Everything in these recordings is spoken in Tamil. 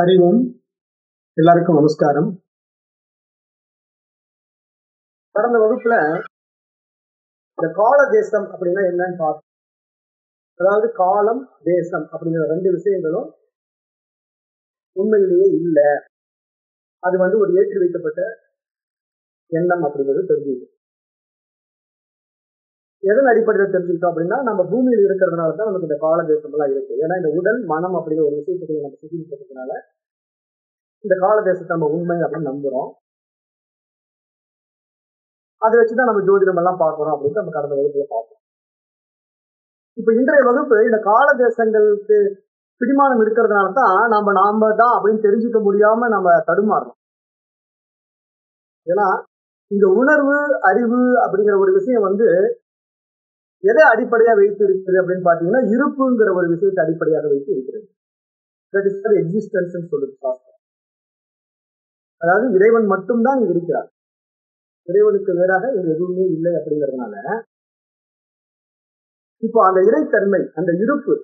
ஹரி ஓம் எல்லாருக்கும் நமஸ்காரம். கடந்த வகுப்புல இந்த கால தேசம் அப்படின்னா என்னன்னு பார்த்தோம். அதாவது காலம் தேசம் அப்படிங்கிற ரெண்டு விஷயங்களும் உண்மையிலேயே இல்லை. அது வந்து ஒரு ஏற்றி வைக்கப்பட்ட எண்ணம் அப்படிங்கிறது தெரிஞ்சுது. எதன் அடிப்படையில் தெரிஞ்சுக்கிட்டோம் அப்படின்னா நம்ம பூமியில் இருக்கிறதுனால தான் நமக்கு இந்த காலதேசம் எல்லாம் இருக்கு. ஏன்னா இந்த உடல் மனம் அப்படிங்கிற ஒரு விஷயத்துக்குள்ள நம்ம சிக்கிக்கிறதுனால இந்த காலதேசத்தை நம்ம உண்மை அப்படின்னு நம்புறோம். அதை வச்சுதான் நம்ம ஜோதிடம் எல்லாம் பார்க்கிறோம் அப்படின்னு நம்ம கடந்த வகுப்புல பார்ப்போம் இப்ப இன்றைய வகுப்பு இந்த கால தேசங்களுக்கு பிடிமானம் இருக்கிறதுனால தான் நம்ம நாம தான் அப்படின்னு தெரிஞ்சுக்க முடியாம நம்ம தடுமாறுறோம் ஏன்னா இந்த உணர்வு அறிவு அப்படிங்கிற ஒரு விஷயம் வந்து எதை அடிப்படையா வைத்து இருக்கிறது அப்படின்னு பார்த்தீங்கன்னா இருப்புங்கிற ஒரு விஷயத்தை அடிப்படையாக வைத்து இருக்கிறது. தட் இஸ் எக்ஸிஸ்டன்ஸ் சொல்லுது சாஸ்திரம். அதாவது இறைவன் மட்டும்தான் இங்க இருக்கிறார். இறைவனுக்கு வேறாக இது எதுவுமே இல்லை அப்படிங்கிறதுனால இப்போ அந்த இறைத்தன்மை அந்த இருப்பு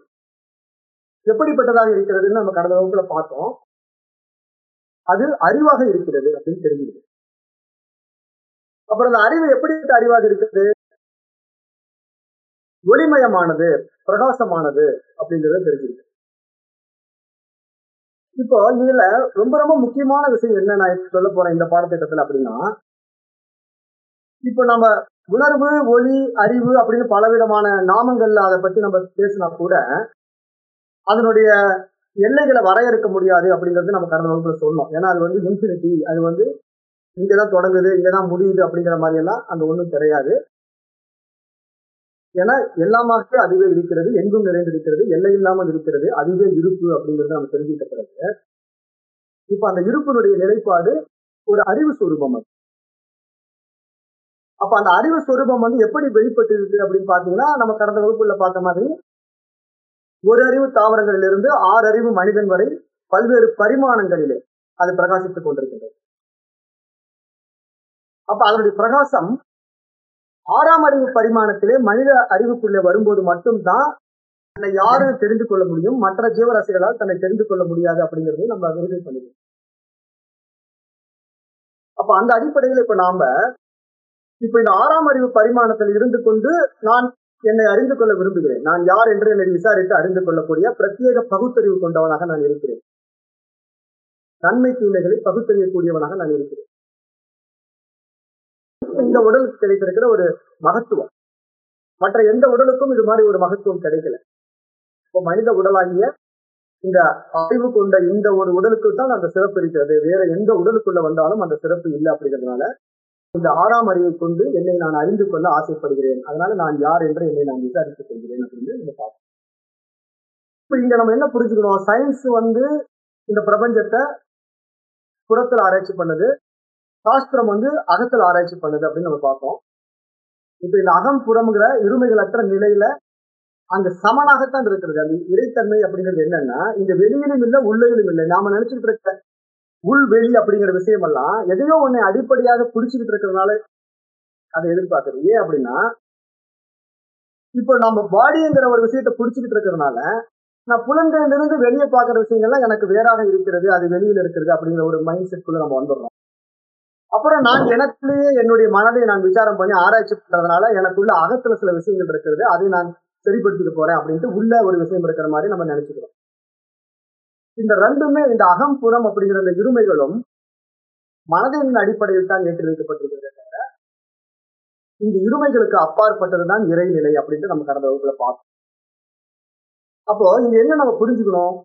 எப்படிப்பட்டதாக இருக்கிறதுன்னு நம்ம கடந்த வகுப்புல பார்த்தோம். அது அறிவாக இருக்கிறது அப்படின்னு தெரிஞ்சுக்கிறது அப்புறம் அந்த அறிவு எப்படிப்பட்ட அறிவாக இருக்கிறது? ஒளிமயமானது பிரகாசமானது அப்படிங்கறத தெரிஞ்சுக்கிது இப்போ இதுல ரொம்ப ரொம்ப முக்கியமான விஷயம் என்ன நான் சொல்ல போறேன் இந்த பாடத்திட்டத்துல அப்படின்னா இப்போ நம்ம உணர்வு ஒளி அறிவு அப்படின்னு பலவிதமான நாமங்கள்ல அதை பத்தி நம்ம பேசினா கூட அதனுடைய எல்லைகளை வரையறுக்க முடியாது அப்படிங்கிறது நம்ம கடந்த வகுப்புல சொன்னோம். ஏன்னா அது வந்து இன்ஃபினிட்டி அது வந்து இங்கதான் தொடங்குது இங்கதான் முடியுது அப்படிங்கிற மாதிரி எல்லாம் அங்க ஒன்றும் கிடையாது. ஏன்னா எல்லாமாக அதுவே இருக்கிறது எங்கும் நிறைந்திருக்கிறது எல்லை இல்லாமல் இருக்கிறது அதுவே இருப்பு அப்படிங்கிறத நம்ம தெரிஞ்சுக்கிட்ட பிறகு இப்ப அந்த இருப்பினுடைய நிலைப்பாடு ஒரு அறிவு சுரூபம் அது. அப்ப அந்த அறிவு சுரூபம் வந்து எப்படி வெளிப்பட்டு இருக்கு அப்படின்னு பாத்தீங்கன்னா நம்ம கடந்த வகுப்புல பார்த்த மாதிரி ஒரு அறிவு தாவரங்களிலிருந்து ஆறு அறிவு மனிதன் வரை பல்வேறு பரிமாணங்களிலே அது பிரகாசித்துக் கொண்டிருக்கின்றது. அப்ப அதனுடைய பிரகாசம் ஆறாம் அறிவு பரிமாணத்திலே மனித அறிவுக்குள்ளே வரும்போது மட்டும்தான் தன்னை யாரு தெரிந்து கொள்ள முடியும்? மற்ற ஜீவராசிகளால் தன்னை தெரிந்து கொள்ள முடியாது அப்படிங்கிறது நம்ம விருது பண்ணிக்கிறோம் அப்ப அந்த அடிப்படையில் இப்ப நாம இப்ப இந்த ஆறாம் அறிவு பரிமாணத்தில் இருந்து கொண்டு நான் என்னை அறிந்து கொள்ள விரும்புகிறேன். நான் யார் என்று என்னை விசாரித்து அறிந்து கொள்ளக்கூடிய பிரத்யேக பகுத்தறிவு கொண்டவனாக நான் இருக்கிறேன். நன்மை தீமைகளை பகுத்தறியக்கூடியவனாக நான் இருக்கிறேன். இந்த உடலுக்கு கிடைத்திருக்கிற ஒரு மகத்துவம். மற்ற எந்த உடலுக்கும் இது மாதிரி ஒரு மகத்துவம் கிடைக்கல. இப்போ மனித உடலாகிய இந்த அறிவு கொண்ட இந்த ஒரு உடலுக்கு தான் அந்த சிறப்பு இருக்கிறது. வேற எந்த உடலுக்குள்ள வந்தாலும் அந்த சிறப்பு இல்லை அப்படிங்கிறதுனால இந்த ஆறாம் அறிவை கொண்டு என்னை நான் அறிந்து கொள்ள ஆசைப்படுகிறேன். அதனால நான் யார் என்று என்னை நான் விசாரித்துக் கொள்கிறேன் அப்படின்னு நம்ம பார்ப்போம். இப்ப இங்க நம்ம என்ன புரிஞ்சுக்கணும்? சயின்ஸ் வந்து இந்த பிரபஞ்சத்தை புறத்தில் ஆராய்ச்சி பண்ணது. சாஸ்திரம் வந்து அகத்தில் ஆராய்ச்சி பண்ணுது அப்படின்னு நம்ம பார்த்தோம் இப்போ இந்த அகம் புறம்ங்கிற இருமைகளற்ற நிலையில அங்க சமனாகத்தான் இருக்கிறது. அந்த இறைத்தன்மை அப்படிங்கிறது என்னன்னா இங்க வெளியிலும் இல்லை உள்ளையிலும் இல்லை. நாம நினைச்சுக்கிட்டு இருக்க உள் வெளி அப்படிங்கிற விஷயம் எல்லாம் எதையோ ஒன்னை அடிப்படையாக பிடிச்சுக்கிட்டு இருக்கிறதுனால அதை எதிர்பார்க்கறது. ஏன் அப்படின்னா இப்போ நம்ம பாடிங்கிற ஒரு விஷயத்த பிடிச்சுக்கிட்டு இருக்கிறதுனால நான் புலன்களிலிருந்து வெளியே பார்க்குற விஷயங்கள்லாம் எனக்கு வேறாக இருக்கிறது அது வெளியில இருக்கிறது அப்படிங்கிற ஒரு மைண்ட் செட்குள்ள நம்ம வந்துடுறோம். அப்புறம் நான் எனக்குள்ளேயே என்னுடைய மனதை நான் விசாரம் பண்ணி ஆராய்ச்சி பண்றதுனால எனக்குள்ள அகத்துல சில விஷயங்கள் இருக்கிறது. அதை நான் சரிப்படுத்திக்க போறேன் அப்படின்ட்டு உள்ள ஒரு விஷயம் இருக்கிற மாதிரி நம்ம நினைச்சுக்கிறோம். இந்த ரெண்டுமே இந்த அகம் புறம் அப்படிங்கிற இந்த இருமைகளும் மனதின் அடிப்படையில் தான் ஏற்றி வைக்கப்பட்டிருக்கிறது இங்கு இருமைகளுக்கு அப்பாற்பட்டதுதான் இறைநிலை அப்படின்ட்டு நம்ம கடந்த வகுப்புல பார்த்தோம். அப்போ இங்க என்ன நம்ம புரிஞ்சுக்கணும்?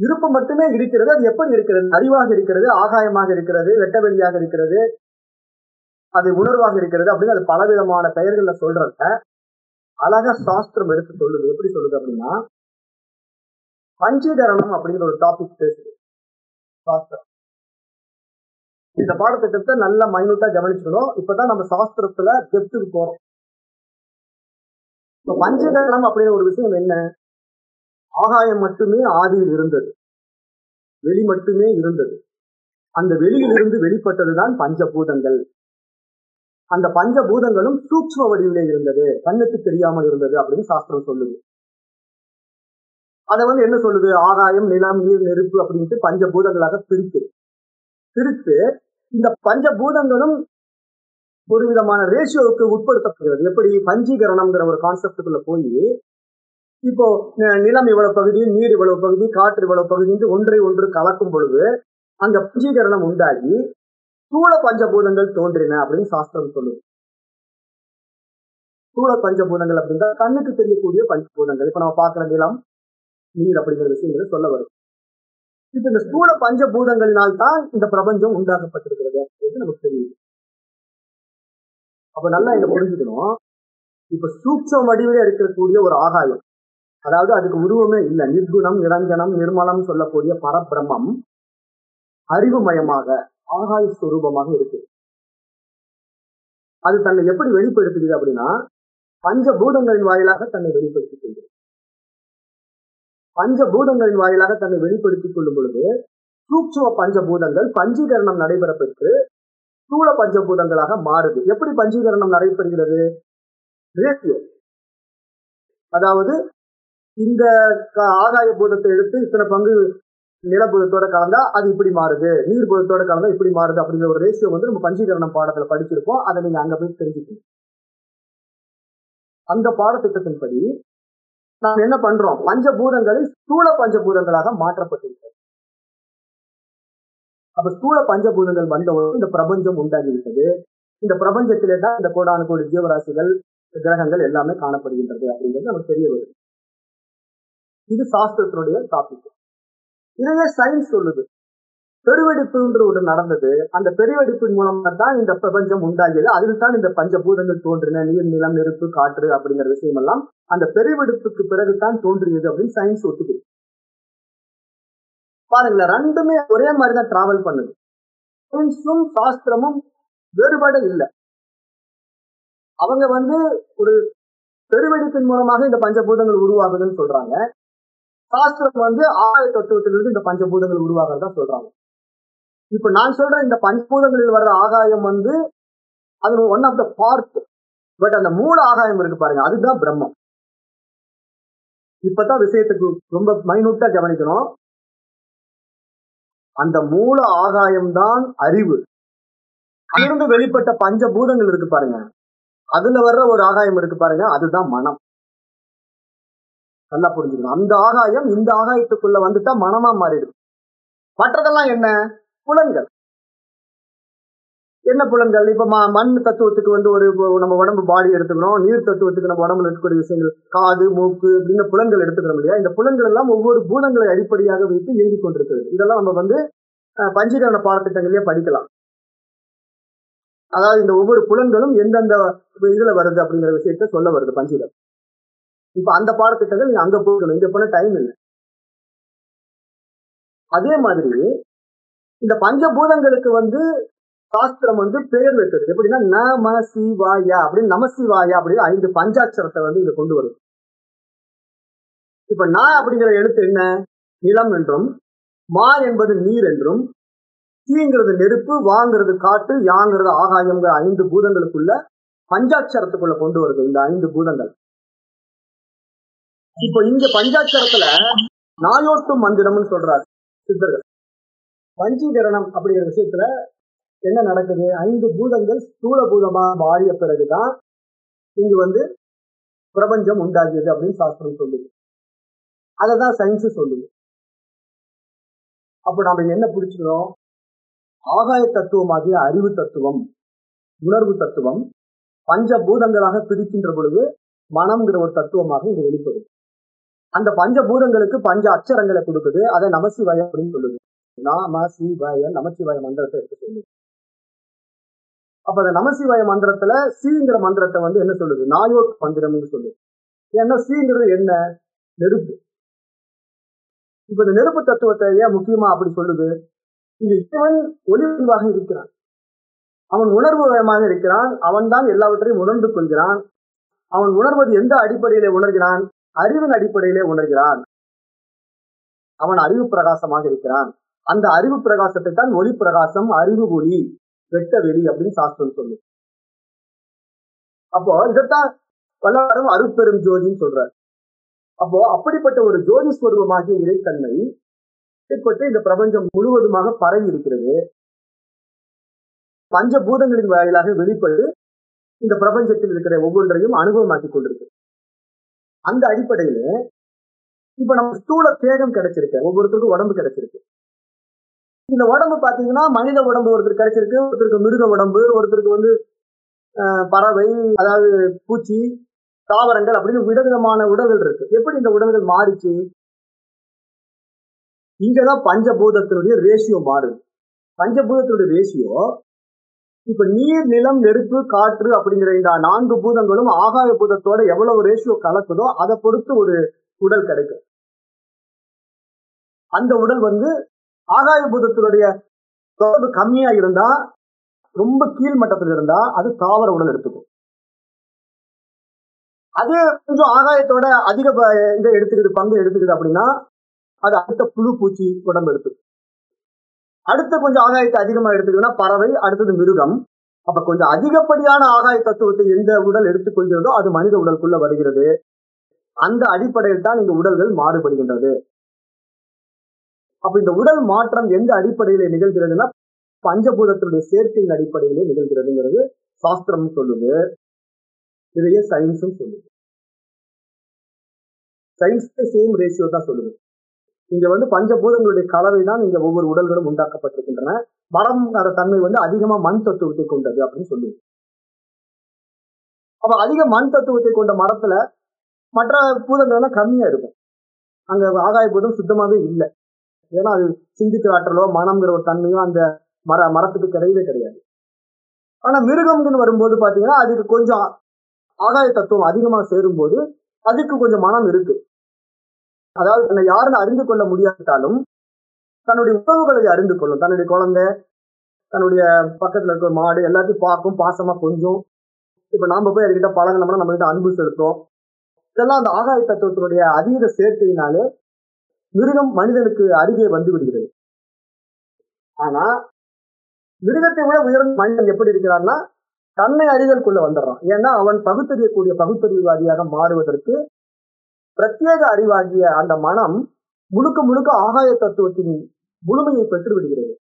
இருப்பு மட்டுமே இருக்கிறது அது எப்படி இருக்கிறது? அறிவாக இருக்கிறது ஆகாயமாக இருக்கிறது வெட்டவெளியாக இருக்கிறது அது உணர்வாக இருக்கிறது அப்படின்னு அது பலவிதமான பெயர்கள்ல சொல்றத அழகா சாஸ்திரம் எடுத்து சொல்லுது. எப்படி சொல்லுது அப்படின்னா பஞ்சீகரணம் அப்படிங்கிற ஒரு டாபிக் பேசுது சாஸ்திரம். இந்த பாடத்திட்டத்தை நல்லா மைனூட்டா கவனிச்சுக்கணும். இப்பதான் நம்ம சாஸ்திரத்துல டெப்த்துக்கு போறோம். இப்ப பஞ்சீகரணம் அப்படிங்கிற ஒரு விஷயம் என்ன? ஆகாயம் மட்டுமே ஆதியில் இருந்தது. வெளி மட்டுமே இருந்தது. அந்த வெளியிலிருந்து வெளிப்பட்டதுதான் பஞ்சபூதங்கள். அந்த பஞ்சபூதங்களும் சூக்ம வடிவிலே இருந்தது. கண்ணுக்கு தெரியாமல் இருந்தது அப்படின்னு சாஸ்திரம் சொல்லுது. அதை வந்து என்ன சொல்லுது? ஆகாயம் நிலம் நீர் நெருப்பு அப்படின்ட்டு பஞ்சபூதங்களாக பிரித்து. பிரித்து இந்த பஞ்சபூதங்களும் ஒரு விதமான ரேஷியோவுக்கு உட்படுத்தப்படுகிறது. எப்படி? பஞ்சீகரணம்ங்கிற ஒரு கான்செப்டுக்குள்ள போய் இப்போ நிலம் இவ்வளவு பகுதி நீர் இவ்வளவு பகுதி காற்று இவ்வளவு பகுதி ஒன்றை ஒன்று கலக்கும் பொழுது அங்க பஞ்சீகரணம் உண்டாகி ஸ்தூல பஞ்சபூதங்கள் தோன்றின அப்படின்னு சாஸ்திரம் சொல்லுது. ஸ்தூல பஞ்சபூதங்கள் அப்படின்னா கண்ணுக்கு தெரியக்கூடிய பஞ்சபூதங்கள். இப்ப நம்ம பார்க்கிற நிலம் நீர் அப்படிங்கிற விஷயங்களை சொல்ல வரும் இப்ப இந்த ஸ்தூல பஞ்சபூதங்களினால் தான் இந்த பிரபஞ்சம் உண்டாக்கப்பட்டிருக்கிறது அப்படின்னு நமக்கு தெரியுது. அப்ப நல்லா இதை புரிஞ்சுக்கணும். இப்ப சூட்ச வடிவிலே இருக்கக்கூடிய ஒரு ஆகாயம். அதாவது அதுக்கு உருவமே இல்லை. நிர்குணம் நிரஞ்சனம் நிர்மலம் சொல்லக்கூடிய பரபிரமம் அறிவுமயமாக ஆகாய ஸ்வரூபமாக இருக்கு. அது தன்னை எப்படி வெளிப்படுத்துகிறது அப்படின்னா பஞ்சபூதங்களின் வாயிலாக தன்னை வெளிப்படுத்திக் கொள்கிறது. பஞ்சபூதங்களின் வாயிலாக தன்னை வெளிப்படுத்திக் கொள்ளும் பொழுது சூட்சும பஞ்சபூதங்கள் பஞ்சீகரணம் நடைபெற பெற்று ஸ்தூல பஞ்சபூதங்களாக மாறுது. எப்படி பஞ்சீகரணம் நடைபெறுகிறது? ரேஷியோ அதாவது இந்த ஆதாய பூதத்தை எடுத்து இத்தனை பங்கு நிலபூதத்தோட கலந்தா அது இப்படி மாறுது. நீர் பூதத்தோட கலந்தா இப்படி மாறுது அப்படிங்கிற ஒரு ரேஷியோ வந்து நம்ம பஞ்சீகரணம் பாடத்துல படிச்சிருப்போம் அதை நீங்க அங்க போய் தெரிஞ்சுக்கணும். அந்த பாடத்திட்டத்தின்படி நாம் என்ன பண்றோம்? பஞ்சபூதங்களை ஸ்தூல பஞ்சபூதங்களாக மாற்றப்பட்டிருக்கிறது. அப்ப ஸ்தூல பஞ்சபூதங்கள் வந்தவுடன் இந்த பிரபஞ்சம் உண்டாகிவிட்டது இந்த பிரபஞ்சத்திலே தான் இந்த கோடானு கோடி ஜீவராசிகள் கிரகங்கள் எல்லாமே காணப்படுகின்றது அப்படிங்கிறது நமக்கு தெரிய வருது. இது சாஸ்திரத்தினுடைய டாபிக் இதையே சயின்ஸ் சொல்லுது. பெருவெடிப்புன்ற ஒரு நடந்தது. அந்த பெருவெடிப்பின் மூலமா தான் இந்த பிரபஞ்சம் உண்டாகியது. அதில் தான் இந்த பஞ்சபூதங்கள் தோன்றின. நீர் நிலம் நெருப்பு காற்று அப்படிங்கிற விஷயம் எல்லாம் அந்த பெருவெடிப்புக்கு பிறகுதான் தோன்றியது அப்படின்னு சயின்ஸ் ஒத்துக்குது. பாருங்களேன் ரெண்டுமே ஒரே மாதிரி தான் டிராவல் பண்ணுது சயின்ஸும் சாஸ்திரமும் வேறுபாடு இல்லை. அவங்க வந்து ஒரு பெருவெடிப்பின் மூலமாக இந்த பஞ்சபூதங்கள் உருவாகுதுன்னு சொல்றாங்க. சாஸ்திரம் வந்து ஆய தத்துவத்திலிருந்து இந்த பஞ்சபூதங்கள் உருவாகிறதா சொல்றாங்க. இப்ப நான் சொல்ற இந்த பஞ்சபூதங்களில் வர்ற ஆகாயம் வந்து அது one of the part but அந்த மூல ஆகாயம் இருக்கு பாருங்க அதுதான் பிரம்மம். இப்பதான் விஷயத்துக்கு ரொம்ப மைனூட்டா கவனிக்கணும். அந்த மூல ஆகாயம் தான் அறிவு. அதிலிருந்து வெளிப்பட்ட பஞ்சபூதங்கள் இருக்கு பாருங்க. அதுல வர்ற ஒரு ஆகாயம் இருக்கு பாருங்க அதுதான் மனம். நல்லா புரிஞ்சுக்கணும். அந்த ஆகாயம் இந்த ஆகாயத்துக்குள்ள வந்துட்டா மனமா மாறிடும். மற்றதெல்லாம் என்ன? புலன்கள். என்ன புலன்கள்? இப்ப ம- மண் தத்துவத்துக்கு வந்து ஒரு இப்போ நம்ம உடம்பு பாடி எடுத்துக்கணும். நீர் தத்துவத்துக்கு நம்ம உடம்புல இருக்கக்கூடிய விஷயங்கள் காது மூக்கு அப்படின்னு புலன்கள் எடுத்துக்கிறோம் இல்லையா? இந்த புலன்கள் எல்லாம் ஒவ்வொரு பூதங்களை அடிப்படையாக வைத்து இயங்கிக் கொண்டிருக்கிறது. இதெல்லாம் நம்ம வந்து பஞ்சீகரண பாடத்திட்டங்களையே படிக்கலாம். அதாவது இந்த ஒவ்வொரு புலன்களும் எந்தெந்த இதுல வருது அப்படிங்கிற விஷயத்த சொல்ல வருது பஞ்சீகம் இப்ப அந்த பாடத்திட்டங்கள் நீங்க அங்க போகணும் இங்க போன டைம் இல்லை. அதே மாதிரி இந்த பஞ்சபூதங்களுக்கு வந்து சாஸ்திரம் வந்து பெயர் வைக்கிறது எப்படின்னா நம சிவாயா அப்படின்னு நமசிவாயா அப்படின்னு ஐந்து பஞ்சாட்சரத்தை வந்து இங்க கொண்டு வரும் இப்ப நா அப்படிங்கிற எழுத்து என்ன? நிலம் என்றும் மா என்பது நீர் என்றும் தீங்கிறது நெருப்பு வாங்கிறது காட்டு யாங்கிறது ஆகாயம்ங்கிற ஐந்து பூதங்களுக்குள்ள பஞ்சாட்சரத்துக்குள்ள கொண்டு வருது இந்த ஐந்து பூதங்கள். இப்போ இங்க பஞ்சாட்சரத்துல நாயோட்டும் மந்திரம்னு சொல்றாரு சித்தர்கள். பஞ்சீகரணம் அப்படிங்கிற விஷயத்துல என்ன நடக்குது? ஐந்து பூதங்கள் ஸ்தூல பூதமா மாறிய பிறகுதான் இங்கு வந்து பிரபஞ்சம் உண்டாகியது அப்படின்னு சாஸ்திரம் சொல்லுது. அததான் சயின்ஸ் சொல்லுது. அப்ப நாம என்ன புரிச்சுக்கிறோம் ஆகாய தத்துவமாகிய அறிவு தத்துவம் உணர்வு தத்துவம் பஞ்ச பூதங்களாக பிரிக்கின்ற பொழுது மனம்ங்கிற ஒரு தத்துவமாக இங்கு வெளிப்படுது. அந்த பஞ்ச பூதங்களுக்கு பஞ்ச அச்சரங்களை கொடுக்குது. அதை நமசிவாய அப்படின்னு சொல்லுது. நாம சிவாய நமசிவாய மந்திரத்தை எடுத்து சொல்லுது. அப்ப அந்த நமசிவாய மந்திரத்துல சீங்கிற மந்திரத்தை வந்து என்ன சொல்லுது? நாயோட் மந்திரம்னு சொல்லுது. ஏன்னா சீங்கிறது என்ன? நெருப்பு. இப்ப இந்த நெருப்பு தத்துவத்தை ஏன் முக்கியமா அப்படி சொல்லுது? இது இவன் ஒளிவாக இருக்கிறான். அவன் உணர்வுமயமாக இருக்கிறான். அவன் தான் எல்லாவற்றையும் உணர்ந்து கொள்கிறான். அவன் உணர்வது எந்த அடிப்படையிலே உணர்கிறான்? அறிவின் அடிப்படையிலே உணர்கிறான். அவன் அறிவு பிரகாசமாக இருக்கிறான். அந்த அறிவு பிரகாசத்தை தான் ஒளி பிரகாசம் அறிவு ஒளி வெட்ட வெளி அப்படின்னு சாஸ்திரம் சொல்லும் அப்போ இதைத்தான் வல்லாரும் அருட்பெரும் ஜோதின்னு சொல்றாரு. அப்போ அப்படிப்பட்ட ஒரு ஜோதி ஸ்வரூபமாகிய இறைத்தன்மை இப்பட்டு இந்த பிரபஞ்சம் முழுவதுமாக பரவி இருக்கிறது. பஞ்சபூதங்களின் வாயிலாக வெளிப்பட்டு இந்த பிரபஞ்சத்தில் இருக்கிற ஒவ்வொன்றையும் அனுபவமாக்கி கொண்டிருக்கு. அந்த அடிப்படையில இப்ப நம்ம ஸ்தூல தேகம் கிடைச்சிருக்கு. ஒவ்வொருத்தருக்கும் உடம்பு கிடைச்சிருக்கு. இந்த உடம்பு பாத்தீங்கன்னா மனித உடம்பு ஒருத்தர் கிடைச்சிருக்கு. ஒருத்தருக்கு மிருக உடம்பு ஒருத்தருக்கு வந்து பறவை அதாவது பூச்சி தாவரங்கள் அப்படின்னு விதவிதமான உடல்கள் இருக்கு. எப்படி இந்த உடல்கள் மாறிச்சு? இங்கதான் பஞ்சபூதத்தினுடைய ரேஷியோ மாறுது. பஞ்சபூதத்தினுடைய ரேஷியோ இப்ப நீர் நிலம் நெருப்பு காற்று அப்படிங்கிற இந்த நான்கு பூதங்களும் ஆகாய பூதத்தோட எவ்வளவு ரேஷியோ கலக்குதோ அதை பொறுத்து ஒரு உடல் கிடைக்கும் அந்த உடல் வந்து ஆகாய பூதத்தினுடைய தொடர்பு கம்மியா இருந்தா ரொம்ப கீழ் மட்டத்தில் இருந்தா அது தாவர உடல் எடுத்துக்கும். அதே கொஞ்சம் ஆகாயத்தோட அதிக ப- இதை எடுத்துக்குது பங்கு எடுத்துக்குது அப்படின்னா அது அடுத்த புழு பூச்சி உடம்பு எடுத்துக்கும். அடுத்த கொஞ்சம் ஆகாயத்தை அதிகமா எடுத்துக்கிட்டோம்னா பறவை அடுத்தது மிருகம். அப்ப கொஞ்சம் அதிகப்படியான ஆகாய தத்துவத்தை எந்த உடல் எடுத்துக்கொள்கிறதோ அது மனித உடலுக்குள்ள வருகிறது. அந்த அடிப்படையில் தான் இந்த உடல்கள் மாறுபடுகின்றது. அப்ப இந்த உடல் மாற்றம் எந்த அடிப்படையில நிகழ்கிறதுன்னா பஞ்சபூதத்தினுடைய சேர்க்கையின் அடிப்படையிலே நிகழ்கிறதுங்கிறது சாஸ்திரம் சொல்லுது. இதையே சயின்ஸும் சொல்லுது. சயின்ஸ் சேம் ரேஷியோ தான் சொல்லுது. இங்க வந்து பஞ்சபூதங்களுடைய கலவை தான் இங்க ஒவ்வொரு உடல்களும் உண்டாக்கப்பட்டிருக்கின்றன. மரம் தன்மை வந்து அதிகமா மண் தத்துவத்தை கொண்டது அப்படின்னு சொல்லுவோம். அப்ப அதிக மண் தத்துவத்தை கொண்ட மரத்துல மற்ற பூதங்கள் எல்லாம் கம்மியா இருக்கும். அங்க ஆகாய பூதம் சுத்தமாவே இல்லை. ஏன்னா அது சிந்திக்கிற ஆற்றலோ மனம்ங்கிற ஒரு தன்மையோ அந்த மர மரத்துக்கு கிடையவே கிடையாது. ஆனா மிருகம்னு வரும்போது பாத்தீங்கன்னா அதுக்கு கொஞ்சம் ஆகாய தத்துவம் அதிகமா சேரும்போது அதுக்கு கொஞ்சம் மனம் இருக்கு. அதாவது தன்னை யாருன்னு அறிந்து கொள்ள முடியாட்டாலும் தன்னுடைய உறவுகளை அறிந்து கொள்ளும். தன்னுடைய குழந்தை தன்னுடைய பக்கத்துல இருக்கிற மாடு எல்லாத்தையும் பார்க்கும் பாசமா கொஞ்சம். இப்ப நாம போய் அதுகிட்ட பழகினோம்னா நம்ம கிட்ட அன்பு செலுத்தும். இதெல்லாம் அந்த ஆகாய தத்துவத்தினுடைய அதீத சேர்க்கையினாலே மிருகம் மனிதனுக்கு அருகே வந்து விடுகிறது. ஆனா மிருகத்தை விட உயர்ந்த மனிதன் எப்படி இருக்கிறான்னா தன்னை அறிதல் கொள்ள வந்துடுறான். ஏன்னா அவன் பகுத்தறியக்கூடிய பகுத்தறிவுவாதியாக மாறுவதற்கு பிரத்யேக அறிவாகிய அந்த மனம் முழுக்க முழுக்க ஆகாய தத்துவத்தின் முழுமையை பெற்று விடுகிறது.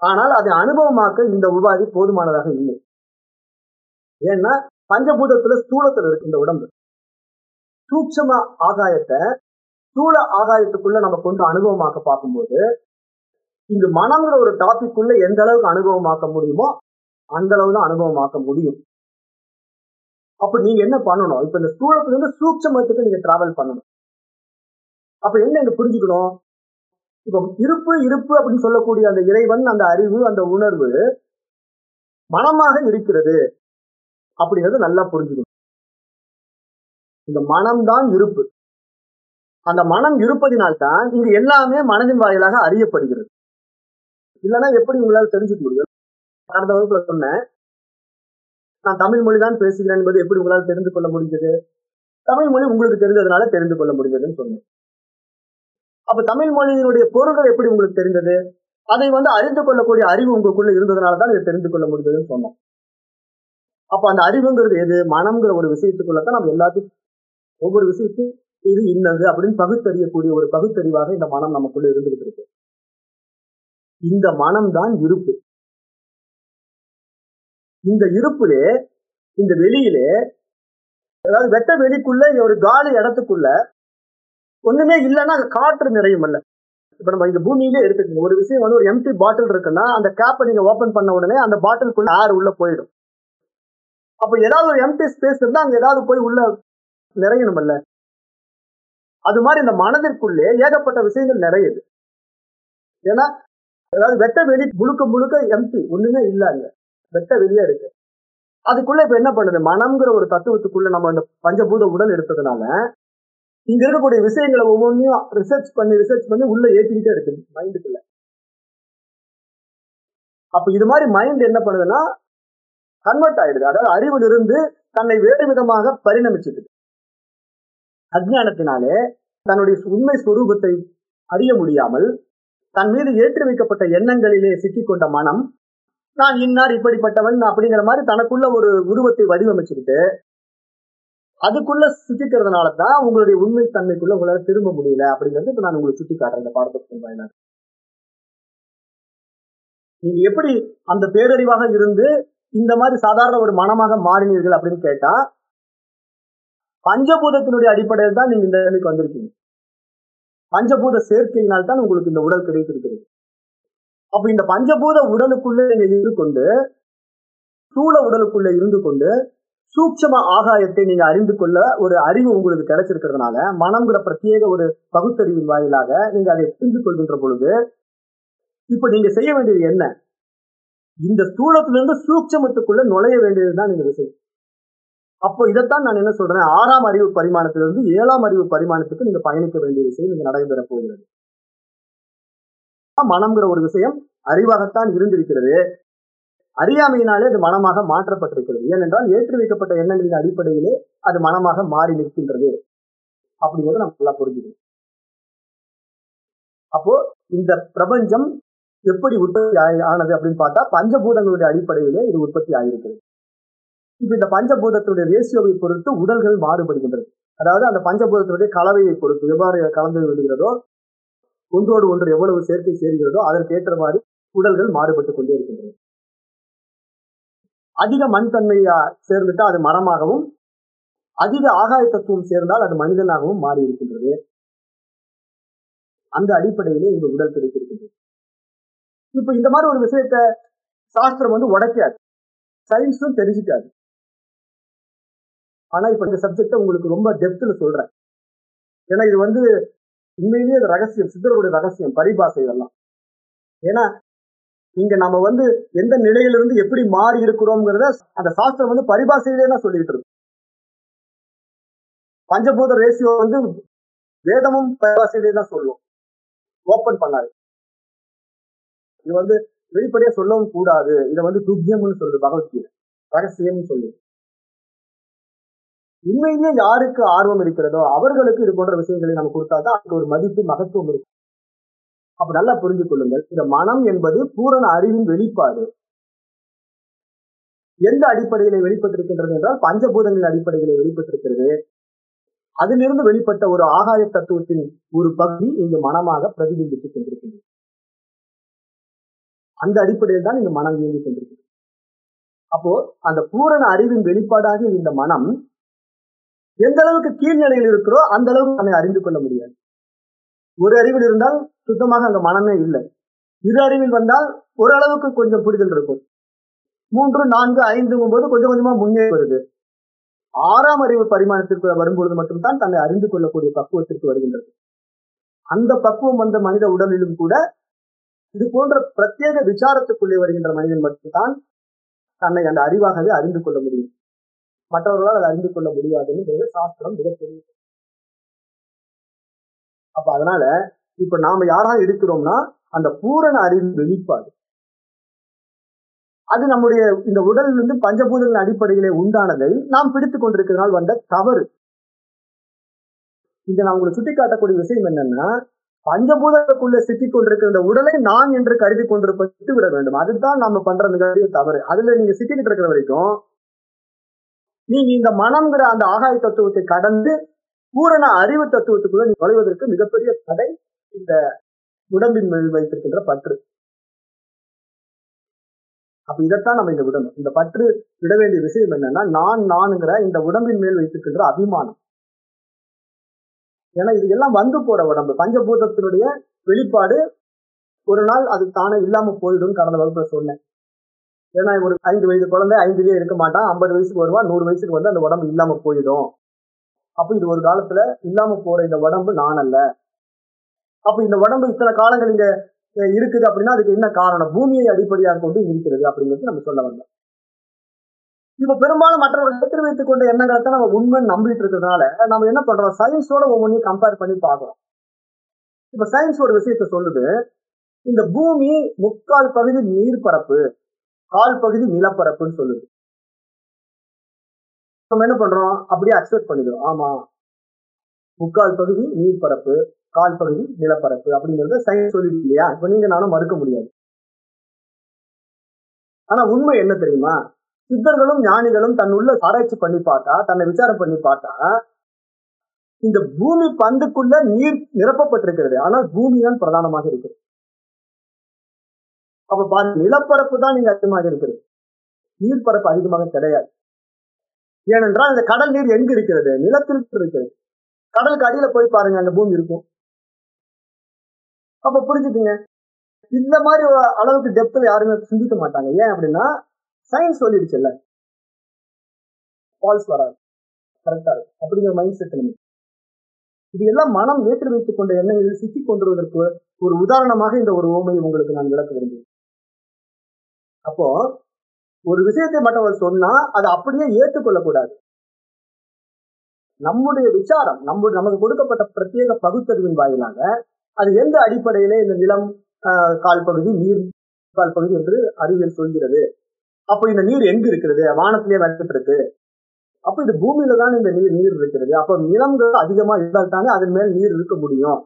ஆனால் அதை அனுபவமாக்க இந்த உபாதி போதுமானதாக இல்லை. ஏன்னா பஞ்சபூதத்துல ஸ்தூலத்துல இருக்கு இந்த உடம்பு. சூட்சம ஆகாயத்தை ஸ்தூல ஆகாயத்துக்குள்ள நம்ம கொண்டு அனுபவமாக்க பார்க்கும்போது இங்கு மனம்ங்கிற ஒரு டாபிக்குள்ள எந்த அளவுக்கு அனுபவமாக்க முடியுமோ அந்த அளவு தான் அனுபவமாக்க முடியும். அப்ப நீங்க என்ன பண்ணணும்? இப்ப இந்த ஸ்தூலத்துல இருந்து சூட்சமத்துக்கு நீங்க டிராவல் பண்ணணும். அப்ப என்ன இங்க புரிஞ்சுக்கணும்? இப்ப இருப்பு இருப்பு அப்படின்னு சொல்லக்கூடிய அந்த இறைவன் அந்த அறிவு அந்த உணர்வு மனமாக இருக்கிறது அப்படிங்கறது நல்லா புரிஞ்சுக்கணும். இந்த மனம்தான் இருப்பு. அந்த மனம் இருப்பதினால்தான் இங்க எல்லாமே மனதின் வாயிலாக அறியப்படுகிறது. இல்லைன்னா எப்படி உங்களால் தெரிஞ்சுக்க முடியும்? கடந்த வகுப்புல சொன்னேன் நான் தமிழ் மொழி தான் பேசுகிறேன் என்பது எப்படி உங்களால் தெரிந்து கொள்ள முடிஞ்சது தமிழ் மொழி உங்களுக்கு தெரிந்ததுனால தெரிந்து கொள்ள முடிஞ்சதுன்னு சொன்னேன். அப்ப தமிழ் மொழியினுடைய பொருள்கள் எப்படி உங்களுக்கு தெரிந்தது? அதை வந்து அறிந்து கொள்ளக்கூடிய அறிவு உங்களுக்குள்ள இருந்ததுனால தான் இதை தெரிந்து கொள்ள முடிஞ்சதுன்னு சொன்னோம். அப்ப அந்த அறிவுங்கிறது எது? மனம்ங்கிற ஒரு விஷயத்துக்குள்ளதான் நம்ம எல்லாத்தையும் ஒவ்வொரு விஷயத்தையும் இது இன்னது அப்படின்னு பகுத்தறியக்கூடிய ஒரு பகுத்தறிவாக இந்த மனம் நமக்குள்ள இருந்துகிட்டு இருக்கு. இந்த மனம்தான் இருப்பு. இந்த இருப்புலே இந்த வெளியிலே அதாவது வெட்ட வெளிக்குள்ள ஒரு காலி இடத்துக்குள்ள ஒண்ணுமே இல்லைன்னா அங்க காற்று நிறையும் அல்ல இப்ப நம்ம இந்த பூமியிலே எடுத்துக்கோங்க. ஒரு விஷயம் வந்து ஒரு எம்டி பாட்டில் இருக்குன்னா அந்த கேப்பை நீங்க ஓபன் பண்ண உடனே அந்த பாட்டிலுக்குள்ள ஏர் உள்ள போயிடும். அப்ப ஏதாவது ஒரு எம்டி ஸ்பேஸ் இருந்தா அங்க ஏதாவது போய் உள்ள நிறையணும்ல அது மாதிரி இந்த மனதிற்குள்ளே ஏகப்பட்ட விஷயங்கள் நிறையுது. ஏன்னா அதாவது வெட்ட வெளி முழுக்க முழுக்க எம்டி ஒண்ணுமே இல்ல அங்க. வெட்ட வெளியே இருக்கு. அதுக்குள்ள இப்ப என்ன பண்ணுது? மனம்ங்கிற ஒரு தத்துவத்துக்குள்ள நம்ம இந்த பஞ்சபூத உடல் எடுத்ததுனால இங்க இருக்கக்கூடிய விஷயங்களை ஒவ்வொன்றையும் ரிசர்ச் பண்ணி ரிசர்ச் பண்ணி உள்ள ஏற்றிக்கிட்டே இருக்கு மைண்டுக்குள்ள அப்ப இது மாதிரி மைண்ட் என்ன பண்ணுதுன்னா கன்வெர்ட் ஆயிடுது. அதாவது அறிவில் இருந்து தன்னை வேறு விதமாக பரிணமிச்சுக்குது. அஜ்ஞானத்தினாலே தன்னுடைய உண்மை ஸ்வரூபத்தை அறிய முடியாமல் தன் மீது ஏற்றி வைக்கப்பட்ட எண்ணங்களிலே சிக்கிக்கொண்ட மனம் நான் இன்னார் இப்படிப்பட்டவன் அப்படிங்கிற மாதிரி தனக்குள்ள ஒரு உருவத்தை வடிவமைச்சுக்கிட்டு அதுக்குள்ள சிக்கிக்கிறதுனால தான் உங்களுடைய உண்மை தன்மைக்குள்ள உங்களால திரும்ப முடியல அப்படிங்கிறது இப்ப நான் உங்களுக்கு சுட்டி காட்டுறேன் இந்த பாடத்திற்கு வாயிலாக நீங்க எப்படி அந்த பேரறிவாக இருந்து இந்த மாதிரி சாதாரண ஒரு மனமாக மாறினீர்கள் அப்படின்னு கேட்டா பஞ்சபூதத்தினுடைய அடிப்படையில் தான் நீங்க இந்த நிலைமைக்கு வந்திருக்கீங்க. பஞ்சபூத சேர்க்கையினால் தான் உங்களுக்கு இந்த உடல் கிடைத்திருக்கிறது. அப்ப இந்த பஞ்சபூத உடலுக்குள்ளே நீங்க இருந்து கொண்டு ஸ்தூல உடலுக்குள்ளே இருந்து கொண்டு சூட்சம ஆகாயத்தை நீங்க அறிந்து கொள்ள ஒரு அறிவு உங்களுக்கு கிடைச்சிருக்கிறதுனால மனம்ங்கிற பிரத்யேக ஒரு பகுத்தறிவின் வாயிலாக நீங்க அதை புரிந்து கொள்கின்ற பொழுது இப்ப நீங்க செய்ய வேண்டியது என்ன? இந்த ஸ்தூலத்திலிருந்து சூட்சமத்துக்குள்ள நுழைய வேண்டியதுதான் நீங்க விஷயம். அப்போ இதைத்தான் நான் என்ன சொல்றேன்? ஆறாம் அறிவு பரிமாணத்திலிருந்து ஏழாம் அறிவு பரிமாணத்துக்கு நீங்க பயணிக்க வேண்டிய விஷயம் நீங்க நடைபெற போகிறது. மனம்ங்கிற ஒரு விஷயம் அறிவாகத்தான் இருந்திருக்கிறது. அறியாமையினாலே அது மனமாக மாற்றப்பட்டிருக்கிறது. ஏனென்றால் ஏற்றி வைக்கப்பட்ட எண்ணங்களின் அடிப்படையிலே அது மனமாக மாறி நிற்கின்றது. அப்படிங்கிறத நம்ம நல்லா புரிஞ்சுக்கணும். அப்போ இந்த பிரபஞ்சம் எப்படி உற்பத்தி ஆனது அப்படின்னு பார்த்தா பஞ்சபூதங்களுடைய அடிப்படையிலே இது உற்பத்தி ஆகியிருக்கிறது இப்ப இந்த பஞ்சபூதத்துடைய ரேசியோவை பொறுத்து உடல்கள் மாறுபடுகின்றது. அதாவது அந்த பஞ்சபூதத்தினுடைய கலவையை பொறுத்து எவ்வாறு கலந்து விடுகிறதோ ஒன்றோடு ஒன்று எவ்வளவு சேர்க்கை சேர்கிறதோ அதற்கு ஏற்ற மாதிரி உடல்கள் மாறுபட்டு கொண்டே இருக்கின்றன. அதிக மண் தன்மையா சேர்ந்துட்டா அது மரமாகவும் அதிக ஆகாய தத்துவம் சேர்ந்தால் அது மனிதனாகவும் மாறி இருக்கின்றது அந்த அடிப்படையிலே இந்த உடல் கிடைத்திருக்கின்றது. இப்ப இந்த மாதிரி ஒரு விஷயத்த சாஸ்திரம் வந்து உடைக்காது. சயின்ஸும் தெரிஞ்சுக்காது. ஆனா இப்ப இந்த சப்ஜெக்ட உங்களுக்கு ரொம்ப டெப்த்ல சொல்றேன். ஏன்னா இது வந்து உண்மையிலேயே அது ரகசியம் சித்தருடைய ரகசியம் பரிபாசை இதெல்லாம். ஏன்னா இங்க நம்ம வந்து எந்த நிலையிலிருந்து எப்படி மாறி இருக்கிறோம்ங்கிறத அந்த சாஸ்திரம் வந்து பரிபாசையிலே தான் சொல்லிட்டு இருக்கு. பஞ்சபூத ரேஷியோ வந்து வேதமும் பரிபாசையிலே தான் சொல்லுவோம் ஓப்பன் பண்ணாது. இது வந்து வெளிப்படையா சொல்லவும் கூடாது. இதை வந்து துக்கியம்னு சொல்லுது பகவத்கீதை. ரகசியம்னு சொல்லுது. உண்மையிலேயே யாருக்கு ஆர்வம் இருக்கிறதோ அவர்களுக்கு இது போன்ற விஷயங்களை நம்ம கொடுத்தாதான் அதுக்கு ஒரு மதிப்பு மகத்துவம் இருக்கு அப்ப நல்லா புரிந்து கொள்ளுங்கள். இந்த மனம் என்பது பூரண அறிவின் வெளிப்பாடு. எந்த அடிப்படையில வெளிப்பட்டிருக்கின்றது என்றால் பஞ்சபூதங்களின் அடிப்படையில வெளிப்பட்டிருக்கிறது. அதிலிருந்து வெளிப்பட்ட ஒரு ஆகாய தத்துவத்தின் ஒரு பகுதி இங்கு மனமாக பிரதிபிம்பித்துக் கொண்டிருக்கின்றது. அந்த அடிப்படையில் தான் இங்கு மனம் இயங்கிக் கொண்டிருக்கிறது. அப்போ அந்த பூரண அறிவின் வெளிப்பாடாகிய இந்த மனம் எந்த அளவுக்கு கீழ்நிலையில் இருக்கிறோ அந்த அளவுக்கு தன்னை அறிந்து கொள்ள முடியாது. ஒரு அறிவில் இருந்தால் சுத்தமாக அங்க மனமே இல்லை. இரு அறிவில் வந்தால் ஓரளவுக்கு கொஞ்சம் புரிதல் இருக்கும். மூன்று நான்கு ஐந்துங்கும் போது கொஞ்சம் கொஞ்சமா முன்னே வருது. ஆறாம் அறிவு பரிமாணத்திற்கு வரும்பொழுது மட்டும்தான் தன்னை அறிந்து கொள்ளக்கூடிய பக்குவத்திற்கு வருகின்றது. அந்த பக்குவம் வந்த மனித உடலிலும் கூட இது போன்ற பிரத்யேக விசாரத்துக்குள்ளே வருகின்ற மனிதன் மட்டும்தான் தன்னை அந்த அறிவாகவே அறிந்து கொள்ள முடியும். மற்றவர்களால் அதை அறிந்து கொள்ள முடியாதுன்னு சாஸ்திரம் மிக தெரியும் அப்ப அதனால இப்ப நாம யாரா இருக்கிறோம்னா அந்த பூரண அறிவு வெளிப்பாடு. அது நம்முடைய இந்த உடலில் இருந்து பஞ்சபூதங்களின் அடிப்படையிலே உண்டானதை நாம் பிடித்துக் கொண்டிருக்கிறனால் வந்த தவறு. இங்க நான் உங்களுக்கு சுட்டி காட்டக்கூடிய விஷயம் என்னன்னா பஞ்சபூதத்துக்குள்ள சிக்கிக் கொண்டிருக்கிற இந்த உடலை நான் என்று கருதி கொண்டிருப்பது விட வேண்டும். அதுதான் நாம பண்ற மிகப்பெரிய தவறு. அதுல நீங்க சிக்கிக்கிட்டு இருக்கிற வரைக்கும் நீங்க இந்த மனம்ங்கிற அந்த ஆகாய தத்துவத்தை கடந்து பூரண அறிவு தத்துவத்துக்குள்ள நீ நுழைவதற்கு மிகப்பெரிய தடை இந்த உடம்பின் மேல் வைத்திருக்கின்ற பற்று. அப்ப இதைத்தான் நம்ம இங்க விடணும். இந்த பற்று விட வேண்டிய விஷயம் என்னன்னா நான் நானுங்கிற இந்த உடம்பின் மேல் வைத்திருக்கின்ற அபிமானம். ஏன்னா இது எல்லாம் வந்து போற உடம்பு. பஞ்சபூதத்தினுடைய வெளிப்பாடு ஒரு நாள் அது தானே இல்லாம போயிடும் கடந்த வகுப்புல சொன்னேன். ஏன்னா ஒரு ஐந்து வயது குழந்தை ஐந்துலயே இருக்க மாட்டான். ஐம்பது வயசுக்கு வருவான் நூறு வயசுக்கு வந்து அந்த உடம்பு இல்லாம போயிடும். அப்ப இது ஒரு காலத்துல இல்லாம போற இந்த உடம்பு நான் அல்ல. அப்ப இந்த உடம்பு இத்தனை காலங்கள் இங்க இருக்குது அப்படின்னா அதுக்கு என்ன காரணம்? பூமியை அடிப்படையாக கொண்டு இருக்கிறது அப்படிங்கிறது நம்ம சொல்ல வந்தோம். இப்ப பெரும்பாலும் மற்றவர்கள் ஏற்றி வைத்துக் கொண்ட எண்ணங்களை தான் நம்ம உண்மை நம்பிட்டு இருக்கிறதுனால நம்ம என்ன பண்றோம்? சயின்ஸோட ஒவ்வொன்றையும் கம்பேர் பண்ணி பார்க்குறோம். இப்ப சயின்ஸ் ஒரு விஷயத்த சொல்லுது. இந்த பூமி முக்கால் பகுதி நீர்ப்பரப்பு. கால் பகுதி நிலப்பரப்புன்னு சொல்லுது. நம்ம என்ன பண்றோம்? அப்படியே அக்செப்ட் பண்ணிடுவோம் ஆமா. முக்கால் பகுதி நீர்ப்பரப்பு கால் பகுதி நிலப்பரப்பு அப்படிங்கறத சயின்ஸ் சொல்லிட்டு இல்லையா? இப்ப நீங்க நானும் மறுக்க முடியாது. ஆனா உண்மை என்ன தெரியுமா? சித்தர்களும் ஞானிகளும் தன் உள்ள ஆராய்ச்சி பண்ணி பார்த்தா தன்னை விசாரம் பண்ணி பார்த்தா இந்த பூமி பந்துக்குள்ள நீர் நிரப்பப்பட்டிருக்கிறது. ஆனால் பூமி தான் பிரதானமாக இருக்கிறது. அப்ப பாருங்க நிலப்பரப்பு தான் நீங்க அதிகமாக இருக்கிறது நீர்ப்பரப்பு அதிகமாக கிடையாது. ஏனென்றால் இந்த கடல் நீர் எங்க இருக்கிறது? நிலத்தில் இருக்கிறது கடலுக்கு அடியில போய் பாருங்க அங்க பூமி இருக்கும். அப்ப புரிஞ்சுக்குங்க. இந்த மாதிரி ஒரு அளவுக்கு டெப்த்ல யாருமே சிந்திக்க மாட்டாங்க. ஏன் அப்படின்னா சயின்ஸ் சொல்லிடுச்சுல்ல ஃபால்ஸ் வராது. கரெக்டா இருக்கும். அப்படிங்கிற மைண்ட் செட் நம்ம இது எல்லாம் மனம் ஏற்றி வைத்துக் கொண்ட எண்ணங்களில் சிக்கிக் கொண்டுவதற்கு ஒரு உதாரணமாக இந்த ஒரு ஓமையை உங்களுக்கு நான் விளக்க விரும்புகிறேன். அப்போ ஒரு விஷயத்தை மற்றவர் சொன்னா அதை அப்படியே ஏற்றுக்கொள்ளக்கூடாது. நம்முடைய விசாரம் நம்ம நமக்கு கொடுக்கப்பட்ட பிரத்யேக பகுத்தறிவின் வாயிலாக அது எந்த அடிப்படையிலே இந்த நிலம் ஆஹ், கால் பகுதி நீர் கால் பகுதி என்று அறிவியல் சொல்கிறது. அப்போ இந்த நீர் எங்க இருக்கிறது? வானத்திலேயே வந்துட்டு இருக்கு அப்ப இது பூமியில தான் இந்த நீர் நீர் இருக்கிறது. அப்ப நிலங்கள் அதிகமா இருந்தால் தானே அதன் மேல் நீர் இருக்க முடியும்.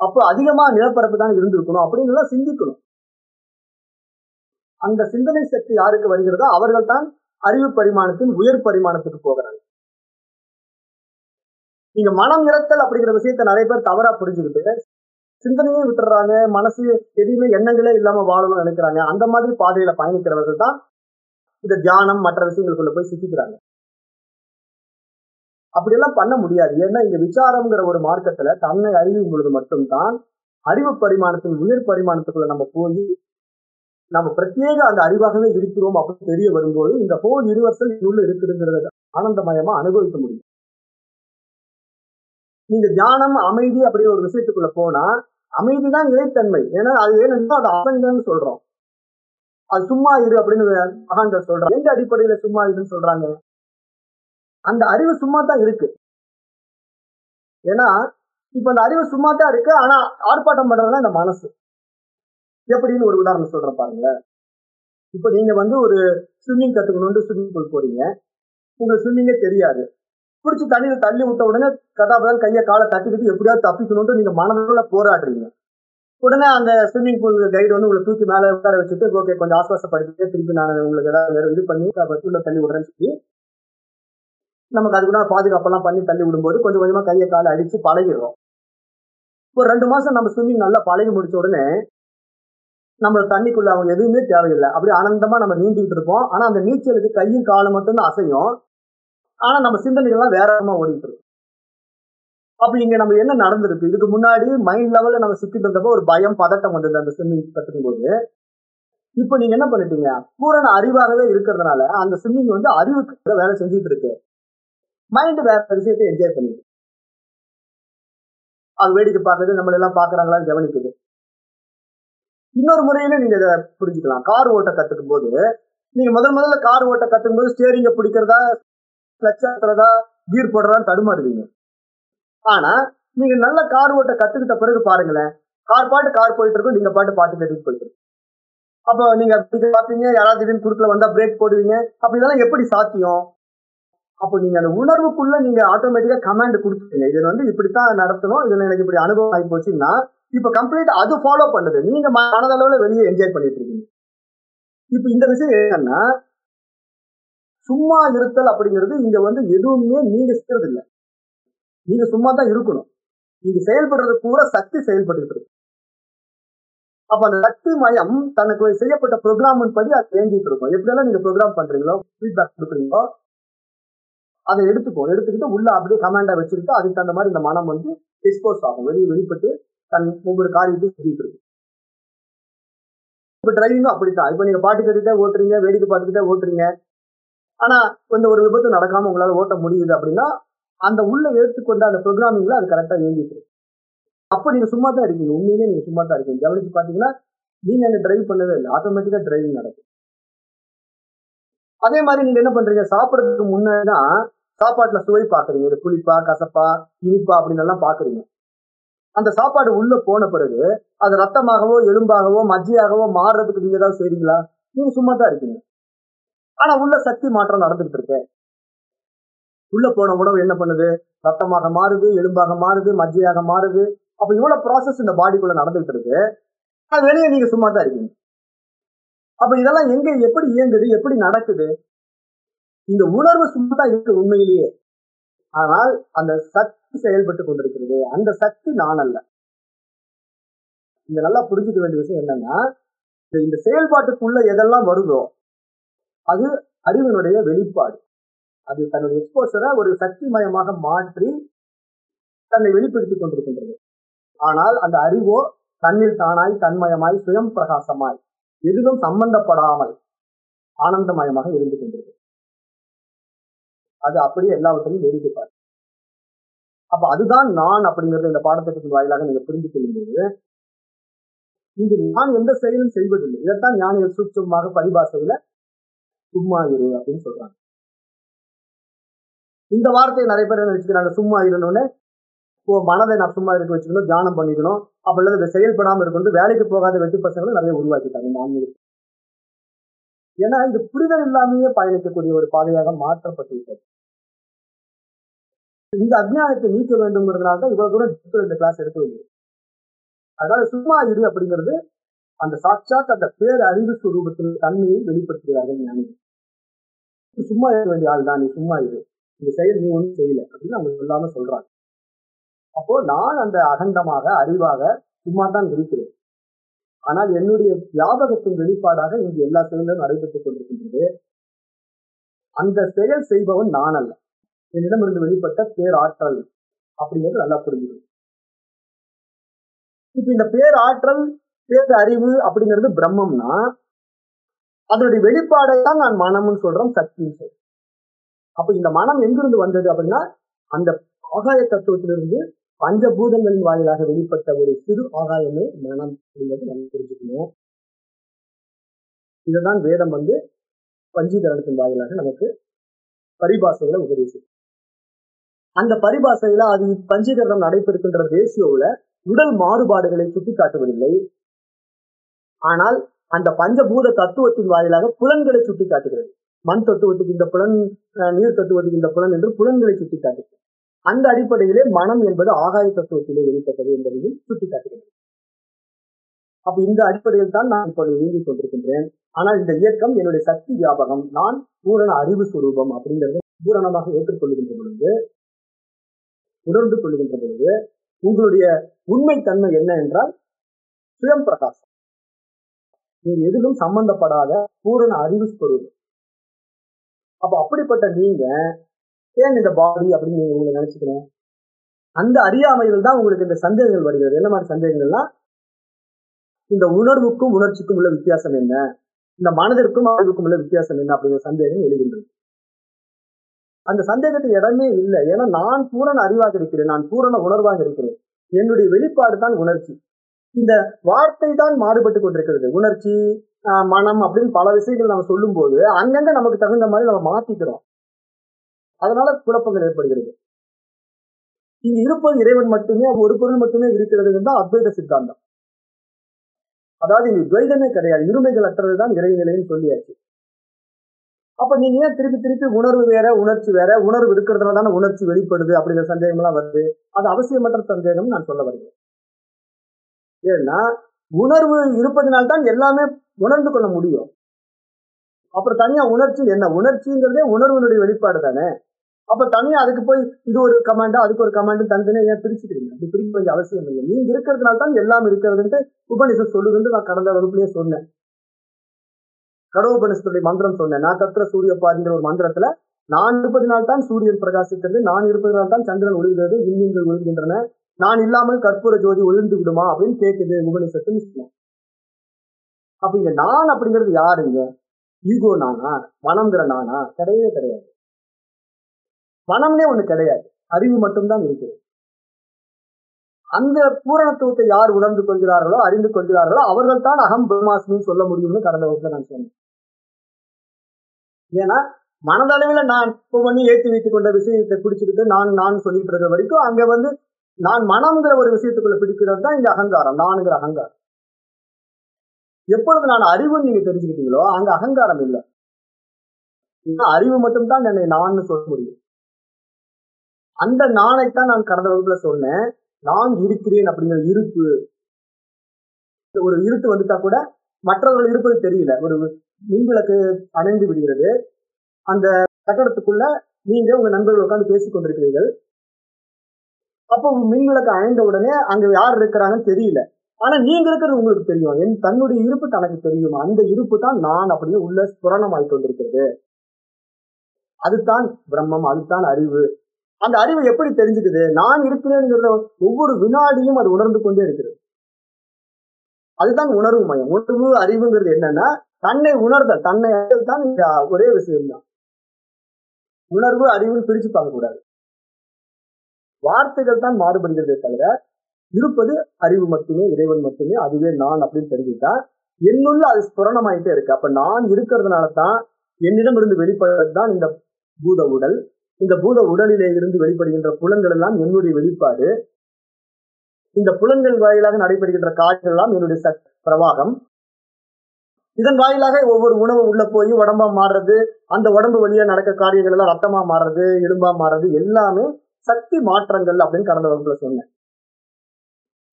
அப்போ அதிகமா நிலப்பரப்பு தான் இருந்திருக்கணும் அப்படின்னு எல்லாம் சிந்திக்கணும். அந்த சிந்தனை சக்தி யாருக்கு வருகிறதோ அவர்கள் தான் அறிவு பரிமாணத்தின் உயர் பரிமாணத்துக்கு போகிறாங்க. நீங்க மனம் இறத்தல் அப்படிங்கிற விஷயத்த நிறைய பேர் தவறா புரிஞ்சுக்கிட்டு சிந்தனையே விட்டுறாங்க மனசு எதையுமே எண்ணங்களே இல்லாம வாழணும்னு நினைக்கிறாங்க. அந்த மாதிரி பாதையில பயணிக்கிறவர்கள் தான் இந்த தியானம் மற்ற விஷயங்களுக்குள்ள போய் சிக்கிக்கிறாங்க. அப்படியெல்லாம் பண்ண முடியாது. ஏன்னா இங்க விசாரம்ங்கிற ஒரு மார்க்கத்துல தன்னை அறியும் பொழுது மட்டும்தான் அறிவு பரிமாணத்தின் உயர் பரிமாணத்துக்குள்ள நம்ம போய் நம்ம பிரத்யேக அந்த அறிவாகவே இருக்கிறோம் அப்படின்னு தெரிய வரும்போது இந்த ஹோல் யூனிவர்சல் உள்ள இருக்குதுங்கிறத ஆனந்தமயமா அனுபவிக்க முடியும். நீங்க தியானம் அமைதி அப்படிங்கிற ஒரு விஷயத்துக்குள்ள போனா அமைதி தான் இறைத்தன்மை ஏன்னா அது ஏன்னா அது அசங்கன்னு சொல்றோம். அது சும்மா இரு அப்படின்னு மகான்கள் சொல்றாங்க. எந்த அடிப்படையில சும்மா இருன்னு சொல்றாங்க? அந்த அறிவு சும்மா தான் இருக்கு. ஏன்னா இப்ப அந்த அறிவு சும்மா தான் இருக்கு ஆனா ஆர்ப்பாட்டம் பண்றதுன்னா இந்த மனசு. எப்படின்னு ஒரு உதாரணம் சொல்றேன் பாருங்களேன். இப்ப நீங்க வந்து ஒரு ஸ்விம்மிங் கத்துக்கணும்னு ஸ்விம்மிங் பூல் போறீங்க. உங்களுக்கு ஸ்விம்மிங்கே தெரியாது. பிடிச்சி தண்ணியில தள்ளி விட்ட உடனே கதாபதம் கையை காலை தட்டிக்கிட்டு எப்படியாவது தப்பிக்கணும்னு நீங்க மனதில் போராடுறீங்க. உடனே அந்த ஸ்விம்மிங் பூல் கைடு வந்து உங்களை தூக்கி மேலே உட்கார வச்சுட்டு ஓகே கொஞ்சம் ஆஸ்வாசப்படுத்திட்டு திருப்பி நான் உங்களுக்கு ஏதாவது வேற இது பண்ணி உள்ள தள்ளி விடுறேன்னு சொல்லி நமக்கு அதுக்குள்ள பாதுகாப்பெல்லாம் பண்ணி தள்ளி விடும்போது கொஞ்சம் கொஞ்சமா கையை காலை அடிச்சு பழகிடுறோம். ஒரு ரெண்டு மாசம் நம்ம ஸ்விம்மிங் நல்லா பழகி முடிச்ச உடனே நம்ம தண்ணிக்குள்ள அவங்க எதுவுமே தேவையில்லை. அப்படியே ஆனந்தமா நம்ம நீந்திட்டு இருப்போம். ஆனா அந்த நீச்சலுக்கு கையும் காலும் மட்டும்தான் அசையும். ஆனா நம்ம சிந்தனைகள்லாம் வேறமா விதமா ஓடிட்டு இருக்கும். அப்ப இங்க நம்ம என்ன நடந்திருக்கு? இதுக்கு முன்னாடி மைண்ட் லெவல்ல நம்ம சிக்கிட்டு இருந்தப்போ ஒரு பயம் பதட்டம் வந்தது அந்த ஸ்விம்மிங் கத்துக்கும் போது. இப்போ நீங்க என்ன பண்ணிட்டீங்க? பூரண அறிவாகவே இருக்கிறதுனால அந்த ஸ்விம்மிங் வந்து அறிவுக்கு வேலை செஞ்சுட்டு இருக்கு. மைண்ட் வேற விஷயத்தை என்ஜாய் பண்ணிட்டு அது வேடிக்கை பார்க்கறது நம்மளெல்லாம் பாக்குறாங்களான்னு கவனிக்குது. இன்னொரு முறையில நீங்க இதை புரிஞ்சுக்கலாம். கார் ஓட்ட கத்துக்கும் போது நீங்க முதல் முதல்ல கார் ஓட்ட கத்துக்கும் போது ஸ்டேரிங்க பிடிக்கிறதா கிளச் ஆத்துறதா கீர் போடுறதா தடுமாறுவீங்க. ஆனா நீங்க நல்ல கார் ஓட்ட கத்துக்கிட்ட பிறகு பாருங்களேன் கார் பாட்டு கார் போயிட்டு இருக்கும் நீங்க பாட்டு பாட்டு கேட்டுட்டு போயிட்டு அப்போ நீங்க அப்படி பாப்பீங்க யாராவது திடீர்னு குறுக்கல வந்தா பிரேக் போடுவீங்க அப்ப இதெல்லாம் எப்படி சாத்தியம்? அப்போ நீங்க அந்த உணர்வுக்குள்ள நீங்க ஆட்டோமேட்டிக்கா கமாண்ட் கொடுத்துருங்க இது வந்து இப்படித்தான் நடத்தணும் இதுல எனக்கு இப்படி அனுபவம் ஆகி போச்சுன்னா இப்ப கம்ப்ளீட் அது ஃபாலோ பண்ணுது. நீங்க ம- மனதளவுல வெளியே என்ஜாய் பண்ணிட்டு இருக்கீங்க. இப்ப இந்த விஷயம் என்னன்னா சும்மா இருத்தல் அப்படிங்கிறது இங்க வந்து எதுவுமே நீங்க செய்யறது இல்லை. நீங்க சும்மா தான் இருக்கணும். நீங்க செயல்படுறது பூரா சக்தி செயல்பட்டு இருக்கு. அப்ப அந்த சக்தி மயம் தனக்கு செய்யப்பட்ட ப்ரோக்ராம் படி அது இயங்கிட்டு இருக்கும். எப்படியெல்லாம் நீங்க ப்ரோக்ராம் பண்றீங்களோ ஃபீட்பேக் கொடுக்குறீங்களோ அதை எடுத்துக்கும் எடுத்துக்கிட்டு உள்ள அப்படியே கமாண்டா வச்சுக்கிட்டு அதுக்கு தகுந்த மாதிரி இந்த மனம் வந்து எக்ஸ்போஸ் ஆகும். வெளியே வெளிப்பட்டு தன் ஒவ்வொரு காரியத்தையும் செஞ்சுட்டு இருக்கு. இப்ப டிரைவிங்கும் அப்படித்தான். இப்ப நீங்க பாட்டு கேட்டுட்டே ஓட்டுறீங்க வேடிக்கை பார்த்துக்கிட்டே ஓட்டுறீங்க. ஆனா இந்த ஒரு விபத்து நடக்காம உங்களால ஓட்ட முடியுது அப்படின்னா அந்த உள்ள எடுத்துக்கொண்ட அந்த ப்ரோக்ராமிங்ல அது கரெக்டா இயங்கிட்டு இருக்கு. அப்ப நீங்க சும்மா தான் இருக்கீங்க. உண்மையிலேயே நீங்க சும்மா தான் இருக்கீங்க. கவனிச்சு பாத்தீங்கன்னா நீங்க என்ன டிரைவ் பண்ணவே இல்லை. ஆட்டோமேட்டிக்கா டிரைவிங் நடக்கும். அதே மாதிரி நீங்க என்ன பண்றீங்க? சாப்பிட்றதுக்கு முன்னாடி தான் சாப்பாட்டுல சுவை பாக்குறீங்க. இது புளிப்பா கசப்பா இனிப்பா அப்படின்னு எல்லாம் பாக்குறீங்க. அந்த சாப்பாடு உள்ள போன பிறகு அது ரத்தமாகவோ எலும்பாகவோ மஜ்ஜையாகவோ மாறுறதுக்கு நீங்க ஏதாவது செய்றீங்களா? நீங்க சும்மா தான் இருக்கீங்க ஆனா உள்ள சக்தி மாற்றம் நடந்துகிட்டு இருக்கு. உள்ள போன உணவு என்ன பண்ணுது? ரத்தமாக மாறுது எலும்பாக மாறுது மஜ்ஜையாக மாறுது. அப்ப இவ்வளவு ப்ராசஸ் இந்த பாடிக்குள்ள நடந்துகிட்டு இருக்கு. ஆனா வெளியே நீங்க சும்மா தான் இருக்கீங்க. அப்ப இதெல்லாம் எங்க எப்படி இயங்குது எப்படி நடக்குது? இந்த உணர்வு சும்மா தான் இருக்கு உண்மையிலேயே. ஆனால் அந்த சக்தி செயல்பட்டு கொண்டிருக்கிறது. அந்த சக்தி நான் அல்ல. இங்க நல்லா புரிஞ்சுக்க வேண்டிய விஷயம் என்னன்னா இந்த- இந்த செயல்பாட்டுக்குள்ள எதெல்லாம் வருதோ அது அறிவினுடைய வெளிப்பாடு. அது தன்னுடைய எக்ஸ்போசரை ஒரு சக்தி மயமாக மாற்றி தன்னை வெளிப்படுத்திக் கொண்டிருக்கின்றது. ஆனால் அந்த அறிவோ தன்னில் தானாய் தன்மயமாய் சுயம் பிரகாசமாய் எதிலும் சம்பந்தப்படாமல் ஆனந்தமயமாக இருந்து அது அப்படியே எல்லாவற்றையும் வேடிக்கை பார்க்கும் அப்ப அதுதான் நான் அப்படிங்கறது இந்த பாடத்திட்டத்தின் வாயிலாக நீங்க புரிந்து கொள்ளும்போது இங்கு நான் எந்த செயலும் செய்வதில்லை. இதைத்தான் ஞானிகள் சூட்சமாக பரிபாசையில சும்மா இரு அப்படின்னு சொல்றாங்க. இந்த வார்த்தையை நிறைய பேர் என்ன நினைச்சுக்கிறாங்க? சும்மா இருந்தோடனே ஓ மனதை நான் சும்மா இருக்க வச்சுக்கணும் தியானம் பண்ணிக்கணும். அப்ப இல்லாத அதை செயல்படாம இருக்கணும் வேலைக்கு போகாத வெட்டி பசங்களும் நிறைய உருவாக்கிட்டாங்க இந்த ஆன்மீகத்தை. ஏன்னா இது புரிதல் இல்லாமையே பயணிக்கக்கூடிய ஒரு பாதையாக மாற்றப்பட்டு விட்டது. இந்த அஜ்ஞானத்தை நீக்க வேண்டும்ங்கிறதுனால தான் இவ்வளவு தூரம் depth இந்த கிளாஸ் எடுத்து வேண்டியது. அதனால சும்மா இரு அப்படிங்கிறது அந்த சாட்சாத் அந்த பேர் அறிவு சுரூபத்தின் தன்மையை வெளிப்படுத்துகிறார்கள் ஞானி சும்மா இருக்க வேண்டிய ஆள் தான் நீ சும்மா இரு. இந்த செயல் நீ ஒன்றும் செய்யல அப்படின்னு அவங்க சொல்லாம சொல்றாங்க. அப்போ நான் அந்த அகண்டமாக அறிவாக சும்மா தான் இருக்கிறேன். ஆனால் என்னுடைய வியாபகத்தின் வெளிப்பாடாக இங்கு எல்லா செயலும் நடைபெற்றுக் கொண்டிருக்கின்றது. அந்த செயல் செய்பவன் நான் அல்ல. என்னிடமிருந்து வெளிப்பட்ட பேராற்றல் அப்படிங்கிறது நல்லா புரிஞ்சுக்கணும். இப்ப இந்த பேராற்றல் பேர் அறிவு அப்படிங்கிறது பிரம்மம்னா அதனுடைய வெளிப்பாடை தான் நான் மனம்னு சொல்றோம் சக்தின்னு சொல்றேன் அப்ப இந்த மனம் எங்கிருந்து வந்தது அப்படின்னா அந்த ஆகாய தத்துவத்திலிருந்து பஞ்சபூதங்களின் வாயிலாக வெளிப்பட்ட ஒரு சிறு ஆகாயமே மனம் அப்படிங்கிறது நம்ம புரிஞ்சுக்கணும். இதுதான் வேதம் வந்து பஞ்சீகரணத்தின் வாயிலாக நமக்கு பரிபாசைகளை உபதேசிக்கும். அந்த பரிபாசையில அது பஞ்சீகரணம் நடைபெறுகின்ற ரேசியோவில் உடல் மாறுபாடுகளை சுட்டிக்காட்டுவதில்லை. ஆனால் அந்த பஞ்சபூத தத்துவத்தின் வாயிலாக புலன்களை சுட்டி காட்டுகிறது மண் தத்துவத்துக்கு இந்த புலன் நீர் தத்துவத்துக்கு இந்த புலன் என்று புலன்களை சுட்டி காட்டுகிறது அந்த அடிப்படையிலே மனம் என்பது ஆகாய தத்துவத்திலே வெளிப்பட்டது என்பதையும் சுட்டி காட்டுகிறது அப்ப இந்த அடிப்படையில் தான் நான் இப்பொழுது இயங்கிக் கொண்டிருக்கின்றேன். ஆனால் இந்த இயக்கம் என்னுடைய சக்தி வியாபகம். நான் பூரண அறிவு சுரூபம் அப்படிங்கிறத பூரணமாக ஏற்றுக்கொள்கின்ற பொழுது உணர்ந்து கொள்கின்ற பொழுது உங்களுடைய உண்மை தன்மை என்ன என்றால் சுயம் பிரகாசம் நீங்க எதிலும் சம்பந்தப்படாத பூரண அறிவு ஸ்வரூபம். அப்ப அப்படிப்பட்ட நீங்க ஏன் இந்த பாடி அப்படின்னு நீங்க உங்களை நினைச்சுக்கணும்? அந்த அறியாமையில் தான் உங்களுக்கு இந்த சந்தேகங்கள் வருகிறது. என்ன மாதிரி சந்தேகங்கள்னா இந்த உணர்வுக்கும் உணர்ச்சிக்கும் உள்ள வித்தியாசம் என்ன? இந்த மனதிற்கும் அறிவுக்கும் உள்ள வித்தியாசம் என்ன அப்படிங்கிற சந்தேகம் எழுகின்றது. அந்த சந்தேகத்துக்கு இடமே இல்லை. ஏன்னா நான் பூரண அறிவாக இருக்கிறேன் நான் பூரண உணர்வாக இருக்கிறேன். என்னுடைய வெளிப்பாடு தான் உணர்ச்சி. இந்த வார்த்தை தான் மாறுபட்டு கொண்டிருக்கிறது. உணர்ச்சி மனம் அப்படின்னு பல விஷயங்கள் நம்ம சொல்லும் போது அங்கங்க நமக்கு தகுந்த மாதிரி நம்ம மாத்திக்கிறோம். அதனால குழப்பங்கள் ஏற்படுகிறது. இங்க இருப்பது இறைவன் மட்டுமே ஒரு பொருள் மட்டுமே இருக்கிறது தான் அத்வைத சித்தாந்தம். அதாவது இங்கு துவைதமே கிடையாது. இருமைகள் அற்றதுதான் இறைநிலைன்னு சொல்லியாச்சு. அப்ப நீங்க ஏன் திருப்பி திருப்பி உணர்வு வேற உணர்ச்சி வேற உணர்வு இருக்கிறதுனால தானே உணர்ச்சி வெளிப்படுது அப்படிங்கிற சந்தேகம் எல்லாம் வருது. அது அவசியமற்ற சந்தேகம் நான் சொல்ல வருகிறேன். ஏன்னா உணர்வு இருப்பதனால்தான் எல்லாமே உணர்ந்து கொள்ள முடியும். அப்புறம் தனியா உணர்ச்சி என்ன? உணர்ச்சிங்கிறதே உணர்வினுடைய வெளிப்பாடு தானே. அப்ப தனியா அதுக்கு போய் இது ஒரு கமாண்டா அதுக்கு ஒரு கமாண்டு தனித்தனியா ஏன் பிரிச்சுக்கிறீங்க? அப்படி பிரிக்க வேண்டிய அவசியம் இல்லை. நீங்க இருக்கிறதுனால தான் எல்லாம் இருக்கிறதுன்ட்டு உபநிஷம் சொல்லுதுன்னு நான் கடந்த வகுப்புலயே சொன்னேன். கடவுபனிஷத்துடைய மந்திரம் சொன்னேன். நான் தத்திர சூரியப்பாதிங்கிற ஒரு மந்திரத்துல நான் இருப்பது நாள் தான் சூரியன் பிரகாசிக்கிறது நான் இருப்பதனால் தான் சந்திரன் ஒழுகிறது விண்மீன்கள் ஒழுகின்றன நான் இல்லாமல் கற்பூர ஜோதி ஒழுந்து விடுமா அப்படின்னு கேக்குது உபனிஷத்துன்னு சொன்னேன். அப்ப இங்க நான் அப்படிங்கிறது யாருங்க? ஈகோ நானா? மனம்ங்கிற நானா? கிடையவே கிடையாது. மனம்னே ஒண்ணு கிடையாது. அறிவு மட்டும்தான் இருக்கிறது. அந்த பூரணத்துவத்தை யார் உணர்ந்து கொள்கிறார்களோ அறிந்து கொள்கிறார்களோ அவர்கள் தான் அகம் பிரம்மாஸ்மின்னு சொல்ல முடியும்னு கடந்த வகுப்புல நான் சொன்னேன். ஏன்னா மனதளவில் நான் இப்போ பண்ணி ஏற்றி வைத்துக் கொண்ட விஷயத்தை பிடிச்சுக்கிட்டு நான் நான் சொல்லிட்டு இருக்கிற வரைக்கும் அங்க வந்து நான் மனம்ங்கிற ஒரு விஷயத்துக்குள்ள பிடிக்கிறது தான் இங்க அகங்காரம் நானுங்கிற அகங்காரம். எப்பொழுது நான் அறிவுன்னு நீங்க தெரிஞ்சுக்கிட்டீங்களோ அங்க அகங்காரம் இல்லை. அறிவு மட்டும்தான் என்னை நான் சொல்ல முடியும். அந்த நானைத்தான் நான் கடந்த வகுப்புல சொன்னேன். நான் இருக்கிறேன் அப்படிங்கிற இருப்பு. ஒரு இருட்டு வந்துட்டா கூட மற்றவர்கள் இருப்பது தெரியல. ஒரு மின்விளக்கு அணைந்து விடுகிறது. அந்த கட்டடத்துக்குள்ள நீங்க உங்க நண்பர்கள் உட்காந்து பேசிக் கொண்டிருக்கிறீர்கள். அப்போ மின்விளக்கு அணைந்த உடனே அங்க யார் இருக்கிறாங்கன்னு தெரியல. ஆனா நீங்க இருக்கிறது உங்களுக்கு தெரியும். என் தன்னுடைய இருப்பு தனக்கு தெரியும். அந்த இருப்பு தான் நான் அப்படியே உள்ள ஸ்புரணமாய் கொண்டிருக்கிறது. அதுதான் பிரம்மம் அதுதான் அறிவு. அந்த அறிவு எப்படி தெரிஞ்சுக்குது? நான் இருக்கிறேங்கிறத ஒவ்வொரு வினாடியும் அது உணர்ந்து கொண்டே இருக்கிறது. அதுதான் உணர்வு மயம். உணர்வு அறிவுங்கிறது என்னன்னா தன்னை உணர்தல். தன்னை அறிதல் தான் இந்த ஒரே விஷயம் தான் உணர்வு அறிவுன்னு பிரிச்சு பார்க்க கூடாது. வார்த்தைகள் தான் மாறுபடுகிறதே தவிர இருப்பது அறிவு மட்டுமே இறைவன் மட்டுமே அதுவே நான் அப்படின்னு தெரிஞ்சுக்கிட்டா என்னுள்ள அது ஸ்புரணமாயிட்டே இருக்கு. அப்ப நான் இருக்கிறதுனால தான் என்னிடம் இருந்து வெளிப்படுறது தான் இந்த பூத உடல். இந்த பூத உடலிலே இருந்து வெளிப்படுகின்ற புலன்கள் எல்லாம் என்னுடைய வெளிப்பாடு. இந்த புலன்கள் வாயிலாக நடைபெறுகின்ற காட்சிகள் எல்லாம் என்னுடைய சக் பிரவாகம். இதன் வாயிலாக ஒவ்வொரு உணவு உள்ள போய் உடம்பா மாறுறது அந்த உடம்பு வழியா நடக்க காரியங்கள் எல்லாம் ரத்தமா மாறுறது எலும்பா மாறுறது எல்லாமே சக்தி மாற்றங்கள் அப்படின்னு கடந்த வகுப்புல சொன்னேன்.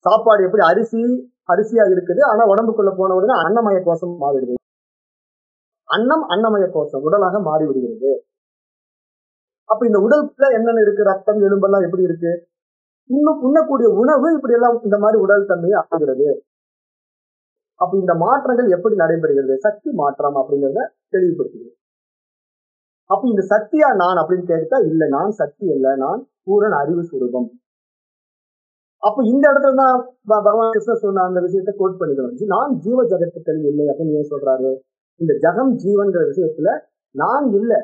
சாப்பாடு எப்படி அரிசி அரிசியா இருக்குது ஆனா உடம்புக்குள்ள போன உடனே அன்னமய கோஷம் மாறிடுது. அன்னம் அன்னமய கோஷம் உடலாக மாறி விடுகிறது அப்ப இந்த உடலுக்குள்ள என்னென்ன இருக்கு? ரத்தம் எலும்பெல்லாம் எப்படி இருக்கு? இன்னும் உண்ணக்கூடிய உணவு இப்படி எல்லாம் இந்த மாதிரி உடல் தன்மையை ஆகிறது அப்ப இந்த மாற்றங்கள் எப்படி நடைபெறுகிறது? சக்தி மாற்றம் அப்படிங்கிறத தெளிவுபடுத்துகிறது அப்ப இந்த சக்தியா நான் அப்படின்னு கேட்டா இல்ல நான் சக்தி இல்ல நான் பூரண அறிவு சுரூபம். அப்ப இந்த இடத்துல தான் ப- பகவான் கிருஷ்ணர் சொன்ன அந்த விஷயத்தை கோட் பண்ணிக்கணும். நான் ஜீவ ஜகத்துக்கள் இல்லை அப்படின்னு ஏன் சொல்றாரு? இந்த ஜகம் ஜீவன்கிற விஷயத்துல நான் இல்லை.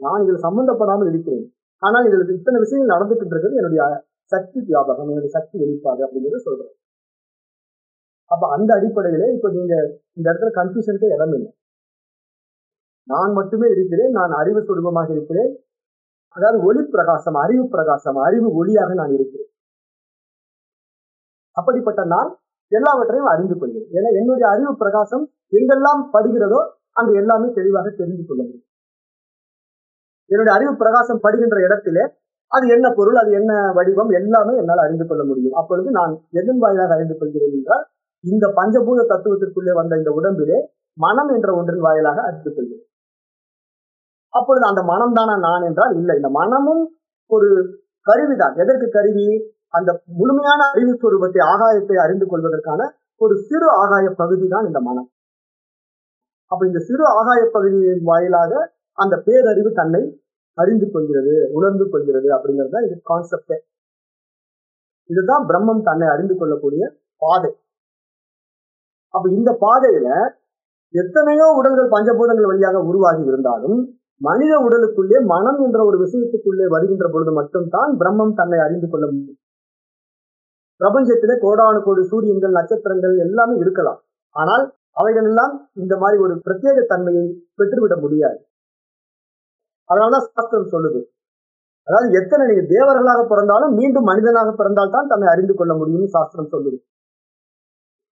நான் இதில் சம்பந்தப்படாமல் இருக்கிறேன். ஆனால் இதில் இத்தனை விஷயங்கள் நடந்துகிட்டு இருக்கிறது என்னுடைய சக்தி வியாபகம் என்னுடைய சக்தி வெளிப்பாடு அப்படிங்கிறத சொல்றேன். அப்ப அந்த அடிப்படையில இப்ப நீங்க இந்த இடத்துல கன்ஃபியூஷனுக்கே இடம் இல்லை. நான் மட்டுமே இருக்கிறேன் நான் அறிவு சுரூபமாக இருக்கிறேன். அதாவது ஒளி பிரகாசம் அறிவு பிரகாசம் அறிவு ஒளியாக நான் இருக்கிறேன். அப்படிப்பட்ட நான் எல்லாவற்றையும் அறிந்து கொள்கிறேன். ஏன்னா என்னுடைய அறிவு பிரகாசம் எங்கெல்லாம் படுகிறதோ அங்க எல்லாமே தெளிவாக தெரிந்து கொள்ள முடியும். என்னுடைய அறிவு பிரகாசம் படுகின்ற இடத்திலே அது என்ன பொருள் அது என்ன வடிவம் எல்லாமே என்னால் அறிந்து கொள்ள முடியும். அப்பொழுது நான் எதன் வாயிலாக அறிந்து கொள்கிறேன் என்றால் இந்த பஞ்சபூத தத்துவத்திற்குள்ளே வந்த இந்த உடம்பிலே மனம் என்ற ஒன்றின் வாயிலாக அறிந்து கொள்கிறேன். அப்பொழுது அந்த மனம் தானா நான் என்றால் இல்லை. இந்த மனமும் ஒரு கருவிதான். எதற்கு கருவி? அந்த முழுமையான அறிவு சுரூபத்தை ஆகாயத்தை அறிந்து கொள்வதற்கான ஒரு சிறு ஆகாய பகுதி தான் இந்த மனம். அப்ப இந்த சிறு ஆகாய பகுதியின் வாயிலாக அந்த பேரறிவு தன்னை அறிந்து கொள்கிறது உணர்ந்து கொள்கிறது அப்படிங்கிறது தான் இது கான்செப்டே இதுதான் பிரம்மம் தன்னை அறிந்து கொள்ளக்கூடிய பாதை. அப்ப இந்த பாதையில எத்தனையோ உடல்கள் பஞ்சபூதங்கள் வழியாக உருவாகி இருந்தாலும் மனித உடலுக்குள்ளே மனம் என்ற ஒரு விஷயத்துக்குள்ளே வருகின்ற பொழுது மட்டும்தான் பிரம்மம் தன்னை அறிந்து கொள்ள முடியும். பிரபஞ்சத்திலே கோடானு கோடி சூரியன்கள் நட்சத்திரங்கள் எல்லாமே இருக்கலாம். ஆனால் அவைகள் எல்லாம் இந்த மாதிரி ஒரு பிரத்யேக தன்மையை பெற்றுவிட முடியாது. அதனாலதான் சாஸ்திரம் சொல்லுது. அதாவது எத்தனை நீங்க தேவர்களாக பிறந்தாலும் மீண்டும் மனிதனாக பிறந்தால்தான் தன்னை அறிந்து கொள்ள முடியும்னு சாஸ்திரம் சொல்லுது.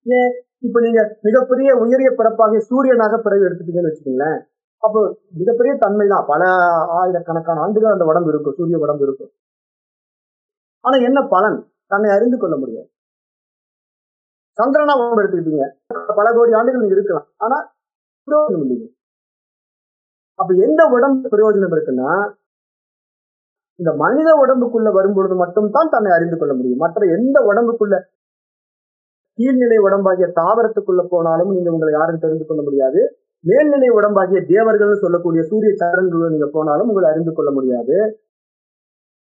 ஏன் இப்ப நீங்க மிகப்பெரிய உயரிய பிறப்பாக சூரியனாக பிறகு எடுத்துட்டீங்கன்னு வச்சுக்கோங்களேன். அப்போ மிகப்பெரிய தன்மை தான் பல ஆயிரக்கணக்கான ஆண்டுகள் அந்த உடம்பு இருக்கும். சூரிய உடம்பு இருக்கும். ஆனா என்ன பலன்? தன்னை அறிந்து கொள்ள முடியாது. சந்திரனா உடம்பு எடுத்துக்கிட்டீங்க. பல கோடி ஆண்டுகள் நீங்க இருக்கலாம். ஆனா இல்லைங்க அப்ப எந்த உடம்பு பிரயோஜனம் இருக்குன்னா இந்த மனித உடம்புக்குள்ள வரும்பொழுது மட்டும்தான் தன்னை அறிந்து கொள்ள முடியும். மற்ற எந்த உடம்புக்குள்ள கீழ்நிலை உடம்பாகிய தாவரத்துக்குள்ள போனாலும் நீங்க உங்களை யாரும் தெரிந்து கொள்ள முடியாது. மேல்நிலை உடம்பாகிய தேவர்கள் சொல்லக்கூடிய சூரிய சந்திரன்குள்ள நீங்க போனாலும் உங்களை அறிந்து கொள்ள முடியாது.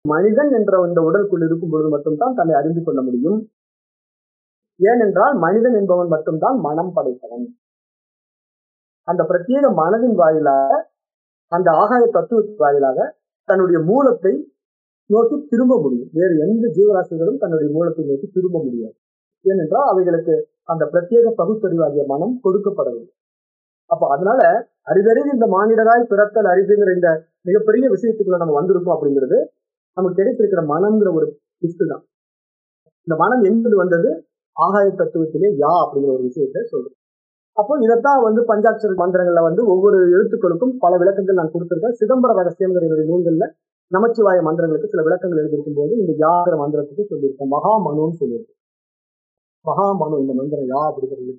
மனிதன் என்ற இந்த உடலுக்குள் இருக்கும் பொழுது மட்டும்தான் தன்னை அறிந்து கொள்ள முடியும். ஏனென்றால் மனிதன் என்பவன் மட்டும்தான் மனம் படைத்தவன். அந்த பிரத்யேக மனதின் வாயிலாக அந்த ஆகாய தத்துவத்தின் வாயிலாக தன்னுடைய மூலத்தை நோக்கி திரும்ப முடியும். வேறு எந்த ஜீவராசிகளும் தன்னுடைய மூலத்தை நோக்கி திரும்ப முடியாது. ஏனென்றால் அவைகளுக்கு அந்த பிரத்யேக பகுத்தறிவாகிய மனம் கொடுக்கப்படவில்லை. அப்ப அதனால அரிதறிது இந்த மானிடராய் பிறத்தல் அரிதுங்கிற இந்த மிகப்பெரிய விஷயத்துக்குள்ள நம்ம வந்திருக்கோம் அப்படிங்கிறது நமக்கு கிடைத்திருக்கிற மனம்ங்கிற ஒரு கிஃப்ட் தான். இந்த மனம் எங்கிருந்து வந்தது? ஆகாய தத்துவத்திலே யா அப்படிங்கிற ஒரு விஷயத்த சொல்றேன் அப்போ இதைத்தான் வந்து பஞ்சாட்சர மந்திரங்கள்ல வந்து ஒவ்வொரு எழுத்துக்களுக்கும் பல விளக்கங்கள் நான் கொடுத்திருக்கேன். சிதம்பர ரகசியங்கிற என்னுடைய நூல்கள்ல நமச்சிவாய மந்திரங்களுக்கு சில விளக்கங்கள் எழுதியிருக்கும் போது இந்த யாகிற மந்திரத்துக்கு சொல்லியிருக்கேன் மகா மனுன்னு சொல்லியிருக்கேன் மகா மனு இந்த மந்திரம் யா அப்படிங்கிறது.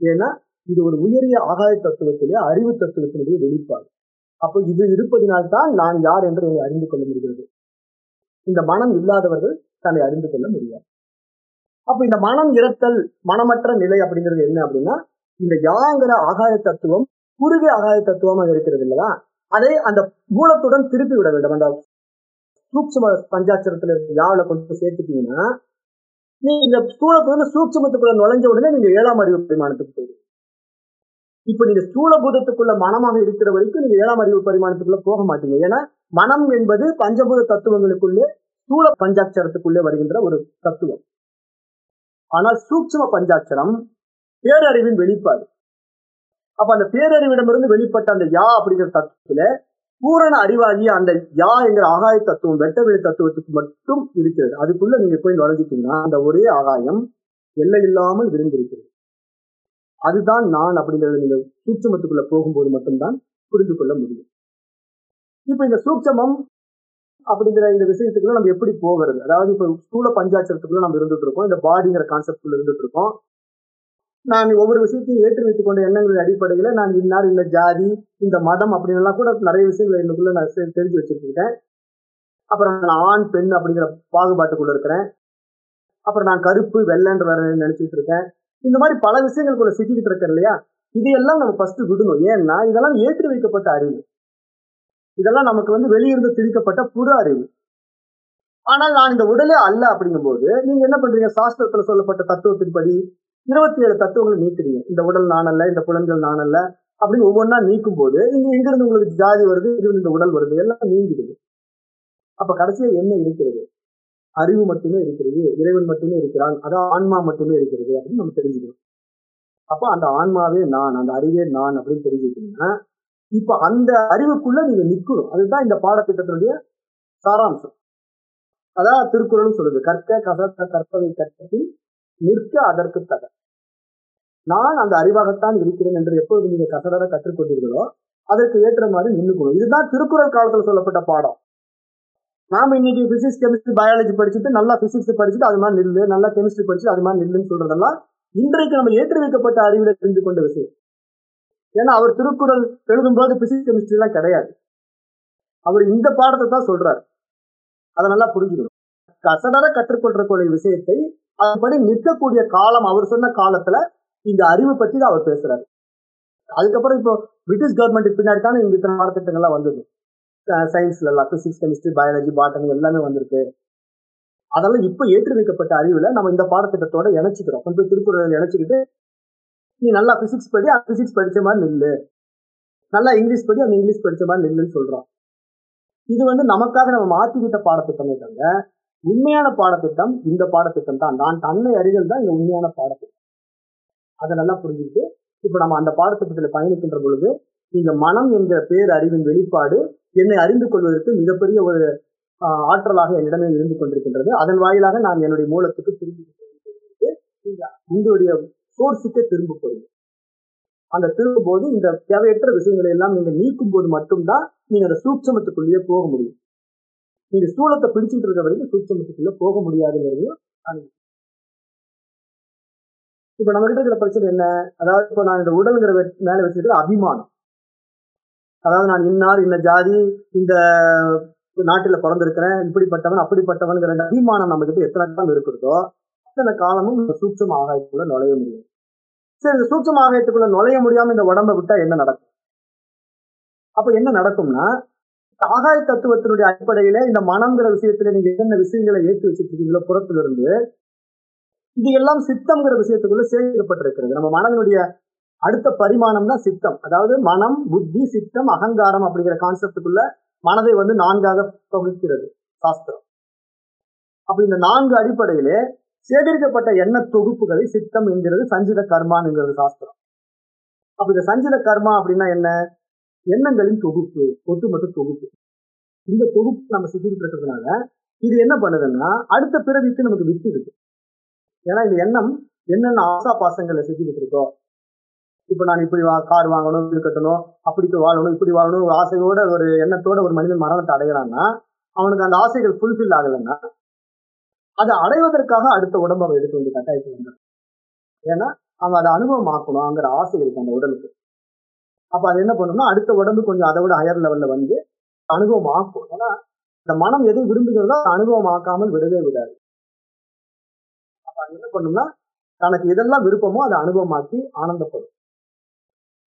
ஏன்னா இது ஒரு உயரிய ஆகாய தத்துவத்திலே அறிவு தத்துவத்தினுடைய வெளிப்பாடு. அப்போ இது இருப்பதினால்தான் நான் யார் என்று என்னை அறிந்து கொள்ள முடிகிறது. இந்த மனம் இல்லாதவர்கள் தன்னை அறிந்து கொள்ள முடியாது. அப்ப இந்த மனம் இறத்தல் மனமற்ற நிலை அப்படிங்கிறது என்ன அப்படின்னா இந்த யாங்கிற ஆகாய தத்துவம் குறுகிய ஆகாய தத்துவமாக இருக்கிறது இல்லையா? அதை அந்த மூலத்துடன் திருப்பி விட வேண்டும். அந்த சூட்சும பஞ்சாட்சரத்துல இருக்க யாவில கொண்டு சேர்த்துட்டீங்கன்னா நீ இந்த ஸ்தூலத்திலிருந்து சூட்சமத்துக்குள்ள நுழைஞ்ச உடனே நீங்க ஏழாம் அறிவு பரிமாணத்துக்கு போயிடுவீங்க. இப்ப நீங்க ஸ்தூல பூதத்துக்குள்ள மனமாக இருக்கிற வரைக்கும் நீங்க ஏழாம் அறிவு பரிமாணத்துக்குள்ள போக மாட்டீங்க. ஏன்னா மனம் என்பது பஞ்சபூத தத்துவங்களுக்குள்ளே ஸ்தூல பஞ்சாட்சரத்துக்குள்ளே வருகின்ற ஒரு தத்துவம். ஆனால் சூட்சும பஞ்சாட்சரம் பேரறிவின் வெளிப்பாடு. அப்ப அந்த பேரறிவிடமிருந்து வெளிப்பட்ட அந்த யா அப்படிங்கிற தத்துவத்துல பூரண அறிவாகிய அந்த யா என்கிற ஆகாய தத்துவம் வெட்டவெளி தத்துவத்துக்கு மட்டும் இருக்கிறது. அதுக்குள்ள நீங்க போய் நுழைஞ்சிட்டீங்கன்னா அந்த ஒரே ஆகாயம் எல்லை இல்லாமல் விரிந்திருக்கிறது. அதுதான் நான் அப்படிங்கறது நீங்க சூட்சமத்துக்குள்ள போகும்போது மட்டும்தான் புரிந்து கொள்ள முடியும். இப்ப இந்த சூட்சமம் அப்படிங்கிற இந்த விஷயத்துக்குள்ள நம்ம எப்படி போகிறது? அதாவது இப்ப ஸ்தூல பஞ்சாட்சரத்துக்குள்ள நம்ம இருந்துட்டு இருக்கோம். இந்த பாடிங்கிற கான்செப்ட்குள்ள இருந்துட்டு இருக்கோம். நான் ஒவ்வொரு விஷயத்தையும் ஏற்றி வைத்துக் கொண்ட எண்ணங்களின் அடிப்படையில நான் இன்னார் இந்த ஜாதி இந்த மதம் அப்படின்னு எல்லாம் கூட நிறைய விஷயங்களை எனக்குள்ள நான் தெரிஞ்சு வச்சிருக்கேன். அப்புறம் நான் ஆண் பெண் அப்படிங்கிற பாகுபாட்டுக்குள்ள இருக்கிறேன். அப்புறம் நான் கருப்பு வெள்ளன்ற வேற நினைச்சிட்டு இருக்கேன். இந்த மாதிரி பல விஷயங்களுக்குள்ள சிக்கிக்கிட்டு இருக்கேன் இல்லையா? இதையெல்லாம் நம்ம ஃபர்ஸ்ட் விடணும். ஏன்னா இதெல்லாம் ஏற்றி வைக்கப்பட்ட அறிவு. இதெல்லாம் நமக்கு வந்து வெளியிருந்து திணிக்கப்பட்ட புற அறிவு. ஆனால் நான் இந்த உடலே அல்ல அப்படிங்கும்போது நீங்க என்ன பண்றீங்க? சாஸ்திரத்துல சொல்லப்பட்ட தத்துவத்தின்படி இருபத்தி ஏழு தத்துவங்களை நீக்குறீங்க. இந்த உடல் நானல்ல இந்த புலன்கள் நானல்ல அப்படின்னு ஒவ்வொன்றா நீக்கும் போது நீங்க எங்கிருந்து உங்களுக்கு ஜாதி வருது இங்கிருந்து இந்த உடல் வருது எல்லாம் நீங்கிடுது. அப்ப கடைசியா என்ன இருக்கிறது? அறிவு மட்டுமே இருக்கிறது இறைவன் மட்டுமே இருக்கிறான் அதான் ஆன்மா மட்டுமே இருக்கிறது அப்படின்னு நம்ம தெரிஞ்சுக்கணும். அப்ப அந்த ஆன்மாவே நான் அந்த அறிவே நான் அப்படின்னு தெரிஞ்சுக்கிட்டீங்கன்னா இப்ப அந்த அறிவுக்குள்ள நீங்க நிக்கணும். அதுதான் இந்த பாடத்திட்டத்தினுடைய சாராம்சம். அதான் திருக்குறளும் சொல்லுது. கற்க கசத்த கற்பதை கற்பின் நிற்க அதற்கு தக. நான் அந்த அறிவாகத்தான் இருக்கிறேன் என்று எப்பொழுது நீங்க கசடர கற்றுக்கொண்டீர்களோ அதற்கு ஏற்ற மாதிரி நின்னுக்கணும் இதுதான் திருக்குறள் காலத்துல சொல்லப்பட்ட பாடம். நாம இன்னைக்கு பிசிக்ஸ் கெமிஸ்ட்ரி பயாலஜி படிச்சுட்டு நல்லா பிசிக்ஸ் படிச்சுட்டு அது மாதிரி நில்லு நல்லா கெமிஸ்ட்ரி படிச்சுட்டு அது மாதிரி நில்லுன்னு சொல்றதெல்லாம் இன்றைக்கு நம்ம ஏற்றி வைக்கப்பட்ட அறிவில தெரிந்து கொண்ட விஷயம். ஏன்னா அவர் திருக்குறள் எழுதும்போது பிசிக்ஸ் கெமிஸ்ட்ரி எல்லாம் கிடையாது. அவர் இந்த பாடத்தை தான் சொல்றாரு. அதை நல்லா புரிஞ்சுக்கணும். கசடர கற்றுக்கொள்ளக்கூடிய விஷயத்தை அதுபடி நிற்கக்கூடிய காலம் அவர் சொன்ன காலத்துல இந்த அறிவு பத்தி தான் அவர் பேசுறாரு. அதுக்கப்புறம் இப்போ பிரிட்டிஷ் கவர்மெண்ட் பின்னாடி தானே இங்க இத்தனை பாடத்திட்டங்கள்லாம் வந்தது. சயின்ஸ்ல எல்லாம் பிசிக்ஸ் கெமிஸ்ட்ரி பயாலஜி பாட்டனி எல்லாமே வந்திருக்கு. அதெல்லாம் இப்போ ஏற்றி வைக்கப்பட்ட அறிவுல நம்ம இந்த பாடத்திட்டத்தோட இணைச்சிக்கிறோம். கொஞ்சம் திருக்குறள் இணைச்சிக்கிட்டு நீ நல்லா பிசிக்ஸ் படி அந்த பிசிக்ஸ் படிச்ச மாதிரி நில்லு. நல்லா இங்கிலீஷ் படி அந்த இங்கிலீஷ் படிச்ச மாதிரி நில்லுன்னு சொல்றோம். இது வந்து நமக்காக நம்ம மாத்திக்கிட்ட பாடத்திட்டமே தவிர உண்மையான பாடத்திட்டம் இந்த பாடத்திட்டம் தான். நான் தன்மை அறிதல் தான் இந்த உண்மையான பாடத்திட்டம். அதை நல்லா புரிஞ்சுக்கிட்டு இப்ப நம்ம அந்த பாடத்திட்டத்துல பயணிக்கின்ற பொழுது இந்த மனம் என்கிற பேர் அறிவின் வெளிப்பாடு என்னை அறிந்து கொள்வதற்கு மிகப்பெரிய ஒரு ஆற்றலாக என்னிடமே இருந்து கொண்டிருக்கின்றது. அதன் வாயிலாக நான் என்னுடைய மூலத்துக்கு திரும்பி நீங்க உங்களுடைய சோர்ஸுக்கே திரும்ப போறீங்க. அந்த திரும்பும் போது இந்த தேவையற்ற விஷயங்களை எல்லாம் நீங்க நீக்கும் போது மட்டும்தான் நீங்க அந்த சூட்சமத்துக்குள்ளேயே போக முடியும். நீங்க ஸ்தூலத்தை பிடிச்சிட்டு இருக்க வரைக்கும் சூட்சமத்துக்குள்ள போக முடியாதுங்கிறதையும் நான் இப்ப நம்ம கிட்ட இருக்கிற பிரச்சனை என்ன? அதாவது இப்போ நான் இந்த உடல்ங்கிற மேல வச்சிருக்கிற அபிமானம். அதாவது நான் இன்னார் இந்த ஜாதி இந்த நாட்டில பிறந்திருக்கிறேன் இப்படிப்பட்டவன் அப்படிப்பட்டவன்கிற அபிமானம் நம்ம கிட்ட எத்தனை காலம் இருக்கிறதோ அத்தனை காலமும் இந்த சூட்சம் ஆகாயத்துக்குள்ள நுழைய முடியும். சரி இந்த சூட்சம் ஆகாயத்துக்குள்ள நுழைய முடியாம இந்த உடம்ப விட்டா என்ன நடக்கும்? அப்ப என்ன நடக்கும்னா ஆகாய தத்துவத்தினுடைய அடிப்படையில இந்த மனம்ங்கிற விஷயத்துல நீங்க என்னென்ன விஷயங்களை ஏற்றி வச்சுட்டு இருக்கீங்களோ இது எல்லாம் சித்தம்ங்கிற விஷயத்துக்குள்ள சேகரிக்கப்பட்டிருக்கிறது. நம்ம மனதினுடைய அடுத்த பரிமாணம் தான் சித்தம். அதாவது மனம் புத்தி சித்தம் அகங்காரம் அப்படிங்கிற கான்செப்டுக்குள்ள மனதை வந்து நான்காக தொகுக்கிறது சாஸ்திரம். அப்ப இந்த நான்கு அடிப்படையிலே சேகரிக்கப்பட்ட எண்ண தொகுப்புகளை சித்தம் என்கிறது சஞ்சித கர்மான்ங்கிறது சாஸ்திரம். அப்ப இந்த சஞ்சித கர்மா அப்படின்னா என்ன? எண்ணங்களின் தொகுப்பு ஒட்டுமொத்த தொகுப்பு. இந்த தொகுப்பு நம்ம சிக்கிட்டு இருக்கிறதுனால இது என்ன பண்ணுதுன்னா அடுத்த பிறவிக்கு நமக்கு விட்டு இருக்கு. ஏன்னா இந்த எண்ணம் என்னென்ன ஆசா பாசங்களை சிக்கிக்கிட்டு இருக்கோ இப்ப நான் இப்படி வா கார் வாங்கணும் வீடு கட்டணும் அப்படி வாழணும் இப்படி வாழணும் ஒரு ஆசையோட ஒரு எண்ணத்தோட ஒரு மனிதன் மரணத்தை அடையறான்னா அவனுக்கு அந்த ஆசைகள் ஃபுல்ஃபில் ஆகலைன்னா அதை அடைவதற்காக அடுத்த உடம்பு அவன் எடுக்க வேண்டிய கட்டாயத்துக்கு வந்தான் ஏன்னா அவன் அதை அனுபவமாக்கணுங்கிற ஆசை இருக்கு அந்த உடலுக்கு. அப்ப அது என்ன பண்ணும்னா அடுத்த உடம்பு கொஞ்சம் அதை விட ஹையர் லெவல்ல வந்து அனுபவம் ஆக்கும் ஏன்னா இந்த மனம் எதை விரும்புகிறதோ அனுபவம் ஆக்காமல் விடவே விடாது. அப்ப அது என்ன பண்ணும்னா தனக்கு எதெல்லாம் விருப்பமோ அதை அனுபவமாக்கி ஆனந்தப்படும்.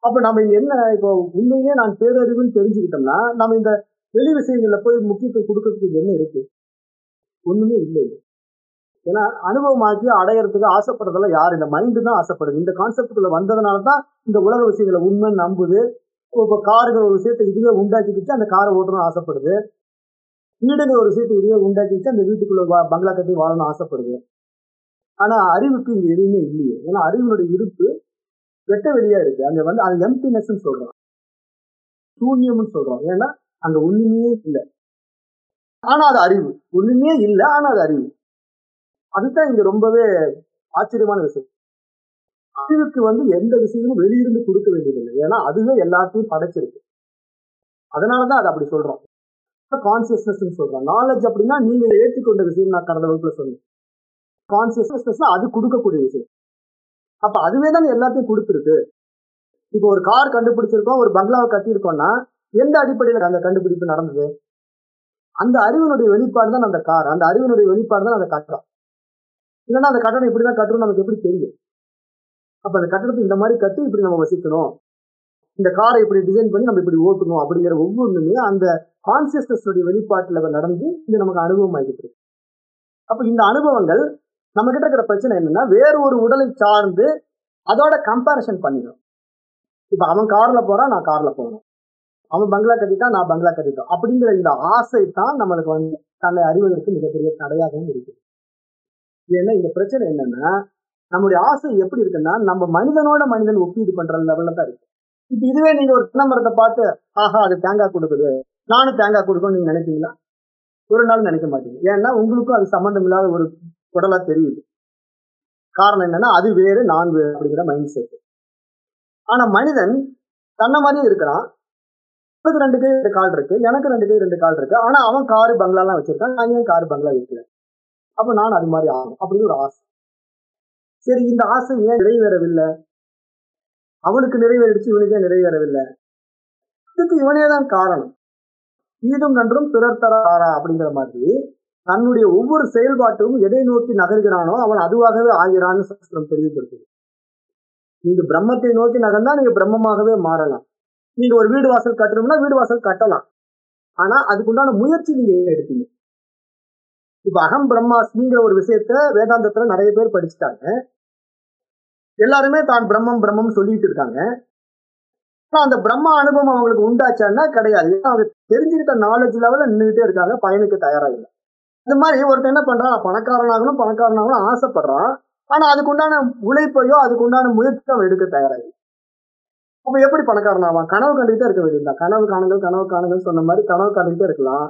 அப்ப நம்ம இங்க என்ன இப்போ உண்மையிலேயே நான் பேரறிவுன்னு தெரிஞ்சுக்கிட்டோம்னா நம்ம இந்த வெளி விஷயங்கள்ல போய் முக்கியத்துவம் கொடுக்கறதுக்கு என்ன இருக்கு? ஒண்ணுமே இல்லை ஏன்னா அனுபவமாக்கி அடையறதுக்கு ஆசைப்படுறதெல்லாம் யார்? இந்த மைண்டு தான் ஆசைப்படுது. இந்த கான்செப்டுக்குள்ள வந்ததுனால தான் இந்த உலக விஷயங்களை உண்மை நம்புது. இப்போ காருங்கிற ஒரு விஷயத்தை இதுவே உண்டாக்கிக்கிச்சு அந்த காரை ஓட்டணும் ஆசைப்படுது. வீடுங்கிற ஒரு விஷயத்தை இதுவே உண்டாக்கிச்சு அந்த வீட்டுக்குள்ள வா- பங்களா கட்டி வாழணும்னு ஆசைப்படுது. ஆனா அறிவுக்கு இங்க எதுவுமே இல்லையே. ஏன்னா அறிவினுடைய இருப்பு வெட்ட வெளியா இருக்கு. அங்க வந்து அது எம்டினஸ்ன்னு சொல்றோம். சூன்யம்னு சொல்றோம். ஏன்னா அங்க ஒண்ணுமே இல்லை. ஆனா அது அறிவு. ஒண்ணுமே இல்லை ஆனா அது அறிவு. அதுதான் இங்க ரொம்பவே ஆச்சரியமான விஷயம். அறிவுக்கு வந்து எந்த விஷயமும் வெளியிருந்து கொடுக்க வேண்டியதில்லை. ஏன்னா அதுவே எல்லாத்தையும் படைச்சிருக்கு. அதனாலதான் அதை அப்படி சொல்றோம். கான்சியஸ்னஸ் சொல்றோம். நாலேஜ் அப்படின்னா நீங்க ஏற்றுக்கொண்ட விஷயம் நான் கடந்த வகுப்புல சொன்னேன். கான்சியஸ்னஸ் அது கொடுக்கக்கூடிய விஷயம். அப்ப அதுவே தான் எல்லாத்தையும் கொடுத்துருக்கு. இப்போ ஒரு கார் கண்டுபிடிச்சிருக்கோம் ஒரு பங்களாவை கட்டியிருக்கோம்னா எந்த அடிப்படையில் அந்த கண்டுபிடிப்பு நடந்தது? அந்த அறிவினுடைய வெளிப்பாடு தான் அந்த கார் அந்த அறிவினுடைய வெளிப்பாடு தான் அந்த கட்டம் இல்லைன்னா அந்த கட்டணம் இப்படி தான் கட்டணும் நமக்கு எப்படி தெரியும்? அப்போ அந்த கட்டணத்தை இந்த மாதிரி கட்டி இப்படி நம்ம வசிக்கணும். இந்த காரை இப்படி டிசைன் பண்ணி நம்ம இப்படி ஓட்டணும் அப்படிங்கிற ஒவ்வொன்றுமே அந்த கான்சியஸ்னஸ் வெளிப்பாட்டில் நடந்து இது நமக்கு அனுபவம் ஆகிட்டு இருக்கு. அப்போ இந்த அனுபவங்கள் நம்ம கிட்ட இருக்கிற பிரச்சனை என்னன்னா வேற ஒரு உடலை சார்ந்து அதோட கம்பேரிசன் பண்ணிடும். இப்போ அவன் காரில் போகிறான் நான் காரில் போகணும். அவன் பங்களா கட்டிட்டான் நான் பங்களா கட்டிட்டோம். அப்படிங்கிற இந்த ஆசை தான் நம்மளுக்கு வந்து தன்னை அறிவதற்கு மிகப்பெரிய தடையாகவும் இருக்குது. ஏன்னா இந்த பிரச்சனை என்னன்னா நம்முடைய ஆசை எப்படி இருக்குன்னா நம்ம மனிதனோட மனிதன் ஒப்பீடு பண்ற லெவல்ல தான் இருக்கு. இப்ப இதுவே நீங்க ஒரு தென்னை பார்த்து ஆஹா அது தேங்காய் கொடுக்குது. நானும் தேங்காய் கொடுக்கணும்னு நீங்க நினைப்பீங்களா? ஒரு நாள் நினைக்க மாட்டீங்க. ஏன்னா உங்களுக்கும் அது சம்பந்தம் இல்லாத ஒரு குடலா தெரியுது. காரணம் என்னன்னா அது வேறு நான் வேறு அப்படிங்கிற மைண்ட் செட் ஆனா மனிதன் தன்னை மாதிரியும் இருக்கிறான். எனக்கு ரெண்டு கை ரெண்டு கால் இருக்கு. எனக்கு ரெண்டு கை ரெண்டு கால் இருக்கு. ஆனா அவன் காரு பங்களாலாம் வச்சிருக்கான். நான் ஏன் காரு பங்களா வைக்கிறேன் அப்ப நான் அது மாதிரி ஆகணும் அப்படின்னு ஒரு ஆசை. சரி இந்த ஆசை ஏன் நிறைவேறவில்லை? அவனுக்கு நிறைவேறிடுச்சு இவனுக்கே நிறைவேறவில்லை? இதுக்கு இவனே தான் காரணம். ஈதும் நன்றும் பிறர் தராரா அப்படிங்கிற மாதிரி தன்னுடைய ஒவ்வொரு செயல்பாட்டும் எதை நோக்கி நகர்கிறானோ அவன் அதுவாகவே ஆகிறான்னு சாஸ்திரம் தெளிவுபடுத்துது நீங்க பிரம்மத்தை நோக்கி நகர்ந்தா நீங்க பிரம்மமாகவே மாறலாம். நீங்க ஒரு வீடு வாசல் கட்டணும்னா வீடு வாசல் கட்டலாம். ஆனா அதுக்குண்டான முயற்சி நீங்க எடுத்தீங்க. இப்ப அகம் பிரம்மாஸ்மிங்கிற ஒரு விஷயத்த வேதாந்தத்துல நிறைய பேர் படிச்சுட்டாங்க. எல்லாருமே தான் பிரம்மம் பிரம்மம் சொல்லிட்டு இருக்காங்க. ஆனா அந்த பிரம்ம அனுபவம் அவங்களுக்கு உண்டாச்சான்னா கிடையாது. அவங்க தெரிஞ்சுக்கிட்ட நாலேஜ் லெவல்ல நின்றுகிட்டே இருக்காங்க. பயனுக்கு தயாராக இல்லை இந்த மாதிரி ஒருத்தன் என்ன பண்றான்? பணக்காரனாகணும் பணக்காரனாகணும் ஆசைப்படுறான். ஆனா அதுக்குண்டான உழைப்பையோ அதுக்குண்டான முயற்சியோ அவன் எடுக்க தயாராகி அப்ப எப்படி பணக்காரனாவான் கனவு கண்டுகிட்டே இருக்க வேண்டியதுதான். கனவு காணுங்கள் கனவு காணுங்கள் சொன்ன மாதிரி கனவு கண்டுகிட்டே இருக்கலாம்.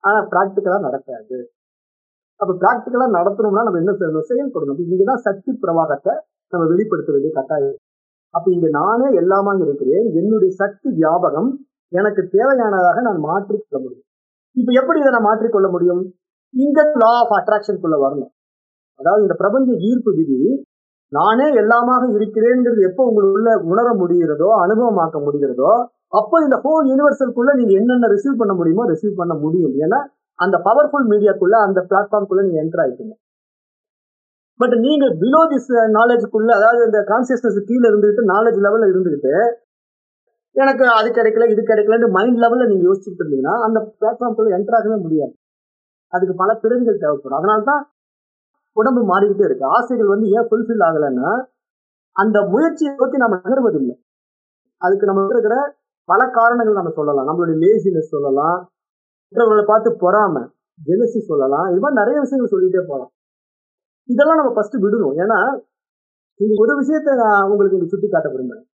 ஆனா ப்ராக்டிக்கலாக நடக்காது. அப்ப ப்ராக்டிக்கலாக நடத்தணும்னா நம்ம என்ன செய்யணும்? செயல்படணும். இங்கதான் சக்தி பிரவாகத்தை நம்ம வெளிப்படுத்த வேண்டிய கட்டாயம். அப்ப இங்க நானே எல்லாமா இருக்கிறேன். என்னுடைய சக்தி வியாபகம் எனக்கு தேவையானதாக நான் மாற்றிக்கொள்ள முடியும். இப்ப எப்படி இதை நான் மாற்றிக்கொள்ள முடியும்? இந்த லா ஆஃப் அட்ராக்ஷனுக்குள்ள வரணும். அதாவது இந்த பிரபஞ்ச ஈர்ப்பு விதி நானே எல்லாமாக இருக்கிறேன்ங்கிறது எப்போ உங்களுக்குள்ள உணர முடிகிறதோ அனுபவமாக்க முடிகிறதோ அப்போ இந்த ஹோல் யூனிவர்சல்குள்ள நீங்க என்னென்ன ரிசீவ் பண்ண முடியுமோ ரிசீவ் பண்ண முடியும். ஏன்னா அந்த பவர்ஃபுல் மீடியாக்குள்ள அந்த பிளாட்ஃபார்ம்குள்ள நீங்க என்டர் ஆயிட்டீங்க. பட் நீங்க பிலோ திஸ் நாலேஜுக்குள்ள அதாவது இந்த கான்சியஸ்னஸ் கீழே இருந்துகிட்டு நாலேஜ் லெவல்ல இருந்துகிட்டு எனக்கு அது கிடைக்கல இது கிடைக்கலன்னு மைண்ட் லெவல்ல நீங்க யோசிச்சுட்டு இருந்தீங்கன்னா அந்த பிளாட்ஃபார்ம்குள்ள என்டர் ஆகவே முடியாது. அதுக்கு பல பிறவிகள் தேவைப்படும். அதனால்தான் உடம்பு மாறிக்கிட்டே இருக்கு. ஆசைகள் வந்து ஏன் ஃபுல்ஃபில் ஆகலைன்னா அந்த முயற்சியை நோக்கி நம்ம நகர்வதில்லை. அதுக்கு நம்ம இருக்கிற பல காரணங்கள் நம்ம சொல்லலாம். நம்மளுடைய லேசினஸ் சொல்லலாம். மற்றவர்களை பார்த்து பொறாம ஜெலசி சொல்லலாம். இது மாதிரி நிறைய விஷயங்கள் சொல்லிட்டே போகலாம். இதெல்லாம் நம்ம ஃபர்ஸ்ட் விடணும். ஏன்னா நீங்க ஒரு விஷயத்த நான் உங்களுக்கு இங்க சுட்டி காட்ட விரும்புறேன்.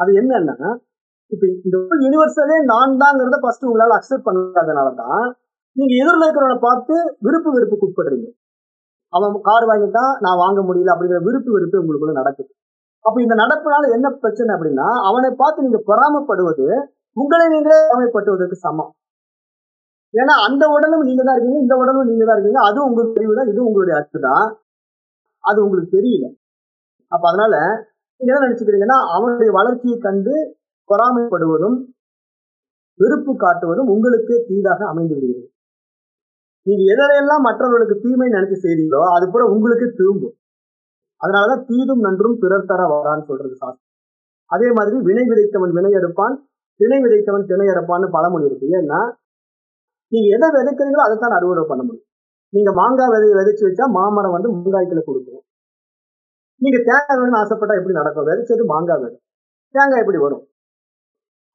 அது என்னன்னா இப்ப இந்த யூனிவர்சலே நான் தாங்கிறத ஃபர்ஸ்ட் உங்களால் அக்செப்ட் பண்ணாதனால தான் நீங்க எதிரில் இருக்கிறவனை பார்த்து விருப்பு வெறுப்புக்கு உட்படுறீங்க. அவன் கார் வாங்கிட்டான் நான் வாங்க முடியல அப்படிங்கிற விருப்பு வெறுப்பு உங்களுக்குள்ள நடக்குது. அப்ப இந்த நடப்புனால என்ன பிரச்சனை அப்படின்னா அவனை பார்த்து நீங்க பொறாமப்படுவது உங்களை நீங்களே பொறாமைப்பட்டுவதற்கு சமம். ஏன்னா அந்த உடலும் நீங்க தான் இருக்கீங்க இந்த உடலும் நீங்க தான் இருக்கீங்க. அது உங்களுக்கு தெரிவு தான் இது உங்களுடைய அச்சு தான் அது உங்களுக்கு தெரியல. அப்ப அதனால நீங்க என்ன நினைச்சுக்கிறீங்கன்னா அவனுடைய வளர்ச்சியை கண்டு பொறாமைப்படுவதும் வெறுப்பு காட்டுவதும் உங்களுக்கு தீதாக அமைந்து விடுகிறது நீங்க எதையெல்லாம் மற்றவர்களுக்கு தீமை நினைச்சு செய்றீங்களோ அது கூட உங்களுக்கு திரும்பும் அதனாலதான் தீதும் நன்றும் பிறர் தர வரான்னு சொல்றது சாஸ்திரம். அதே மாதிரி வினை விதைத்தவன் வினை எடுப்பான் திணை விதைத்தவன் திணை எடுப்பான்னு பழமொழி இருக்கு. ஏன்னா நீங்க எதை விதைக்கிறீங்களோ அதை தான் அறுவடை பண்ண முடியும். நீங்க மாங்காய் விதை விதைச்சு வச்சா மாமரம் வந்து மாங்காய்க்குள்ள கொடுக்கும். நீங்க தேங்காய் வேணும்னு ஆசைப்பட்டா எப்படி நடக்கும்? விதைச்சது மாங்காய் விதை. தேங்காய் எப்படி வரும்?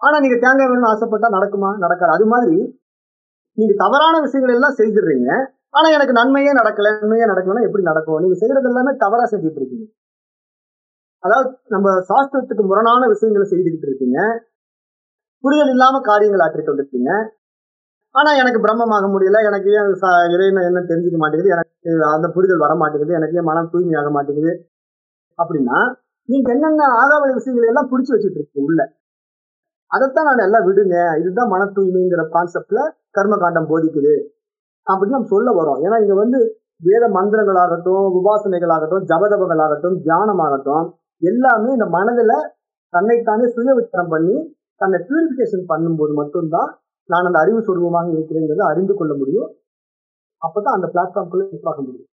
ஆனா நீங்க தேங்காய் வேணும்னு ஆசைப்பட்டா நடக்குமா? நடக்காது. அது மாதிரி நீங்க தவறான விஷயங்கள் எல்லாம் செய்திடுறீங்க. ஆனா எனக்கு நன்மையே நடக்கல நன்மையே நடக்கலன்னா எப்படி நடக்கும்? நீங்க செய்யறது எல்லாமே தவறா செஞ்சுட்டு இருக்கீங்க. அதாவது நம்ம சாஸ்திரத்துக்கு முரணான விஷயங்களை செய்துக்கிட்டு இருக்கீங்க. புரிதல் இல்லாம காரியங்கள் ஆற்றிட்டு கொண்டிருக்கீங்க. ஆனா எனக்கு பிரம்மமாக முடியல எனக்கு ஏன் ச- என்ன தெரிஞ்சுக்க மாட்டேங்குது? எனக்கு அந்த புரிதல் வர மாட்டேங்குது எனக்கு ஏன் மனம் தூய்மையாக மாட்டேங்குது? அப்படின்னா நீங்க என்னென்ன ஆகாவளி விஷயங்களை எல்லாம் பிடிச்சி வச்சுட்டு இருக்கீங்க உள்ள. அதைத்தான் நான் எல்லாம் விடுங்க. இதுதான் மன தூய்மைங்கிற கான்செப்ட்ல கர்மகாண்டம் போதிக்குது. அப்படின்னு நம்ம சொல்ல வரோம் ஏன்னா இங்க வந்து வேத மந்திரங்களாகட்டும் உபாசனைகளாகட்டும் ஜபதபங்களாகட்டும் தியானமாகட்டும் எல்லாமே இந்த மனதில் தன்னைத்தானே சுய விசாரம் பண்ணி தன்னை பியூரிஃபிகேஷன் பண்ணும்போது மட்டும்தான் நான் அந்த அறிவு சுரூபமாக இருக்கிறேங்கிறத அறிந்து கொள்ள முடியும். அப்பதான் அந்த பிளாட்ஃபார்ம்குள்ள ஆக முடியும்.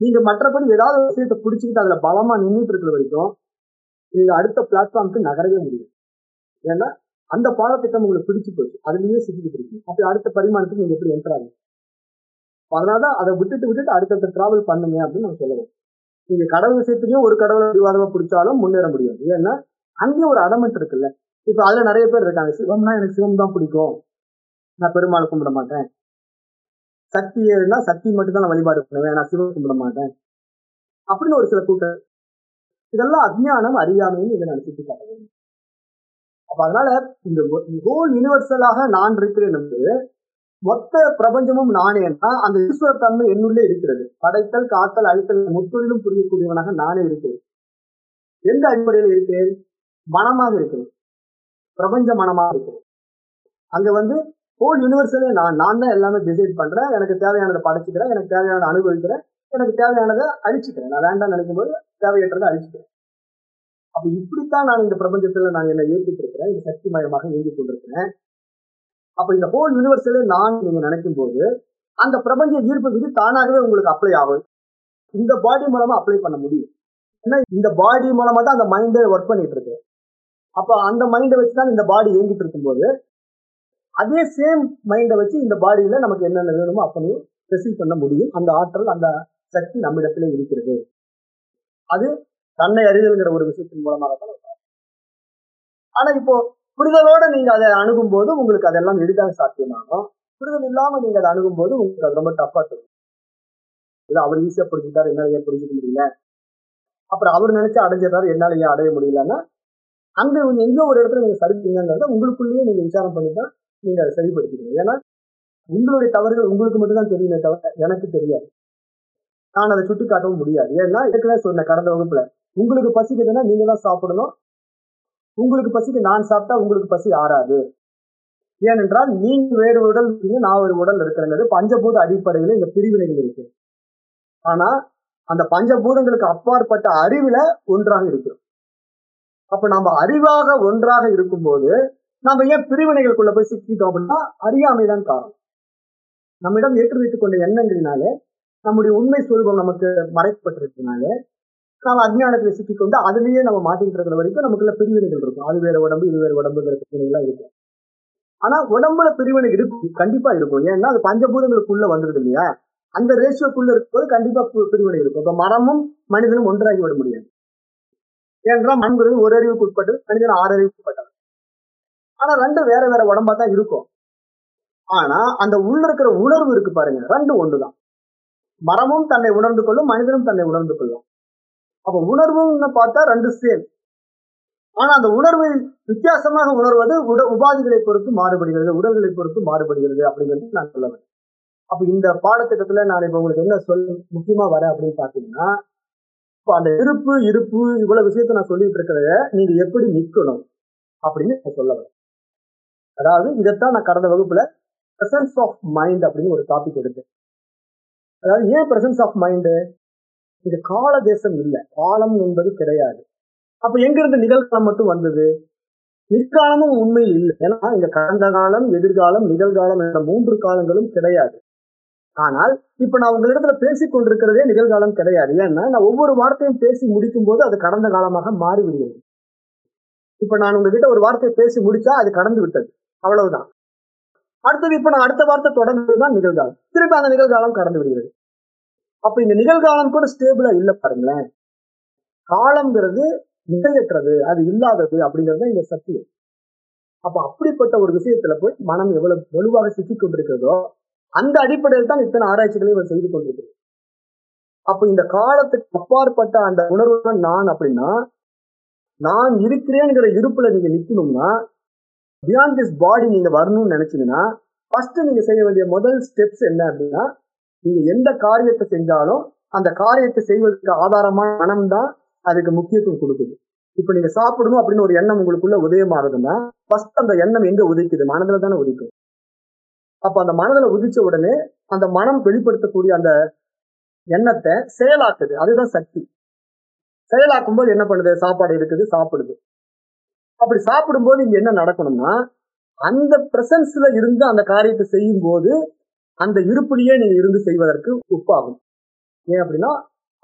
நீங்க மற்றபடி ஏதாவது விஷயத்தை பிடிச்சிக்கிட்டு அதுல பலமா நின்றுட்டு இருக்கிற வரைக்கும் நீங்க அடுத்த பிளாட்ஃபார்முக்கு நகரவே முடியும் ஏன்னா அந்த பாடத்திட்டம் உங்களுக்கு பிடிச்சு போச்சு. அதுலயே சிக்கிக்கிட்டு இருக்கு. அப்படி அடுத்த பரிமாணத்துக்கு நீங்க எப்படி என்ட்ரு ஆகும் அதனாலதான் அதை விட்டுட்டு விட்டுட்டு அடுத்தடுத்த டிராவல் பண்ணுங்க அப்படின்னு நான் சொல்லுவேன் நீங்க கடவுள் விஷயத்துலயும் ஒரு கடவுளை விவாதமா பிடிச்சாலும் முன்னேற முடியாது. ஏன்னா அங்கேயும் ஒரு அடமெண்ட் இருக்குல்ல. இப்ப அதுல நிறைய பேர் இருக்காங்க. சிவம்னா எனக்கு சிவம் தான் பிடிக்கும். நான் பெருமாள் கும்பிட மாட்டேன். சக்தினா சக்தி மட்டும் தான் நான் வழிபாடு பண்ணுவேன். நான் சிவம் கும்பிட மாட்டேன். அப்படின்னு ஒரு சில கூட்டம் இதெல்லாம் அஜ்ஞானம் அறியாமைன்னு இதை நான் சுட்டி காட்ட வேண்டும் அப்ப அதனால இந்த ஹோல் யூனிவர்சலாக நான் இருக்கிறேன் என்பது மொத்த பிரபஞ்சமும் நானேன்னா அந்த ஈஸ்வர தன்மை என்னுள்ளே இருக்கிறது. படைத்தல் காத்தல் அழித்தல் முற்றிலும் புரியக்கூடியவனாக நானே இருக்கிறேன். எந்த அடிப்படையில் இருக்கிறேன்? மனமாக இருக்கிறேன். பிரபஞ்ச மனமாக இருக்கிறேன். அங்க வந்து ஹோல் யூனிவர்சலே நான் நான் தான் எல்லாமே டிசைட் பண்றேன். எனக்கு தேவையானதை படைச்சுக்கிறேன். எனக்கு தேவையானதை அனுபவிக்கிறேன். எனக்கு தேவையானதை அழிச்சுக்கிறேன். நான் வேண்டாம் நினைக்கும் போது தேவையற்றதை அழிச்சுக்கிறேன். அப்ப இப்படித்தான் நான் இந்த பிரபஞ்சத்துல நான் என்ன இயக்கிட்டு இருக்கிறேன். இந்த சக்தி மயமாக இயங்கிக் கொண்டிருக்கிறேன். அப்ப இந்த ஹோல் யூனிவர்ஸ்ல நான் நீங்க நினைக்கும் போது அந்த பிரபஞ்ச ஈர்ப்பு விதி தானாகவே உங்களுக்கு அப்ளை ஆகும். இந்த பாடி மூலமா அப்ளை பண்ண முடியும். ஏன்னா இந்த பாடி மூலமா தான் அந்த மைண்டை ஒர்க் பண்ணிட்டு இருக்கு. அப்ப அந்த மைண்டை வச்சு தான் இந்த பாடி இயங்கிட்டு இருக்கும்போது அதே சேம் மைண்டை வச்சு இந்த பாடியில நமக்கு என்னென்ன வேணுமோ அப்பனையும் ரிசீவ் பண்ண முடியும். அந்த ஆற்றல் அந்த சக்தி நம்மிடத்துல இருக்கிறது. அது தன்னை அறிதல்ங்கிற ஒரு விஷயத்தின் மூலமாக தான் ஆனா இப்போ புரிதலோட நீங்க அதை அணுகும் போது உங்களுக்கு அதெல்லாம் எளிதாக சாத்தியமாகும். புரிதல் இல்லாம நீங்க அதை அணுகும் போது உங்களுக்கு அது ரொம்ப டஃபா தெரியும் இல்லை அவர் ஈஸியா புரிஞ்சுக்கிட்டாரு என்னால ஏன் புரிஞ்சுக்க முடியல? அப்புறம் அவர் நினைச்சு அடைஞ்சிடறாரு என்னால ஏன் அடைய முடியலன்னா அங்க நீங்க எங்கேயோ ஒரு இடத்துல நீங்க சரிப்பீங்கிறத உங்களுக்குள்ளேயே நீங்க விசாரம் பண்ணி தான் நீங்க அதை சரிப்படுத்திக்கணும். ஏன்னா உங்களுடைய தவறுகள் உங்களுக்கு மட்டும்தான் தெரியுமே தவிர எனக்கு தெரியாது. நான் அதை சுட்டி காட்டவும் முடியாது. ஏன்னா ஏற்கனவே சொன்ன கடந்த வகுப்புல உங்களுக்கு பசிக்குதுன்னா நீங்க தான் சாப்பிடணும். உங்களுக்கு பசிக்கு நான் சாப்பிட்டா உங்களுக்கு பசி ஆறாது. ஏனென்றால் நீங்க வேறு உடல் இருக்கீங்க நான் ஒரு உடல் இருக்கிறேங்கிறது பஞ்சபூத அடிப்படையில இந்த பிரிவினைகள் இருக்கு. ஆனா அந்த பஞ்சபூதங்களுக்கு அப்பாற்பட்ட அறிவுல ஒன்றாக இருக்கிறோம். அப்ப நம்ம அறிவாக ஒன்றாக இருக்கும்போது நம்ம ஏன் பிரிவினைகளுக்குள்ள போய் சிக்கிட்டோம் அப்படின்னா அறியாமைதான் காரணம். நம்மிடம் ஏற்று வைத்துக் கொண்ட எண்ணங்களினாலே நம்முடைய உண்மை சுரூபம் நமக்கு மறைக்கப்பட்டிருக்கனாலே நாம் அஜ்ஞானத்துல சிக்கிக்கொண்டு அதுலயே நம்ம மாட்டிக்கிட்டு இருக்கிற வரைக்கும் நமக்குள்ள பிரிவினைகள் இருக்கும். அது வேற உடம்பு இது வேற உடம்புங்கிற பிரிவினைகள்லாம் இருக்கும். ஆனா உடம்புல பிரிவினை இருக்கும் கண்டிப்பா இருக்கும். ஏன்னா அது பஞ்சபூதங்களுக்குள்ள வந்துருது இல்லையா? அந்த ரேஷியோக்குள்ள இருக்கும்போது கண்டிப்பா பிரிவினை இருக்கும். இப்ப மரமும் மனிதனும் ஒன்றாகி விட முடியாது. ஏனென்றால் மண்கிறது ஒரு அறிவுக்கு உட்பட்டது மனிதன் ஆறு அறிவுக்கு உட்பட்டது. ஆனா ரெண்டும் வேற வேற உடம்பா தான் இருக்கும். ஆனா அந்த உள்ள இருக்கிற உணர்வு இருக்கு பாருங்க. ரெண்டும் ஒண்ணுதான். மரமும் தன்னை உணர்ந்து கொள்ளும் மனிதனும் தன்னை உணர்ந்து கொள்ளும். அப்ப உணர்வுன்னு பார்த்தா ரெண்டு சேம். ஆனா அந்த உணர்வை வித்தியாசமாக உணர்வது உட உபாதிகளை பொறுத்து மாறுபடுகிறது உடல்களை பொறுத்து மாறுபடுகிறது அப்படிங்கிறது நான் சொல்ல வரேன். அப்ப இந்த பாடத்திட்டத்துல நான் இப்ப உங்களுக்கு என்ன சொல் முக்கியமா வரேன் அப்படின்னு பாத்தீங்கன்னா இப்போ அந்த இருப்பு இருப்பு இவ்வளவு விஷயத்த நான் சொல்லிட்டு இருக்கிறத நீங்க எப்படி நிக்கணும் அப்படின்னு நான் சொல்ல வரேன். அதாவது இதைத்தான் நான் கடந்த வகுப்புல பிரசன்ஸ் ஆஃப் மைண்ட் அப்படின்னு ஒரு டாபிக் எடுத்தேன். அதாவது ஏன் பிரசன்ஸ் ஆஃப் மைண்டு இது கால தேசம் இல்லை. காலம் என்பது கிடையாது. அப்ப எங்கிருந்து நிகழ்காலம் மட்டும் வந்தது? நிற்காலமும் உண்மையில் இல்லை. ஏன்னா இந்த கடந்த காலம் எதிர்காலம் நிகழ்காலம் என்ற மூன்று காலங்களும் கிடையாது. ஆனால் இப்ப நான் உங்களிடத்துல பேசிக் கொண்டிருக்கிறதே நிகழ்காலம் கிடையாது. ஏன்னா நான் ஒவ்வொரு வார்த்தையும் பேசி முடிக்கும் போது அது கடந்த காலமாக மாறிவிடுகிறது. இப்ப நான் உங்ககிட்ட ஒரு வார்த்தையை பேசி முடிச்சா அது கடந்து விட்டது. அவ்வளவுதான். அடுத்தது இப்ப நான் அடுத்த வார்த்தை தொடங்குறதுதான் நிகழ்காலம். திருப்பி அந்த நிகழ்காலம் கடந்து விடுகிறது அப்ப இந்த நிகழ்காலம் கூட ஸ்டேபிளா இல்ல பாருங்களேன். காலம்ங்கிறது நிலையற்றது அது இல்லாதது அப்படிங்கிறது இந்த சத்தியம். அப்ப அப்படிப்பட்ட ஒரு விஷயத்துல போய் மனம் எவ்வளவு வலுவாக சிக்கிக் கொண்டிருக்கிறதோ அந்த அடிப்படையில் தான் இத்தனை ஆராய்ச்சிகளை இவர் செய்து கொண்டிருக்கிறது அப்ப இந்த காலத்துக்கு அப்பாற்பட்ட அந்த உணர்வு தான் நான் அப்படின்னா நான் இருக்கிறேங்கிற இருப்புல நீங்க நிக்கணும்னா பியாண்ட் திஸ் பாடி நீங்க வரணும்னு நினைச்சீங்கன்னா ஃபர்ஸ்ட் நீங்க செய்ய வேண்டிய முதல் ஸ்டெப்ஸ் என்ன அப்படின்னா நீங்க எந்த காரியத்தை செஞ்சாலும் அந்த காரியத்தை செய்வதற்கு ஆதாரமான மனம் தான் அதுக்கு முக்கியத்துவம் கொடுக்குது. இப்ப நீங்க சாப்பிடணும் அப்படின்னு ஒரு எண்ணம் உங்களுக்குள்ள உதயமாகுதுன்னா ஃபர்ஸ்ட் அந்த எண்ணம் எங்க உதிக்குது? மனதுல தானே உதிக்கும். அப்ப அந்த மனதுல உதிச்ச உடனே அந்த மனம் வெளிப்படுத்தக்கூடிய அந்த எண்ணத்தை செயலாக்குது. அதுதான் சக்தி. செயலாக்கும் போது என்ன பண்ணுது? சாப்பாடு இருக்குது சாப்பிடுது. அப்படி சாப்பிடும்போது இங்க என்ன நடக்கணும்னா அந்த பிரசன்ஸ்ல இருந்து அந்த காரியத்தை செய்யும் போது அந்த இருப்பிலேயே நீங்க இருந்து செய்வதற்கு உப்பாகும். ஏன் அப்படின்னா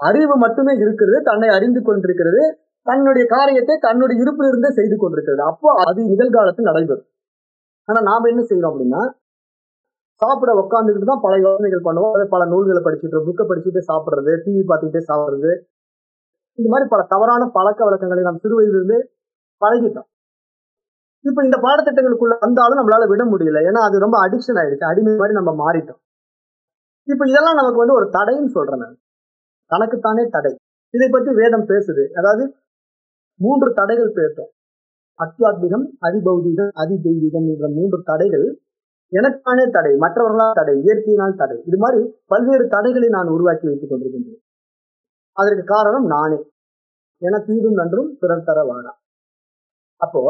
அறிவு மட்டுமே இருக்கிறது தன்னை அறிந்து கொண்டிருக்கிறது தன்னுடைய காரியத்தை தன்னுடைய இருப்பில் இருந்தே செய்து கொண்டிருக்கிறது. அப்போ அது நிகழ்காலத்தில் நடைபெறும். ஆனா நாம என்ன செய்யணும் அப்படின்னா சாப்பிட உட்காந்துக்கிட்டு தான் பல யோசனைகள் பண்ணுவோம். அதை பல நூல்களை படிச்சுட்டு புக்கை படிச்சுட்டு சாப்பிட்றது டிவி பார்த்துக்கிட்டே சாப்பிட்றது. இந்த மாதிரி பல தவறான பழக்க வழக்கங்களை நாம் சிறு வயதிலிருந்து பழகிட்டோம். இப்ப இந்த பாடத்திட்டங்களுக்குள்ள வந்தாலும் நம்மளால விட முடியல. ஏன்னா அது ரொம்ப அடிக்ஷன் ஆயிடுச்சு. அடிமை மாதிரி நம்ம மாறிட்டோம். இப்ப இதெல்லாம் நமக்கு வந்து ஒரு தடைன்னு சொல்றேன் நான். தனக்குத்தானே தடை. இதை பத்தி வேதம் பேசுது. அதாவது மூன்று தடைகள் பேசும். அத்தியாத்மிகம் அதிபௌதிகம் அதிதெய்வீகம் என்ற மூன்று தடைகள் எனக்கானே தடை மற்றவர்களால் தடை இயற்கையினால் தடை. இது மாதிரி பல்வேறு தடைகளை நான் உருவாக்கி வைத்துக் கொண்டிருக்கின்றேன். அதற்கு காரணம் நானே. என தீதும் நன்றும் பிறர் தர வாடா அப்போ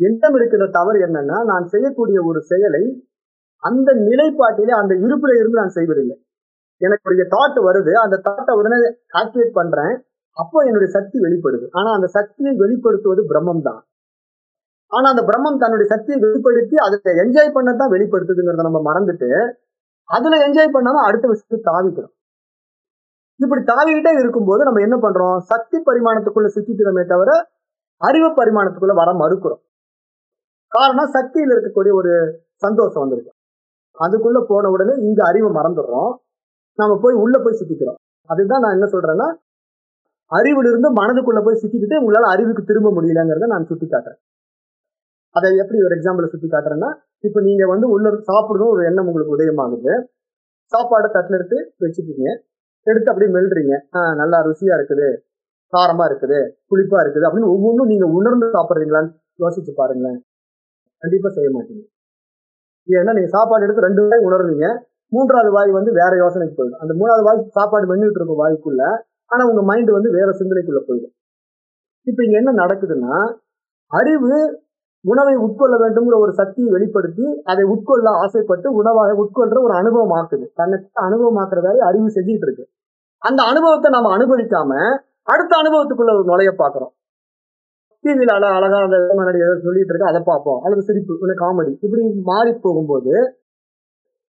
என்னிடம் இருக்கிற தவறு என்னன்னா நான் செய்யக்கூடிய ஒரு செயலை அந்த நிலைப்பாட்டிலே அந்த இருப்பில இருந்து நான் செய்வதில்லை. எனக்கு ஒரு தாட் வருது அந்த தாட்டை உடனே ஆக்டிவேட் பண்றேன். அப்போ என்னுடைய சக்தி வெளிப்படுது. ஆனா அந்த சக்தியை வெளிப்படுத்துவது பிரம்மம் தான். ஆனா அந்த பிரம்மம் தன்னுடைய சக்தியை வெளிப்படுத்தி அதை என்ஜாய் பண்ணதான் வெளிப்படுத்துதுங்கிறத நம்ம மறந்துட்டு அதுல என்ஜாய் பண்ணாம அடுத்த விஷயத்துக்கு தாவிக்கிறோம். இப்படி தாவிக்கிட்டே இருக்கும்போது நம்ம என்ன பண்றோம்? சக்தி பரிமாணத்துக்குள்ள சிக்கிக்கிறோமே தவிர அறிவு பரிமாணத்துக்குள்ள வர மறுக்கிறோம். காரணம் சக்தியில் இருக்கக்கூடிய ஒரு சந்தோஷம் வந்திருக்கு அதுக்குள்ள போன உடனே இங்க அறிவை மறந்துடுறோம். நாம போய் உள்ள போய் சிக்கிக்கிறோம். அதுதான் நான் என்ன சொல்றேன்னா அறிவிலிருந்து மனதுக்குள்ள போய் சிக்கிக்கிட்டு உங்களால அறிவுக்கு திரும்ப முடியலங்கிறத நான் சுட்டி காட்டுறேன் அதை எப்படி ஒரு எக்ஸாம்பிள் சுட்டி காட்டுறேன்னா இப்ப நீங்க வந்து உள்ள சாப்பிடணும் ஒரு எண்ணம் உங்களுக்கு உதயமாகுது. சாப்பாடு தட்டில் எடுத்து வச்சுக்கீங்க. எடுத்து அப்படியே மெல்றீங்க. ஆஹ் நல்லா ருசியா இருக்குது. காரமா இருக்குது புளிப்பா இருக்குது அப்படின்னு ஒவ்வொன்றும் நீங்க உணர்ந்து சாப்பிட்றீங்களான்னு யோசிச்சு பாருங்களேன். கண்டிப்பா செய்ய மாட்டீங்க. ஏன்னா நீங்க சாப்பாடு எடுத்து ரெண்டு வாய் உணர்றீங்க மூன்றாவது வாய் வந்து வேற யோசனைக்கு போயிடும். அந்த மூணாவது வாய் சாப்பாடு பண்ணிட்டு இருக்கும் வாய்க்குள்ள ஆனா உங்க மைண்ட் வந்து வேற சிந்தனைக்குள்ள போயிடும். இப்ப இங்க என்ன நடக்குதுன்னா அறிவு உணவை உட்கொள்ள வேண்டும்ங்கிற ஒரு சக்தியை வெளிப்படுத்தி அதை உட்கொள்ள ஆசைப்பட்டு உணவாக உட்கொள்ற ஒரு அனுபவம் ஆக்குது. தன்னை அனுபவமாக்குற வேலையை அறிவு செஞ்சுட்டு இருக்கு. அந்த அனுபவத்தை நம்ம அனுபவிக்காம அடுத்த அனுபவத்துக்குள்ள ஒரு நுழைய பார்க்குறோம். டிவியில் அழ அழகா அந்த முன்னாடி ஏதோ சொல்லிட்டு இருக்க அதை பார்ப்போம். அல்லது சிரிப்பு காமெடி இப்படி மாறி போகும்போது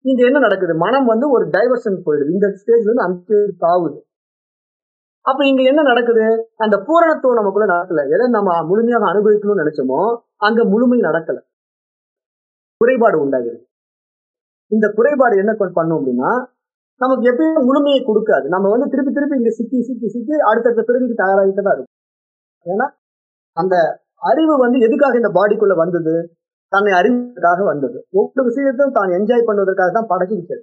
இங்க என்ன நடக்குது? மனம் வந்து ஒரு டைவர்ஷன் போயிடுது. இந்த ஸ்டேஜ்ல இருந்து அந்த ஸ்டேஜ் தாவுது. அப்ப இங்க என்ன நடக்குது? அந்த பூரணத்துவம் நமக்குள்ள நடக்கல. எதை நம்ம முழுமையாக அனுபவிக்கணும்னு நினைச்சோமோ அங்க முழுமை நடக்கல. குறைபாடு உண்டாகிறது. இந்த குறைபாடு என்ன பண்ணும் அப்படின்னா நமக்கு எப்பயும் முழுமையை கொடுக்காது. நம்ம வந்து திருப்பி திருப்பி இங்க சிக்கி சிக்கி சிக்கி அடுத்தடுத்த பிறவிக்கு தயாராகிட்டு தான் இருக்கும். ஏன்னா அந்த அறிவு வந்து எதுக்காக இந்த பாடிக்குள்ள வந்தது? தன்னை அறிவதற்காக வந்தது. ஒவ்வொரு விஷயத்தையும் தான் என்ஜாய் பண்ணுவதற்காக தான் படைச்சிருச்சது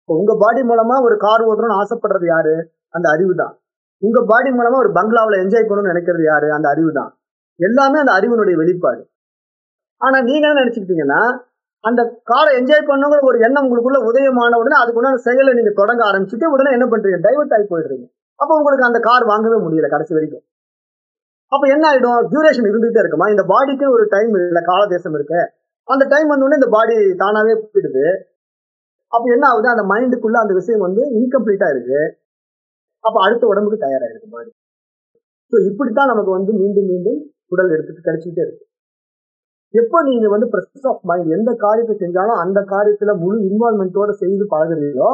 இப்போ உங்க பாடி மூலமா ஒரு கார் ஓட்டணும்னு ஆசைப்படுறது யாரு? அந்த அறிவு தான். உங்க பாடி மூலமா ஒரு பங்களாவில் என்ஜாய் பண்ணணும்னு நினைக்கிறது யாரு? அந்த அறிவு தான். எல்லாமே அந்த அறிவினுடைய வெளிப்பாடு. ஆனா நீங்க என்ன நினைச்சுக்கிட்டீங்கன்னா அந்த காரை என்ஜாய் பண்ணுங்கிற ஒரு எண்ணம் உங்களுக்குள்ள உதயமான உடனே அதுக்குண்டான செயலை நீங்க தொடங்க ஆரம்பிச்சுட்டு உடனே என்ன பண்றீங்க? டைவர்ட் ஆகி போயிடுறீங்க. அப்போ உங்களுக்கு அந்த கார் வாங்கவே முடியல கடைசி வரைக்கும். அப்போ என்ன ஆகிடும் டியூரேஷன் இருந்துகிட்டே இருக்குமா? இந்த பாடிக்கு ஒரு டைம் இல்லை கால தேசம் இருக்கு. அந்த டைம் வந்தோடனே இந்த பாடி தானாவே போயிடுது. அப்போ என்ன ஆகுது? அந்த மைண்டுக்குள்ள அந்த விஷயம் வந்து இன்கம்ப்ளீட்டா இருக்கு அப்போ அடுத்த உடம்புக்கு தயாராயிருக்கு பாடி ஸோ இப்படித்தான் நமக்கு வந்து மீண்டும் மீண்டும் உடல் எடுத்துட்டு கிடைச்சிக்கிட்டே இருக்கு. எப்போ நீங்க வந்து பிரசன்ஸ் ஆஃப் மைண்ட் எந்த காரியத்தை செஞ்சாலும் அந்த காரியத்துல முழு இன்வால்மெண்ட்டோட செய்து பழகுறீங்களோ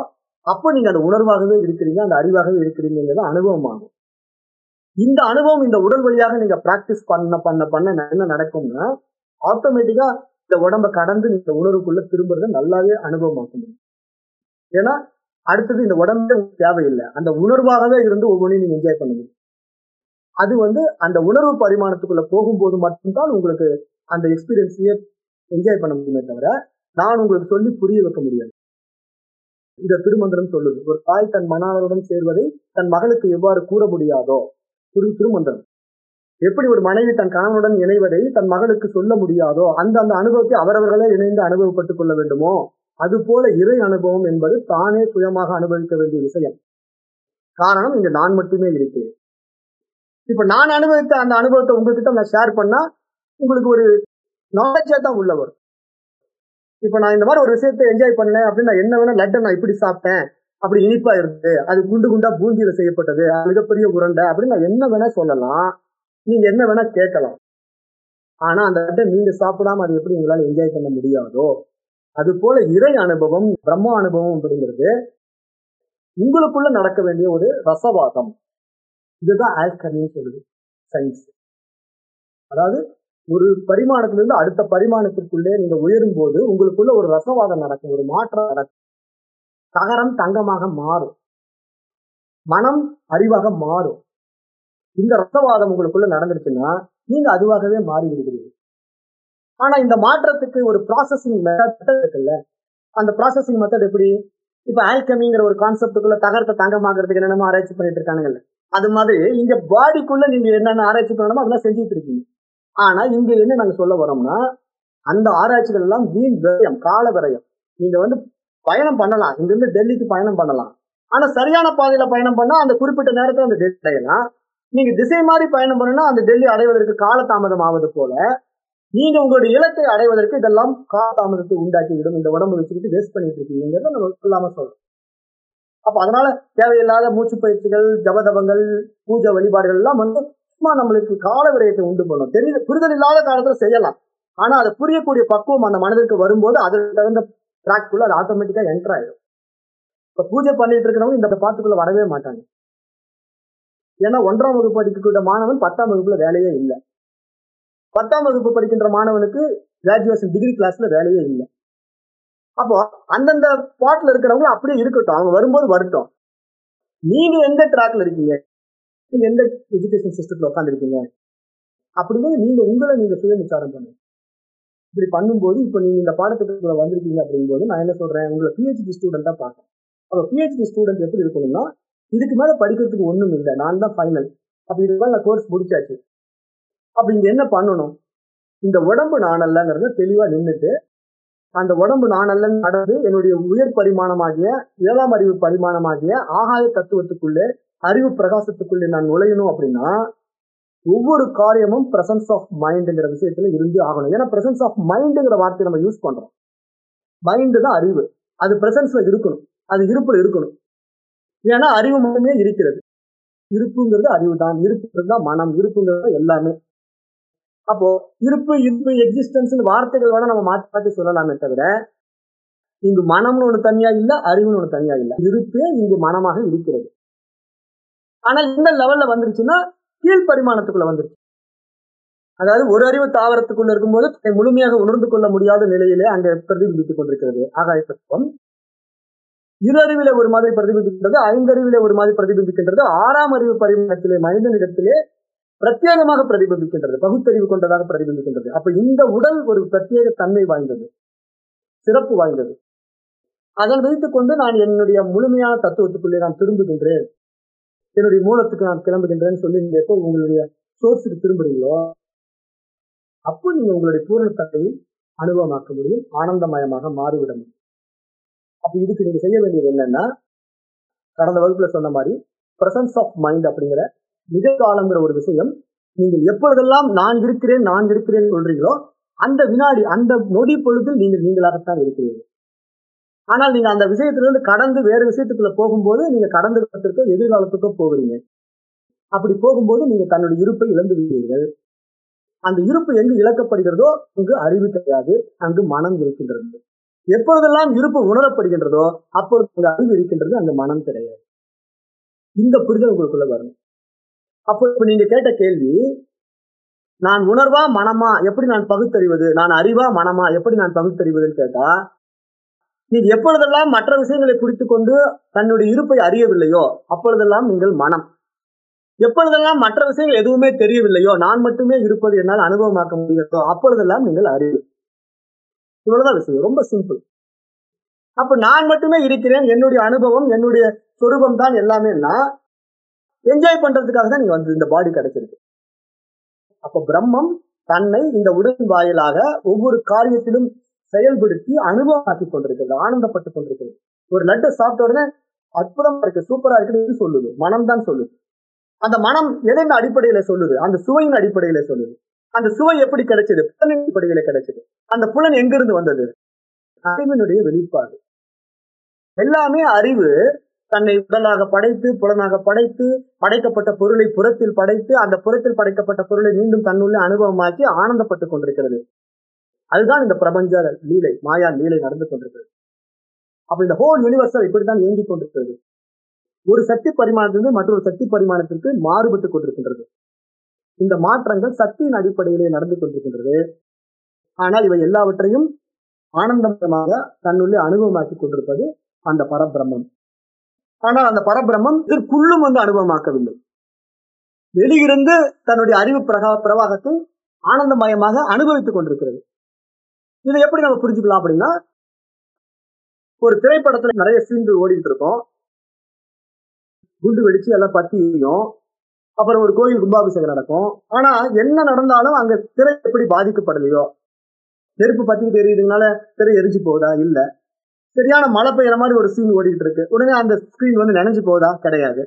அப்போ நீங்க அந்த உணர்வாகவே இருக்கிறீங்க அந்த அறிவாகவே இருக்கிறீங்கிறது அனுபவம் ஆகும் இந்த அனுபவம் இந்த உடல் வழியாக நீங்க பிராக்டிஸ் பண்ண பண்ண பண்ண என்ன நடக்கும்னா ஆட்டோமேட்டிக்கா இந்த உடம்ப கடந்து நீங்க உணர்வுக்குள்ள திரும்புறத நல்லாவே அனுபவமாக்கும் ஏன்னா அடுத்தது இந்த உடம்பே உங்களுக்கு தேவையில்லை. அந்த உணர்வாகவே இருந்து ஒவ்வொன்றையும் நீங்க என்ஜாய் பண்ணுங்க அது வந்து அந்த உணர்வு பரிமாணத்துக்குள்ள போகும்போது மட்டும்தான் உங்களுக்கு அந்த எக்ஸ்பீரியன்ஸையே என்ஜாய் பண்ண முடியுமே தவிர நான் உங்களுக்கு சொல்லி புரிய வைக்க முடியாது. இந்த திருமந்திரம் சொல்லுது ஒரு தாய் தன் மனாளருடன் சேர்வதை தன் மகளுக்கு எவ்வாறு கூற முடியாதோ? திரு திருமந்திரம். எப்படி ஒரு மனைவி தன் கணவனுடன் இணைவதை தன் மகளுக்கு சொல்ல முடியாதோ அந்த அந்த அனுபவத்தை அவரவர்களே இணைந்து அனுபவப்பட்டுக் கொள்ள வேண்டுமோ? அது போல இறை அனுபவம் என்பது தானே சுயமாக அனுபவிக்க வேண்டிய விஷயம். காரணம் இங்க நான் மட்டுமே இருக்கிறேன். இப்ப நான் அனுபவித்த அந்த அனுபவத்தை உங்ககிட்ட நான் ஷேர் பண்ணா உங்களுக்கு ஒரு நாலேஜா தான் உள்ள வரும். இப்ப நான் இந்த மாதிரி ஒரு விஷயத்தை என்ஜாய் பண்ணேன் அப்படின்னு நான் என்ன வேணா லட்டை நான் இப்படி சாப்பிட்டேன் அப்படி இனிப்பா இருந்து அது குண்டு குண்டா பூந்தியில செய்யப்பட்டது அது மிகப்பெரிய உருண்டை அப்படின்னு நான் என்ன வேணா சொல்லலாம். நீங்க என்ன வேணா கேட்கலாம். ஆனா அந்த லட்டை நீங்க சாப்பிடாம அது எப்படி உங்களால என்ஜாய் பண்ண முடியாதோ அது போல இறை அனுபவம் பிரம்ம அனுபவம் அப்படிங்கிறது உங்களுக்குள்ள நடக்க வேண்டிய ஒரு ரசவாதம். இதுதான் ஆல்கமின்னு சொல்லுது சயின்ஸ் அதாவது ஒரு பரிமாணத்திலிருந்து அடுத்த பரிமாணத்திற்குள்ளே நீங்க உயரும் போது உங்களுக்குள்ள ஒரு ரசவாதம் நடக்கும் ஒரு மாற்றம் நடக்கும். தகரம் தங்கமாக மாறும். மனம் அறிவாக மாறும். இந்த ரசவாதம் உங்களுக்குள்ள நடந்துருச்சுன்னா நீங்க அதுவாகவே மாறி விடுகிறீர்கள் ஆனா இந்த மாற்றத்துக்கு ஒரு ப்ராசஸிங் மெத்தட் இருக்குல்ல அந்த ப்ராசஸிங் மெத்தட் எப்படி? இப்ப ஆல்கமிங்கிற ஒரு கான்செப்டுக்குள்ள தகரத்தை தங்கமாக்குறதுக்கு என்னென்ன ஆராய்ச்சி பண்ணிட்டு இருக்கானுங்கல்ல. அது மாதிரி இங்க பாடிக்குள்ள நீங்க என்னென்ன ஆராய்ச்சி பண்ணணுமோ அதெல்லாம் செஞ்சுட்டு இருக்கீங்க. ஆனா இங்க என்ன நாங்க சொல்ல வரோம்னா அந்த ஆராய்ச்சிகள் எல்லாம் வீண் விரயம் கால விரயம். நீங்க வந்து பயணம் பண்ணலாம். இங்க இருந்து டெல்லிக்கு பயணம் பண்ணலாம். ஆனா சரியான பாதையில பயணம் பண்ணா அந்த குறிப்பிட்ட நேரத்துல அந்த டெல்லி அடையலாம் நீங்க திசை மாறி பயணம் பண்ணா அந்த டெல்லி அடைவதற்கு காலதாமதம் ஆவது போல நீங்க உங்களுடைய இலக்கை அடைவதற்கு இதெல்லாம் காலதாமதத்தை உண்டாக்கி விடும் இந்த உடம்பு வச்சுக்கிட்டு வேஸ்ட் பண்ணிட்டு இருக்கீங்கிறத நம்ம சொல்லாம சொல்றோம். அப்ப அதனால தேவையில்லாத மூச்சு பயிற்சிகள் ஜபதபங்கள் பூஜை வழிபாடுகள் எல்லாம் வந்து சும்மா நம்மளுக்கு கால விரயத்தை உண்டு பண்ணும். தெரியல புரிதல் இல்லாத காலத்துல செய்யலாம். ஆனா அதை புரியக்கூடிய பக்குவம் அந்த மனதிற்கு வரும்போது அதுல தகுந்த ட்ராக்குள்ள அது ஆட்டோமேட்டிக்கா என்டர் ஆயிடும் இப்ப பூஜை பண்ணிட்டு இருக்கிறவங்க இந்த பாத்துக்குள்ள வரவே மாட்டாங்க. ஏன்னா ஒன்றாம் வகுப்பு படிக்கக்கூடிய மாணவன் பத்தாம் வகுப்புல வேலையே இல்லை. பத்தாம் வகுப்பு படிக்கின்ற மாணவனுக்கு கிராஜுவேஷன் டிகிரி கிளாஸ்ல வேலையே இல்லை. அப்போ அந்தந்த பாட்டில் இருக்கிறவங்க அப்படியே இருக்கட்டும். அவங்க வரும்போது வரட்டும். நீங்க எந்த ட்ராக்ல இருக்கீங்க? நீங்க எந்த எஜுகேஷன் சிஸ்டத்துல உட்காந்துருக்கீங்க அப்படிங்கிறது நீங்க உங்களை நீங்க சுய விசாரம் பண்ணுங்க இப்படி பண்ணும்போது இப்போ நீங்க இந்த பாடத்திட்டத்துல வந்திருக்கீங்க அப்படிங்கும்போது நான் என்ன சொல்றேன்? உங்களை பிஹெச்டி ஸ்டூடெண்டா பார்க்கறேன் அப்போ பிஹெச்டி ஸ்டூடெண்ட் எப்படி இருக்கணும்னா இதுக்கு மேல படிக்கிறதுக்கு ஒன்றும் இல்லை. நான் தான் ஃபைனல் அப்ப இதுக்கு மேல நான் கோர்ஸ் முடிச்சாச்சு. அப்ப இங்க என்ன பண்ணணும்? இந்த உடம்பு நானல்லங்கிறத தெளிவா நின்றுட்டு அந்த உடம்பு நானல்லன்னு நடந்து என்னுடைய உயர் பரிமாணமாகிய ஏழாம் அறிவு பரிமாணமாகிய ஆகாய தத்துவத்துக்குள்ளே அறிவு பிரகாசத்துக்குள்ளே நான் நுழையணும் அப்படின்னா ஒவ்வொரு காரியமும் பிரசன்ஸ் ஆஃப் மைண்டுங்கிற விஷயத்துல இருந்து ஆகணும். ஏன்னா பிரசன்ஸ் ஆஃப் மைண்டுங்கிற வார்த்தையை நம்ம யூஸ் பண்றோம். மைண்டு தான் அறிவு. அது பிரசன்ஸ்ல இருக்கணும். அது இருப்புல இருக்கணும். ஏன்னா அறிவு மட்டுமே இருக்கிறது. இருப்புங்கிறது அறிவு தான். இருப்புங்கிறது தான் மனம் இருப்புங்கிறது எல்லாமே. அப்போ இருப்பு இருப்பு எக்ஸிஸ்டன்ஸ் வார்த்தைகள் வேணா நம்ம மாற்றி மாற்றி சொல்லலாமே தவிர இங்கு மனம்னு ஒன்று தனியா இல்லை அறிவுன்னு ஒன்று தனியா இல்லை. இருப்பே இங்கு மனமாக இருக்கிறது. ஆனா இந்த லெவல்ல வந்துருச்சுன்னா கீழ் பரிமாணத்துக்குள்ள வந்துருச்சு. அதாவது ஒரு அறிவு தாவரத்துக்குள்ள இருக்கும்போது தன்னை முழுமையாக உணர்ந்து கொள்ள முடியாத நிலையிலே அங்கே பிரதிபலித்துக் கொண்டிருக்கிறது. ஆகாய தத்துவம். இரு அறிவில ஒரு மாதிரி பிரதிபிம்பிக்கின்றது ஐந்தறிவில ஒரு மாதிரி பிரதிபிம்பிக்கின்றது ஆறாம் அறிவு பரிமாணத்திலே மனிதனிடத்திலே பிரத்யேகமாக பிரதிபிம்பிக்கின்றது பகுத்தறிவு கொண்டதாக பிரதிபிம்பிக்கின்றது. அப்ப இந்த உடல் ஒரு பிரத்யேக தன்மை வாய்ந்தது சிறப்பு வாய்ந்தது. அதன் வைத்துக் கொண்டு நான் என்னுடைய முழுமையான தத்துவத்துக்குள்ளே நான் திரும்புகின்றேன். என்னுடைய மூலத்துக்கு நான் கிளம்புகின்றேன்னு சொல்லி நீங்க எப்போ உங்களுடைய சோர்ஸுக்கு திரும்புறீங்களோ அப்போ நீங்க உங்களுடைய பூரணத்தன்மையை அனுபவமாக்க முடியும் ஆனந்தமயமாக மாறிவிட முடியும். அப்ப இதுக்கு நீங்க செய்ய வேண்டியது என்னன்னா கடந்த வகுப்புல சொன்ன மாதிரி பிரசன்ஸ் ஆஃப் மைண்ட் அப்படிங்கிற நிகழ்காலங்கிற ஒரு விஷயம் நீங்கள் எப்பொழுதெல்லாம் நான் இருக்கிறேன் நான் இருக்கிறேன் சொல்றீங்களோ அந்த வினாடி அந்த நொடி பொழுது நீங்கள் நீங்களாகத்தான் இருக்கிறீர்கள். ஆனால் நீங்க அந்த விஷயத்திலிருந்து கடந்து வேறு விஷயத்துக்குள்ள போகும்போது நீங்க கடந்த காலத்திற்கோ எதிர்காலத்துக்கோ போகிறீங்க அப்படி போகும்போது நீங்க தன்னுடைய இருப்பை இழந்து விடுவீர்கள் அந்த இருப்பு எங்கு இழக்கப்படுகிறதோ அங்கு அறிவு கிடையாது அங்கு மனம் இருக்கின்றது. எப்பொழுதெல்லாம் இருப்பு உணரப்படுகின்றதோ அப்பொழுது அங்கு அறிவு இருக்கின்றது அங்கு மனம் கிடையாது இந்த புரிதல் உங்களுக்குள்ள வரணும். அப்போ இப்ப நீங்க கேட்ட கேள்வி நான் உணர்வா மனமா எப்படி நான் பகுத்தறிவது நான் அறிவா மனமா எப்படி நான் பகுத்தறிவதுன்னு கேட்டா நீ எப்பொழுதெல்லாம் மற்ற விஷயங்களை குறித்து கொண்டு தன்னுடைய இருப்பை அறியவில்லையோ அப்பொழுதெல்லாம் நீங்கள் மனம். எப்பொழுதெல்லாம் மற்ற விஷயங்கள் எதுவுமே தெரியவில்லையோ நான் மட்டுமே இருப்பது என்னால் அனுபவமாக்க முடிகிறதோ அப்பொழுதெல்லாம் நீங்கள் அறிவு. இவ்வளவுதான் விஷயம். ரொம்ப சிம்பிள் அப்ப நான் மட்டுமே இருக்கிறேன் என்னுடைய அனுபவம் என்னுடைய சொரூபம் தான் எல்லாமேனா என்ஜாய் பண்றதுக்காக தான் நீங்க வந்து இந்த பாடி கிடைச்சிருக்கு. அப்ப பிரம்மம் தன்னை இந்த உடலின் வாயிலாக ஒவ்வொரு காரியத்திலும் செயல்படுத்தி அனுபவமாக்கி கொண்டிருக்கிறது ஆனந்தப்பட்டு கொண்டிருக்கிறது. ஒரு லட்டு சாப்பிட்ட உடனே அற்புதமா இருக்கு சூப்பரா இருக்குன்னு சொல்லுது மனம் தான் சொல்லுது. அந்த மனம் எதன் அடிப்படையில சொல்லுது அந்த சுவையின் அடிப்படையில சொல்லுது. அந்த சுவை எப்படி கிடைச்சது புலனின் அடிப்படையில கிடைச்சது அந்த புலன் எங்கிருந்து வந்தது? அறிவினுடைய வெளிப்பாடு. எல்லாமே அறிவு தன்னை உடலாக படைத்து புலனாக படைத்து படைக்கப்பட்ட பொருளை புறத்தில் படைத்து அந்த புறத்தில் படைக்கப்பட்ட பொருளை மீண்டும் தன்னுள்ளே அனுபவமாக்கி ஆனந்தப்பட்டு கொண்டிருக்கிறது. அதுதான் இந்த பிரபஞ்ச லீலை மாயா லீலை நடந்து கொண்டிருக்கிறது. அப்ப இந்த ஹோல் யூனிவர்சல் இப்படித்தான் இயங்கிக் கொண்டிருக்கிறது. ஒரு சக்தி பரிமாணத்திலிருந்து மற்றொரு சக்தி பரிமாணத்திற்கு மாறுபட்டு கொண்டிருக்கின்றது. இந்த மாற்றங்கள் சக்தியின் அடிப்படையிலே நடந்து கொண்டிருக்கின்றது. ஆனால் இவை எல்லாவற்றையும் ஆனந்தமயமாக தன்னுள்ளே அனுபவமாக்கி கொண்டிருப்பது அந்த பரபிரம்மம். ஆனால் அந்த பரபிரம்மம் இதற்குள்ளும் வந்து அனுபவமாக்கவில்லை. வெளியிருந்து தன்னுடைய அறிவு பிரகா பிரவாகத்தை ஆனந்தமயமாக அனுபவித்துக் கொண்டிருக்கிறது. இதை எப்படி நம்ம புரிஞ்சுக்கலாம் அப்படின்னா ஒரு திரைப்படத்துல நிறைய சீன்கள் ஓடிட்டு இருக்கோம். குண்டு வெடிச்சு எல்லாம் பத்தியும் அப்புறம் ஒரு கோயில் கும்பாபிஷேகம் நடக்கும். ஆனா என்ன நடந்தாலும் அங்க திரை எப்படி பாதிக்கப்படலையோ நெருப்பு பத்திக்கிட்டு எரியுதுனால திரை எரிஞ்சு போகுதா இல்ல. சரியான மழை பெய்யற மாதிரி ஒரு சீன் ஓடிக்கிட்டு இருக்கு. உடனே அந்த ஸ்கிரீன் வந்து நினைஞ்சு போகுதா கிடையாது.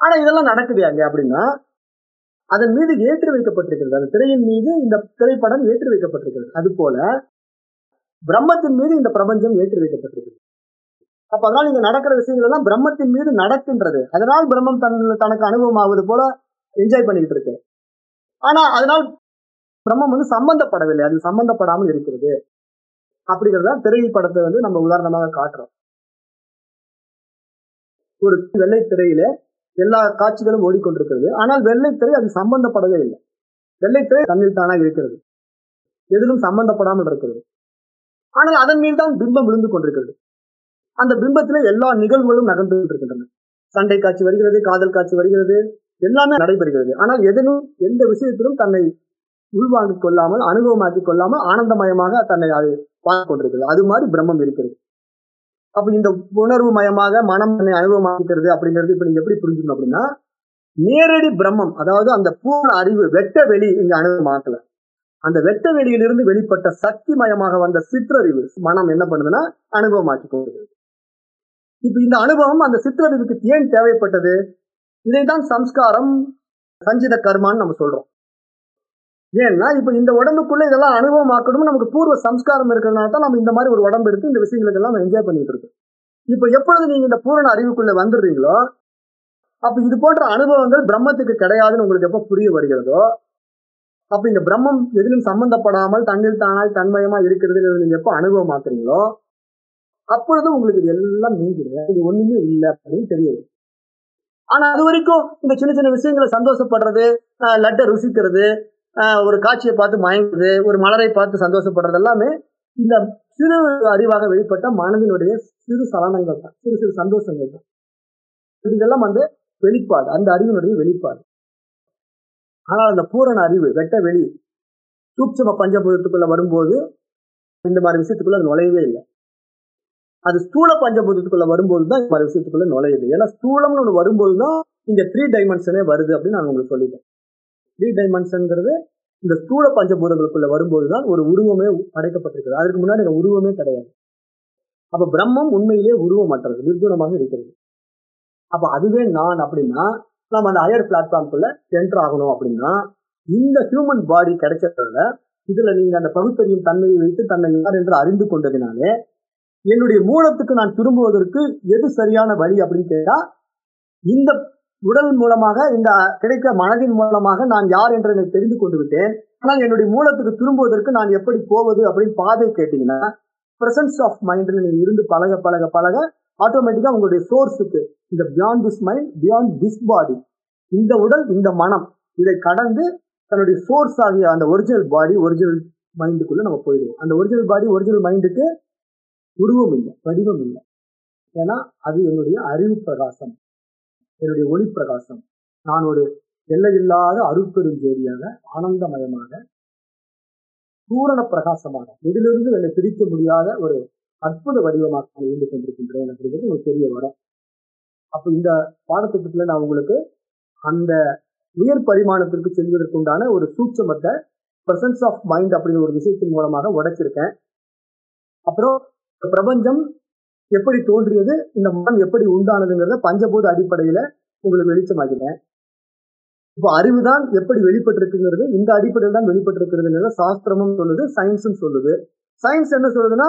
ஆனா இதெல்லாம் நடக்குது அங்க அப்படின்னா அதன் மீது ஏற்றி வைக்கப்பட்டிருக்கிறது அந்த திரையின் மீது இந்த திரைப்படம் ஏற்றி வைக்கப்பட்டிருக்கிறது அது போல பிரம்மத்தின் மீது இந்த பிரபஞ்சம் ஏற்றி வைக்கப்பட்டிருக்கிறது அப்ப அதனால் இங்க நடக்கிற விஷயங்கள் எல்லாம் பிரம்மத்தின் மீது நடக்கின்றது. அதனால் பிரம்மம் தன் தனக்கு அனுபவம் ஆகுது போல என்ஜாய் பண்ணிக்கிட்டு இருக்கு ஆனா அதனால் பிரம்மம் வந்து சம்பந்தப்படவில்லை. அது சம்பந்தப்படாமல் இருக்கிறது. அப்படிங்கிறத திரைப்படத்தை வந்து நம்ம உதாரணமாக காட்டுறோம். ஒரு வெள்ளை திரையில எல்லா காட்சிகளும் ஓடிக்கொண்டிருக்கிறது. ஆனால் வெள்ளைத்திரை அது சம்பந்தப்படவே இல்லை. வெள்ளைத்திரை தன்னில் தானாக இருக்கிறது. எதிலும் சம்பந்தப்படாமல் இருக்கிறது. ஆனால் அதன் மீது தான் பிம்பம் விழுந்து கொண்டிருக்கிறது. அந்த பிம்பத்திலே எல்லா நிகழ்வுகளும் நகர்ந்து கொண்டிருக்கின்றன. சண்டை காட்சி வருகிறது காதல் காட்சி வருகிறது எல்லாமே நடைபெறுகிறது. ஆனால் எதனும் எந்த விஷயத்திலும் தன்னை உள்வாங்கிக் கொள்ளாமல் அனுபவமாக்கிக் கொள்ளாமல் ஆனந்தமயமாக தன்னை அது பார்த்து கொண்டிருக்கிறது. அது மாதிரி பிரம்மம் இருக்கிறது. அப்ப இந்த உணர்வு மயமாக மனம் அனுபவமாக்கிறது அப்படிங்கிறது இப்ப நீங்க எப்படி புரிஞ்சுக்கணும் அப்படின்னா நேரடி பிரம்மம் அதாவது அந்த பூர்ண அறிவு வெட்ட வெளி இங்க அனுபவமாக்கல. அந்த வெட்ட வெளியிலிருந்து வெளிப்பட்ட சக்தி மயமாக வந்த சிற்றறிவு மனம் என்ன பண்ணுதுன்னா அனுபவமாக்கி கொண்டிருக்கிறது. இப்ப இந்த அனுபவம் அந்த சிற்றறிவுக்கு ஏன் தேவைப்பட்டது? இதைதான் சம்ஸ்காரம் சஞ்சித கர்மான்னு நம்ம சொல்றோம். ஏன்னா இப்ப இந்த உடம்புக்குள்ள இதெல்லாம் அனுபவமாக்கணும் நமக்கு பூர்வ சம்ஸ்காரம் இருக்கிறதுனால தான் நம்ம இந்த மாதிரி ஒரு உடம்பு எடுத்து இந்த விஷயங்களுக்கு எல்லாம் என்ஜாய் பண்ணிட்டு இருக்கோம். இப்ப எப்பொழுது நீங்க இந்த பூரண அறிவுக்குள்ள வந்துடுறீங்களோ அப்ப இது போன்ற அனுபவங்கள் பிரம்மத்துக்கு கிடையாதுன்னு உங்களுக்கு எப்ப புரிய வருகிறதோ அப்ப இந்த பிரம்மம் எதிலும் சம்பந்தப்படாமல் தன்னில் தானாய் தன்மயமா இருக்கிறது நீங்க எப்ப அனுபவமாக்குறீங்களோ அப்பொழுது உங்களுக்கு இது எல்லாம் நீங்கிடுங்க இது ஒண்ணுமே இல்லை அப்படின்னு தெரியுது ஆனால் ஆனா அது வரைக்கும் இந்த சின்ன சின்ன விஷயங்களை சந்தோஷப்படுறது லட்டை ருசிக்கிறது ஒரு காட்சியை பார்த்து மயங்குறது ஒரு மலரை பார்த்து சந்தோஷப்படுறது எல்லாமே இந்த சிறு அறிவாக வெளிப்பட்ட மனதினுடைய சிறு சலனங்கள் தான் சிறு சிறு சந்தோஷங்கள் தான். இதெல்லாம் வந்து வெளிப்பாடு அந்த அறிவினுடைய வெளிப்பாடு. ஆனால் அந்த பூரண அறிவு வெட்ட வெளி சூட்சம பஞ்சபூதத்துக்குள்ள வரும்போது இந்த மாதிரி விஷயத்துக்குள்ள அது நுழையவே இல்லை. அது ஸ்தூல பஞ்சபூதத்துக்குள்ள வரும்போது தான் இந்த மாதிரி விஷயத்துக்குள்ள நுழையுது. ஏன்னா ஸ்தூலம்னு ஒன்று வரும்போது தான் இங்க த்ரீ டைமென்ஷனே வருது அப்படின்னு நான் உங்களுக்கு சொல்லிட்டேன். த்ரீ டைமென்ஷன்ங்கிறது இந்த ஸ்தூல பஞ்சபூதங்களுக்குள்ள வரும்போது தான் ஒரு உருவமே படைக்கப்பட்டிருக்கிறது அதற்கு முன்னாடி எனக்கு உருவமே கிடையாது. அப்ப பிரம்மம் உண்மையிலேயே உருவமற்றது நிர்குணமாக இருக்கிறது. அப்ப அதுவே நான் அப்படின்னா நம்ம அந்த ஹையர் பிளாட்ஃபார்ம்குள்ள என்டர் ஆகணும் அப்படின்னா இந்த ஹியூமன் பாடி கிடைச்சதுல இதுல நீங்க அந்த பகுத்தறியும் தன்மையை வைத்து தன்னை யார் என்று அறிந்து கொண்டதினாலே என்னுடைய மூலத்துக்கு நான் திரும்புவதற்கு எது சரியான வழி அப்படின்னு கேட்டா இந்த உடல் மூலமாக இந்த கிடைத்த மனதின் மூலமாக நான் யார் என்று என்னை தெரிந்து கொண்டு விட்டேன். ஆனால் என்னுடைய மூலத்துக்கு திரும்புவதற்கு நான் எப்படி போவது அப்படின்னு பாதை கேட்டீங்கன்னா பிரசன்ஸ் ஆஃப் மைண்ட்ல நீங்க இருந்து பழக பழக பழக ஆட்டோமேட்டிக்கா உங்களுடைய சோர்ஸுக்கு இந்த beyond this mind beyond this body இந்த உடல் இந்த மனம் இதை கடந்து தன்னுடைய சோர்ஸ் ஆகிய அந்த ஒரிஜினல் பாடி ஒரிஜினல் மைண்டுக்குள்ள நம்ம போயிடுவோம். அந்த ஒரிஜினல் பாடி ஒரிஜினல் மைண்டுக்கு உருவம் இல்லை வடிவம் இல்லை. ஏன்னா அது என்னுடைய அறிவு பிரகாசம். என்னுடைய ஒளி பிரகாசம் நான் ஒரு எல்லையில்லாத அருட்பெரும் ஜோதியாக ஆனந்தமயமாக பூரண பிரகாசமாக எதிலிருந்து என்னை பிரிக்க முடியாத ஒரு அற்புத வடிவமாக நான் இருந்து கொண்டிருக்கின்றேன் அப்படிங்கிறது ஒரு பெரிய வரும். அப்போ இந்த பாடத்திட்டத்தில் நான் உங்களுக்கு அந்த உயர் பரிமாணத்திற்கு செல்வதற்குண்டான ஒரு சூட்சமத்தை பிரசன்ஸ் ஆஃப் மைண்ட் அப்படிங்கிற ஒரு விஷயத்தின் மூலமாக உடைச்சிருக்கேன். அப்புறம் பிரபஞ்சம் எப்படி தோன்றியது இந்த மனம் எப்படி உண்டானதுங்கிறத பஞ்சபூத அடிப்படையில உங்களுக்கு வெளிச்சமாகினேன் இப்போ அறிவுதான் எப்படி வெளிப்பட்டிருக்குங்கிறது இந்த அடிப்படையில் தான் வெளிப்பட்டிருக்கிறதுங்கிறத சாஸ்திரமும் சொல்லுது சயின்ஸும் சொல்லுது. சயின்ஸ் என்ன சொல்லுதுன்னா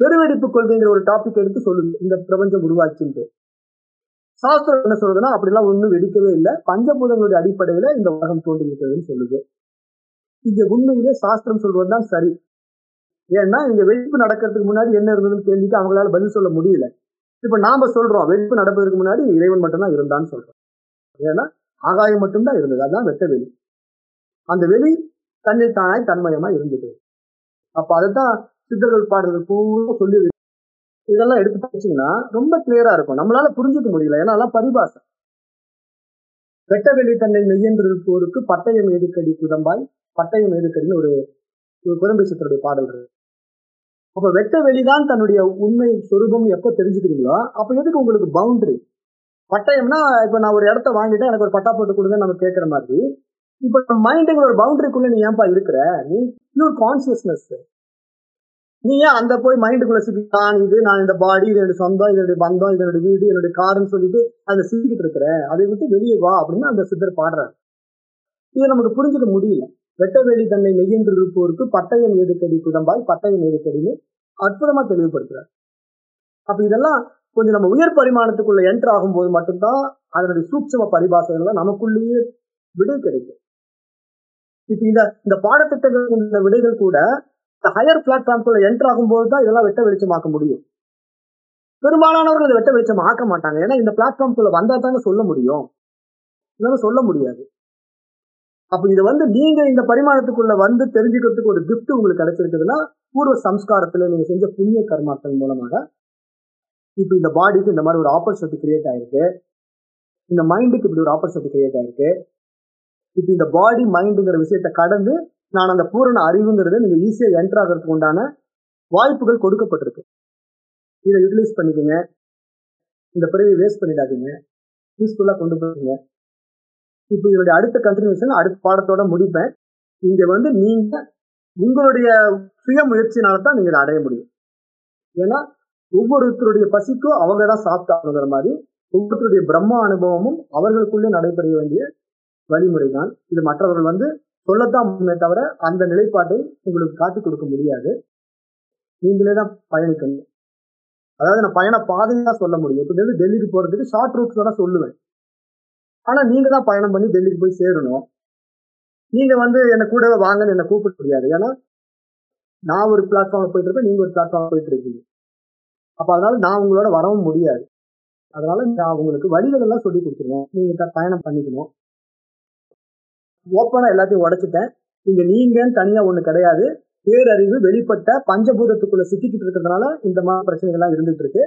பெருவெடிப்பு கொள்கைங்கிற ஒரு டாபிக் எடுத்து சொல்லுது இந்த பிரபஞ்சம் உருவாச்சுன்ட்டு சாஸ்திரம் என்ன சொல்றதுன்னா அப்படிலாம் ஒண்ணும் வெடிக்கவே இல்லை. பஞ்சபூதங்களுடைய அடிப்படையில இந்த உலகம் தோன்றியிருக்கிறதுன்னு சொல்லுது. இங்க உண்மையிலே சாஸ்திரம் சொல்வதுதான் சரி. ஏன்னா இங்க வெடிப்பு நடக்கிறதுக்கு முன்னாடி என்ன இருந்ததுன்னு கேள்விக்கு அவங்களால பதில் சொல்ல முடியல. இப்ப நாம சொல்றோம் வெடிப்பு நடப்பதற்கு முன்னாடி இறைவன் மட்டும்தான் இருந்தான்னு சொல்றோம். ஏன்னா ஆகாயம் மட்டும்தான் இருந்தது அதுதான் வெட்ட வெளி. அந்த வெளி தன்னை தானாய் தன்மயமா இருந்தது. அப்ப அதுதான் சித்தர்கள் பாடுறது பூரா சொல்லி இதெல்லாம் எடுத்து படிச்சீங்கன்னா ரொம்ப கிளியரா இருக்கும். நம்மளால புரிஞ்சுக்க முடியல ஏன்னா எல்லாம் பரிபாசம் வெட்ட வெளி தன்னை மெய்யென்றிருப்போருக்கு பட்டயம் எதுக்கடி குதம்பாய்? பட்டயம் எதுக்கடின்னு ஒரு ஒரு சித்தருடைய பாடல் இருக்கு. அப்ப வெட்ட வெளிதான் தன்னுடைய உண்மை சொரூபம் எப்ப தெரிஞ்சுக்கிறீங்களோ அப்ப எதுக்கு உங்களுக்கு பவுண்டரி பட்டயம்னா இப்ப நான் ஒரு இடத்த வாங்கிட்டேன் எனக்கு ஒரு பட்டா போட்டு கொடுங்க நம்ம கேட்கற மாதிரி இப்ப மைண்டுங்கிற ஒரு பவுண்டரிக்குள்ள நீ ஏன்பா இருக்கிற? நீ பியூர் கான்சியஸ்னஸ் நீ ஏன் அந்த போய் மைண்டுக்குள்ள சிக்கி நான் இது நான் இந்த பாடி இது என்னுடைய சொந்தம் இது என்னுடைய பந்தம் இது என்னுடைய வீடு என்னுடைய காருன்னு சொல்லிட்டு அதை சிக்கிட்டு இருக்கிற அதை விட்டு வெளியே வா அப்படின்னு அந்த சித்தர் பாடுறாரு. இதை நமக்கு புரிஞ்சுக்க முடியல. வெட்டவெளி தன்னை மெய்யென்று இருப்போருக்கு பட்டயம் ஏதுக்கடி குடம்பாய் பட்டயம் ஏதுக்கடின்னு அற்புதமா தெளிவுபடுத்துறாரு. அப்ப இதெல்லாம் கொஞ்சம் நம்ம உயர் பரிமாணத்துக்குள்ள என்டர் ஆகும்போது மட்டும்தான் அதனுடைய சூட்சம பரிபாசைகள் நமக்குள்ளேயே விடை கிடைக்கும். இப்ப இந்த இந்த பாடத்திட்டங்கள் விடைகள் கூட இந்த ஹையர் பிளாட்ஃபார்ம்குள்ள என்ட்ரு ஆகும்போது தான் இதெல்லாம் வெட்ட வெளிச்சமாக்க முடியும். பெரும்பாலானவர்கள் இதை வெட்ட வெளிச்சம் ஆக்க மாட்டாங்க. ஏன்னா இந்த பிளாட்ஃபார்ம்குள்ள வந்தா தானே சொல்ல முடியும். இல்லைன்னா சொல்ல முடியாது. அப்ப இதை வந்து நீங்க இந்த பரிமாணத்துக்குள்ள வந்து தெரிஞ்சுக்கிறதுக்கு ஒரு கிஃப்ட் உங்களுக்கு கிடைச்சிருக்குதுன்னா பூர்வ சம்ஸ்காரத்துல நீங்க செஞ்ச புண்ணிய கர்மாக்கள் மூலமாக இப்ப இந்த பாடிக்கு இந்த மாதிரி ஒரு ஆப்பர்ச்சுனிட்டி கிரியேட் ஆயிருக்கு. இந்த மைண்டுக்கு இப்படி ஒரு ஆப்பர்ச்சுனிட்டி கிரியேட் ஆயிருக்கு. இப்ப இந்த பாடி மைண்டுங்கிற விஷயத்தை கடந்து நான் அந்த பூரண அறிவுங்கிறத நீங்க ஈஸியா என்டர் ஆகிறதுக்கு உண்டான வாய்ப்புகள் கொடுக்கப்பட்டிருக்கு. இதை யூட்டிலைஸ் பண்ணிக்கோங்க. இந்த பிறவி வேஸ்ட் பண்ணிடாதீங்க. யூஸ்ஃபுல்லாக கொண்டு போறீங்க இப்போ இதனுடைய அடுத்த கண்டினியூஷன் அடுத்த பாடத்தோட முடிப்பேன். இங்க வந்து நீங்க உங்களுடைய சுய முயற்சினால தான் நீங்க இதை அடைய முடியும். ஏன்னா ஒவ்வொருத்தருடைய பசிக்கும் அவங்க தான் சாப்பிட்டாங்கிற மாதிரி ஒவ்வொருத்தருடைய பிரம்ம அனுபவமும் அவர்களுக்குள்ளே நடைபெற வேண்டிய வழிமுறை தான். இது மற்றவர்கள் வந்து சொல்லத்தான் தவிர அந்த நிலைப்பாட்டை உங்களுக்கு காட்டி கொடுக்க முடியாது. நீங்களே தான் பயணிக்கணும். அதாவது நான் பயண பாதையா சொல்ல முடியும். இப்போ டெல்லி டெல்லிக்கு போறதுக்கு ஷார்ட் ரூட்ஸில் தான் சொல்லுவேன். ஆனா நீங்க தான் பயணம் பண்ணி டெல்லிக்கு போய் சேரணும். நீங்க வந்து என்ன கூடவே வாங்கன்னு என்ன கூப்பிட முடியாது. ஏன்னா நான் ஒரு பிளாட்ஃபார்ம்ல போயிட்டு இருப்பேன் நீங்க ஒரு பிளாட்ஃபார்ம் போயிட்டு இருக்கீங்க. அப்ப அதனால நான் உங்களோட வரவும் முடியாது. அதனால நான் உங்களுக்கு வழிகள் எல்லாம் சொல்லி கொடுத்துருவேன். நீங்க பயணம் பண்ணிக்கணும். ஓப்பனா எல்லாத்தையும் உடைச்சிட்டேன். இங்க நீங்கன்னு தனியா ஒண்ணு கிடையாது. பேரறிவு வெளிப்பட்ட பஞ்சபூதத்துக்குள்ள சிக்கிக்கிட்டு இருக்கிறதுனால இந்த மாதிரி பிரச்சனைகள்லாம் இருந்துட்டு இருக்கு.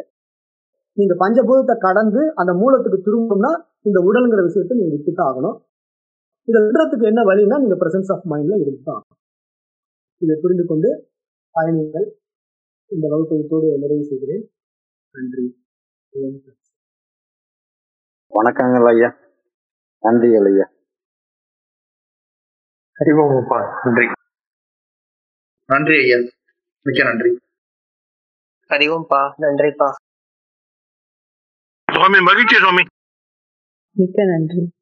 நீங்க பஞ்சபூதத்தை கடந்து அந்த மூலத்துக்கு திரும்பணும்னா இந்த உடல்ங்கிற விஷயத்தை நீங்க விட்டுதான் ஆகணும். இதை விடுறதுக்கு என்ன வழின்னா நீங்க பிரசன்ஸ் ஆஃப் மைண்ட்ல இருந்துதான். இதை புரிந்து கொண்டு பயணிகள் இந்த வகுப்பையத்தோடு நிறைவு செய்கிறேன். நன்றி. வணக்கங்கள் ஐயா. நன்றிகள் ஐயா. அறிவோம்ப்பா நன்றி. நன்றி ஐயா. மிக்க நன்றி. அறிவோம்ப்பா நன்றிப்பா. சுவாமி. மகிழ்ச்சி சுவாமி. மிக்க நன்றி.